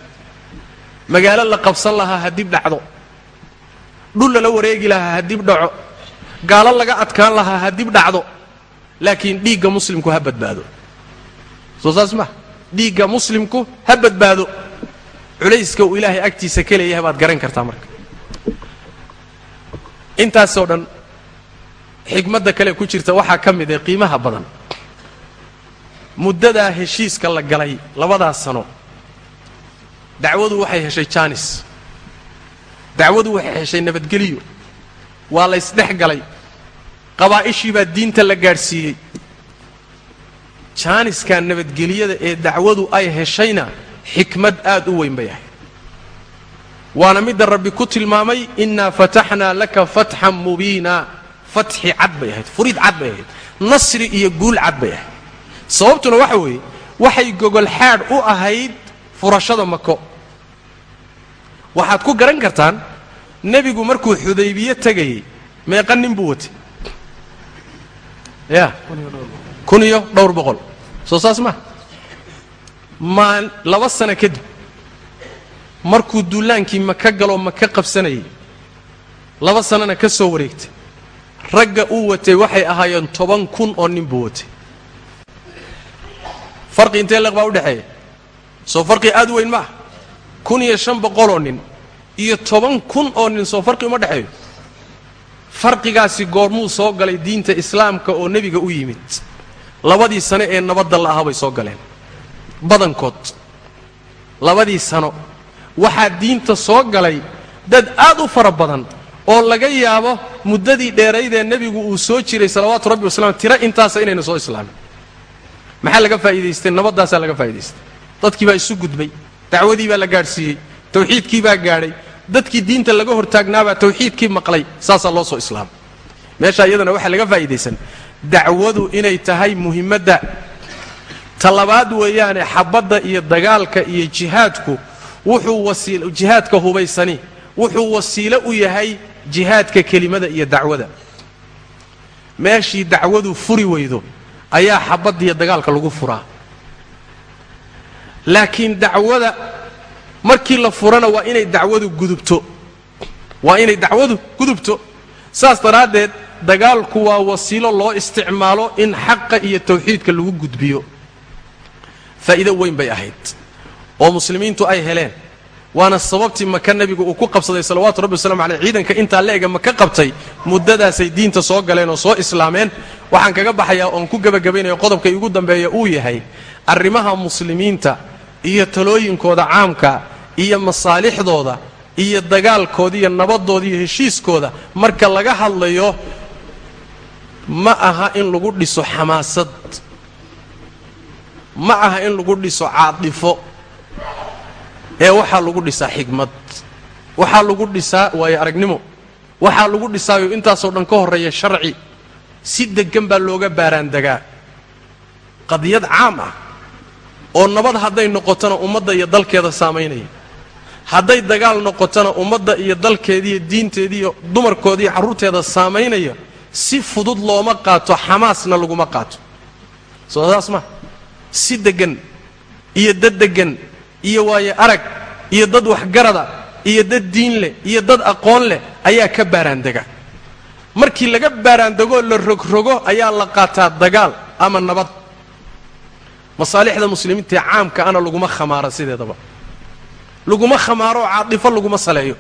Magaalo la qabsan lahaa ha dib dhacdo. Dhul lala wareegi lahaa ha dib dhaco. Gaalo laga adkaan lahaa ha dib dhacdo. Laakiin dhiigga muslimku ha badbaado. Soo saas ma dhiigga muslimku ha badbaado. Culayska uu ilaahay agtiisa ka leeyahay baad garan kartaa marka intaasoo dhan xikmadda kale ku jirta waxaa ka mid ee qiimaha badan. Muddadaa heshiiska la galay labadaa sano dacwadu waxay heshay jaanis. Dacwadu waxay heshay nabadgeliyo waa la ysdhex galay. Qabaa'ishii baa diinta la gaadhsiiyey. Jaaniskaa nabadgeliyada ee dacwadu ay heshayna xikmad aad u weyn bay ahayd waana midda rabbi ku tilmaamay innaa fataxnaa laka fatxan mubiina. Fatxi cad bay ahayd furiid cad bay ahayd nasri iyo guul cad bay ahayd. Sababtuna waxa weeye waxay gogol xaadh u ahayd furashada mako waxaad ku garan kartaan nebigu markuu xudaybiye tegayey meeqa nin buu watay. Ya kun iyo dhowr boqol. Soo saas ma? Maa laba sano kadib markuu duulaankii maka galoo maka qabsanayay. Laba sanana ka soo wareegtay. Ragga uu watay waxay ahaayeen toban kun oo nin buu watay. Farqi intee leeq baa u dhexeeya? Soo farqi aad u weyn ma ah. Kun iyo shan boqoloo nin iyo toban kun oo nin soo farqi uma dhexeeyo. Farqigaasi goormuu soo galay diinta islaamka oo nebiga u yimid. Labadii sano ee nabadda la bay soo galeen. Badankood. Labadii sano waxaa diinta soo galay dad aad u fara badan oo laga yaabo muddadii dheeraydee nebigu uu soo jiray salawaatu rabbi wasalam tiro intaasa inayna soo islaamin. Maxaa laga faa'iidaystay? Nabaddaasaa laga faa'idaystay dadkii baa isu gudbay dacwadii baa la gaadhsiiyey tawxiidkii baa gaadhay dadkii diinta laga hortaagnaabaa tawxiidkii maqlay saasaa loo soo islaamay. Meeshaa iyadana waxaa laga faa'iidaysan dacwadu inay tahay muhimmadda talabaad weeyaane xabadda iyo dagaalka iyo jihaadku wuxuu jihaadka hubaysani wuxuu wasiilo u yahay jihaadka kelimada iyo dacwada. Meeshii dacwadu furi weydo ayaa xabadda iyo dagaalka lagu furaa. Laakiin dacwada markii la furana waa inay dacwadu gudubto. Waa inay dacwadu gudubto. Saas daraaddeed dagaalku waa wasiilo loo isticmaalo in xaqa iyo tawxiidka lagu gudbiyo. Faa'iido weyn bay ahayd oo muslimiintu ay heleen. Waana sababtii maka nebigu uu ku qabsaday salawaatu rabbi waslamu caleyh ciidanka intaa la ega maka qabtay muddadaasay diinta soo galeen oo soo islaameen. Waxaan kaga baxayaa oon ku gebagabaynayo qodobka igu dambeeya uu yahay arrimaha muslimiinta iyo talooyinkooda caamka iyo masaalixdooda iyo dagaalkooda iyo nabadooda iyo heshiiskooda. Marka laga hadlayo ma aha in lagu dhiso xamaasad. Ma aha in lagu dhiso caadifo ee waxaa lagu dhisaa xigmad. Waxaa lagu dhisaa waayo aragnimo. Waxaa lagu dhisaayo intaasoo dhan ka horreeya sharci. Si deggan baa looga baaraandegaa qadiyad caam ah oo nabad hadday noqotona ummadda iyo dalkeeda saamaynaya. Hadday dagaal noqotona ummadda iyo dalkeediiyo diinteediiyo dumarkoodiiyo carruurteeda saamaynaya si fudud looma qaato xamaasna laguma qaato. Soo saas ma. Si deggan iyo dad deggan iyo waayo arag iyo dad waxgarada iyo dad diin leh iyo dad aqoon leh ayaa ka baaraandega. Markii laga baaraandegoo la rogrogo ayaa la qaataa dagaal ama nabad. Masaalixda muslimiintaee caamka ana laguma khamaaro sideedaba. Laguma khamaaro oo caadifo laguma saleeyo.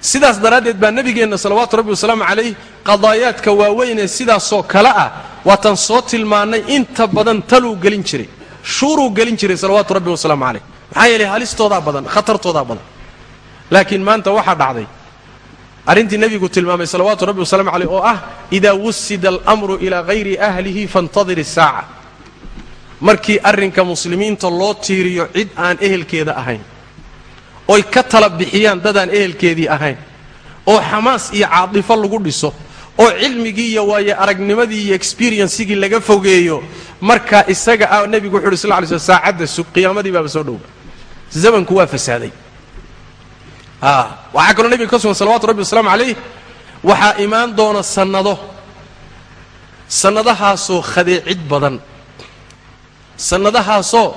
Sidaas daraaddeed baa nebigeenna salawaatu rabbi wasalaamu calayh qadaayaadka waaweynee sidaasoo kale ah waataan soo tilmaannay inta badan taluu gelin jiray shuuruu gelin jiray salawaatu rabbi wasalaamu calayh maxaa yeelay halistoodaa badan khatartoodaa badan. Laakiin maanta waxaa dhacday arrintii nebigu tilmaamay salawaatu rabbi wasalaamu caleyh oo ah idaa wusida almru ilaa hayri ahlihi faintadir isaaca markii arrinka muslimiinta loo tiiriyo cid aan ehelkeeda ahayn oy ka tala bixiyaan dadaan ehelkeedii ahayn oo xamaas iyo caadifo lagu dhiso oo cilmigii iyo waaye aragnimadii iyo experiencigii laga fogeeyo markaa isaga ah nebigu wuxu uhi sal ly sl saacadda sug qiyaamadii baaba soo dhowba zamanku waa fasaaday. Waxaa kaloo nebiga ka sugan salawatu rabbi wasalaamu calayh. Waxaa imaan doona sannado. Sannadahaasoo khadeecid badan. Sannadahaasoo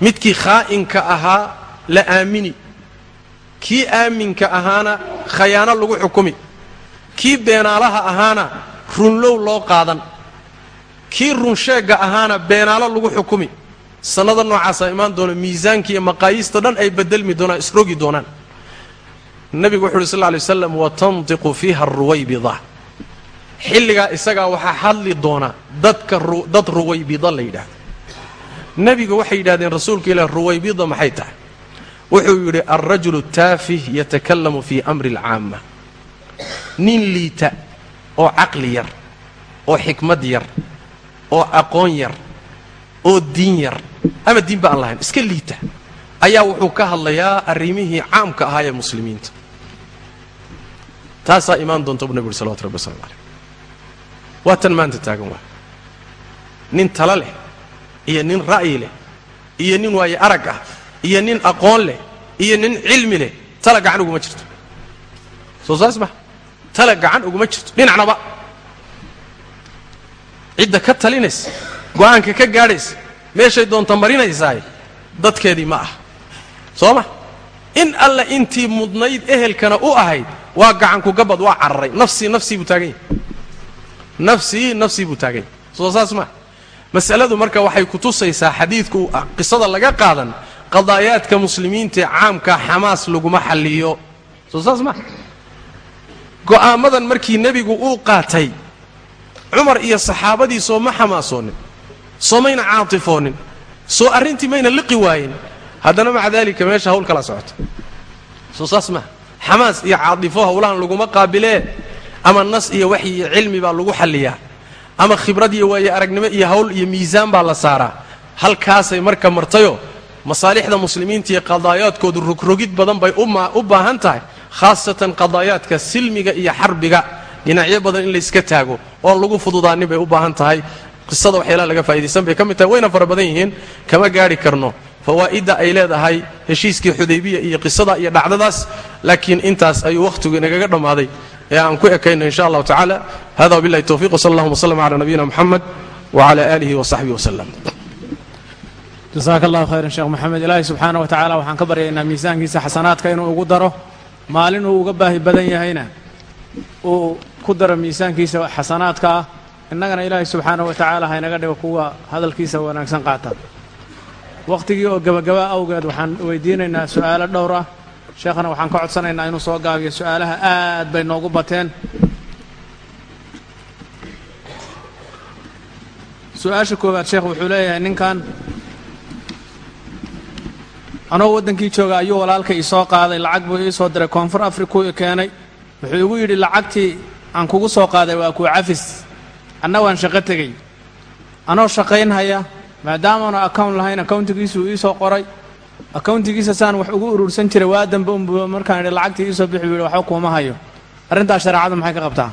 midkii khaa'inka ahaa la aamini. Kii aaminka ahaana khayaano lagu xukumi. Kii beenaalaha ahaana runlow loo qaadan. Kii runsheegga ahaana beenaalo lagu xukumi sannada noocaasaa imaan doona miisaanka iyo maqaayiista dhan ay bedelmi doonaan isrogi doonaan. Nebigu wuxu uhi sal lay waslam watantiqu fiiha aruwaybida xilligaa isagaa waxaa hadli doona dadka dad ruwaybida la yidhaahdo. Nebigu waxay yidhahdeen rasuulka ilah ruwaybida maxay tahay? Wuxuu yidhi alrajulu taafih yatakalamu fii amri alcaama nin liita oo caqli yar oo xikmad yar oo aqoon yar oo diin yar. Ama diinba aan lahayn. Iska liita. Ayaa wuxuu ka hadlayaa arrimihii caamka ahaa ee muslimiinta. Taasaa imaan doonta buu nebi uri salawatu rabbi waslamu caleyh waa tan maanta taagan waa nin talo leh iyo nin ra'yi leh iyo nin waaye arag ah iyo nin aqoon leh iyo nin cilmi leh tala gacan uguma jirto. Soo saas ma. Tala gacan uguma jirto. Dhinacnaba. Cidda ka talinaysa go'aanka ka gaadhaysa meeshay doonta marinaysaay dadkeedii ma ah. Soo ma? In alla intii mudnayd ehelkana u ahayd waa gacanku gabad waa cararay nafsii nafsii buu taagan yahy nafsii nafsii buu taagan yahy soo saas ma? Masaladu marka waxay kutusaysaa xadiidku qisada laga qaadan qadaayaadka muslimiintaee caamka xamaas laguma xalliyo. Soo saas ma? Go'aamadan markii nebigu uu qaatay cumar iyo saxaabadii soo ma xamaasoonin soo mayna caatifoonin soo arrintii mayna liqi waayen haddana maca daalika meesha hawl kala socota soo saas maha xamaas iyo caadifo howlahan laguma qaabilee ama nas iyo waxyi iyo cilmi baa lagu xalliyaa ama khibrad iyo waaye aragnimo iyo hawl iyo miisaan baa la saaraa. Halkaasay marka martayo masaalixda muslimiinta iyo qadaayaadkoodu rogrogid badan bay u baahan tahay khaasatan qadaayaadka silmiga iyo xarbiga dhinacyo badan in layska taago oon lagu fududaanin bay u baahan tahay qisada waxyaalaha laga faa'idaysan bay ka mid tahay wayna fara badan yihiin kama gaadhi karno. Fawaa'idda ay leedahay heshiiskii xudaybiya iyo qisada iyo dhacdadaas laakiin intaas ayuu wakhtigu inagaga dhammaaday. Ee aan ku ekayno in sha allahu tacaala hada wabillahi towfiq wsala allahuma wslm cala nabiyina moxamed wcala aalihi wasaxbihi waslem jasaaka allahu khayran sheekh maxamed. Ilaahay subxaana wa tacaala waxaan ka baryaynaa miisaankiisa xasanaadka inuu ugu daro maalin uu uga baahi badan yahayna uu ku daro miisaankiisa xasanaadka ah innagana ilaahay subxaana wa tacaala haynaga dhigo kuwa hadalkiisa wanaagsan qaata. Wakhtigii oo gebagaba awgeed waxaan weydiinaynaa su'aalo dhowr ah. Sheekhana waxaan ka codsanaynaa inuu soo gaabiyo su'aalaha aad bay noogu bateen. Su'aasha koowaad sheekh wuxuu leeyahay ninkan anoo waddankii jooga ayuu walaalka ii soo qaaday lacag buu ii soo diray koonfur afrikuu i keenay. Wuxuu igu yidhi lacagtii aan kugu soo qaaday waa kuu cafis anna waan shaqo tegey. Anoo shaqaynhaya maadaamaanu account lahayn accountigiisuu ii soo qoray. Accountigiisa saan wax ugu urursan jiray waa dambe unbu markaan idhi lacagtii ii soo bixi buu yidhi waxba kuuma hayo. Arrintaas shareecadu maxay ka qabtaa?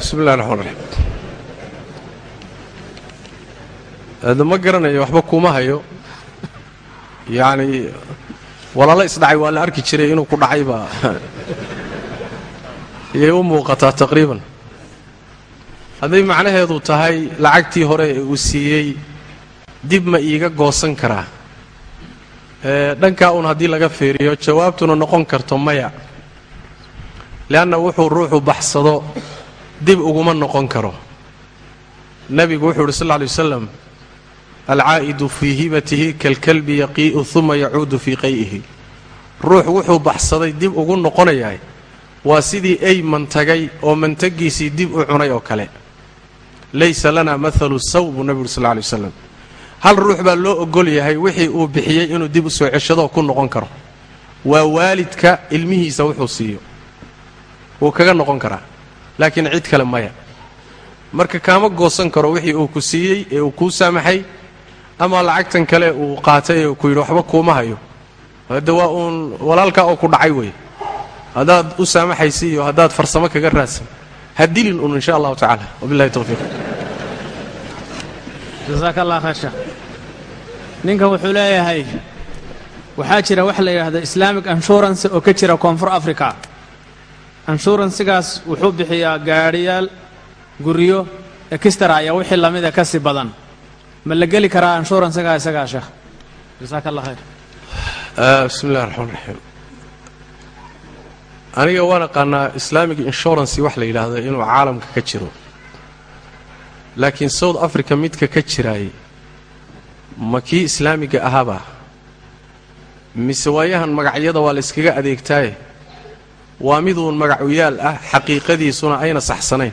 Bismi illahi raxmaan raxiim ma garanayo waxba kuuma hayo. Yacni walaalo isdhacay waa la arki jiray inuu ku dhacay baa. Iyay u muuqataa taqriiban hadday macnaheedu tahay lacagtii hore ee uu siiyey dib ma iiga goosan karaa. Dhankaa uun haddii laga fiiriyo jawaabtuna noqon karto maya. Leanna wuxuu ruuxu baxsado dib uguma noqon karo. Nebigu wuxuu yidhi sal lla lay wasalam alcaa'idu fii hibatihi kalkalbi yaqii'u uma yacuudu fii qay'ihi. Ruux wuxuu baxsaday dib ugu noqonayaa waa sidii ey mantagay oo mantagiisii dib u cunay oo kale laysa lana maalu saw buu nebigu yuri sal lay wasalam hal ruux baa loo ogol yahay wixii uu bixiyey inuu dib u soo ceshadoo ku noqon karo. Waa waalidka ilmihiisa wuxuu siiyo. Wuu kaga noqon karaa. Laakiin cid kale maya. Marka kaama goosan karo wixii uu ku siiyey ee uu kuu saamaxay ama lacagtan kale uu qaatay ee ku yidhi waxba kuuma hayo. Hadde waa uun walaalkaa oo ku dhacay wey haddaad u saamaxaysa iyo haddaad farsamo kaga raadsan ha dilin un insha allahu tacala wabillahi towfiiq jasaaka allah khayr sheekh ninkan wuxuu leeyahay waxaa jira wax la yidhaahdo islamic insurance oo ka jira koonfur africa inshuransigaas wuxuu bixiyaa gaadhiyaal guryo ekistara ayaa wixii lamida ka sii badan. Ma la geli karaa inshuransigaa isagaa sheekh jasaaka allah khayr. Bismi illahi raxmaan raxiim aniga waan aqaanaa islamic insurance wax la yidhaahdo inuu caalamka ka jiro laakiin south africa midka ka jiraayey ma kii islaamiga ahaabaa mise waayahan magacyada waa la yskaga adeegtaaye waa miduun magacuyaal ah xaqiiqadiisuna ayna saxsanayn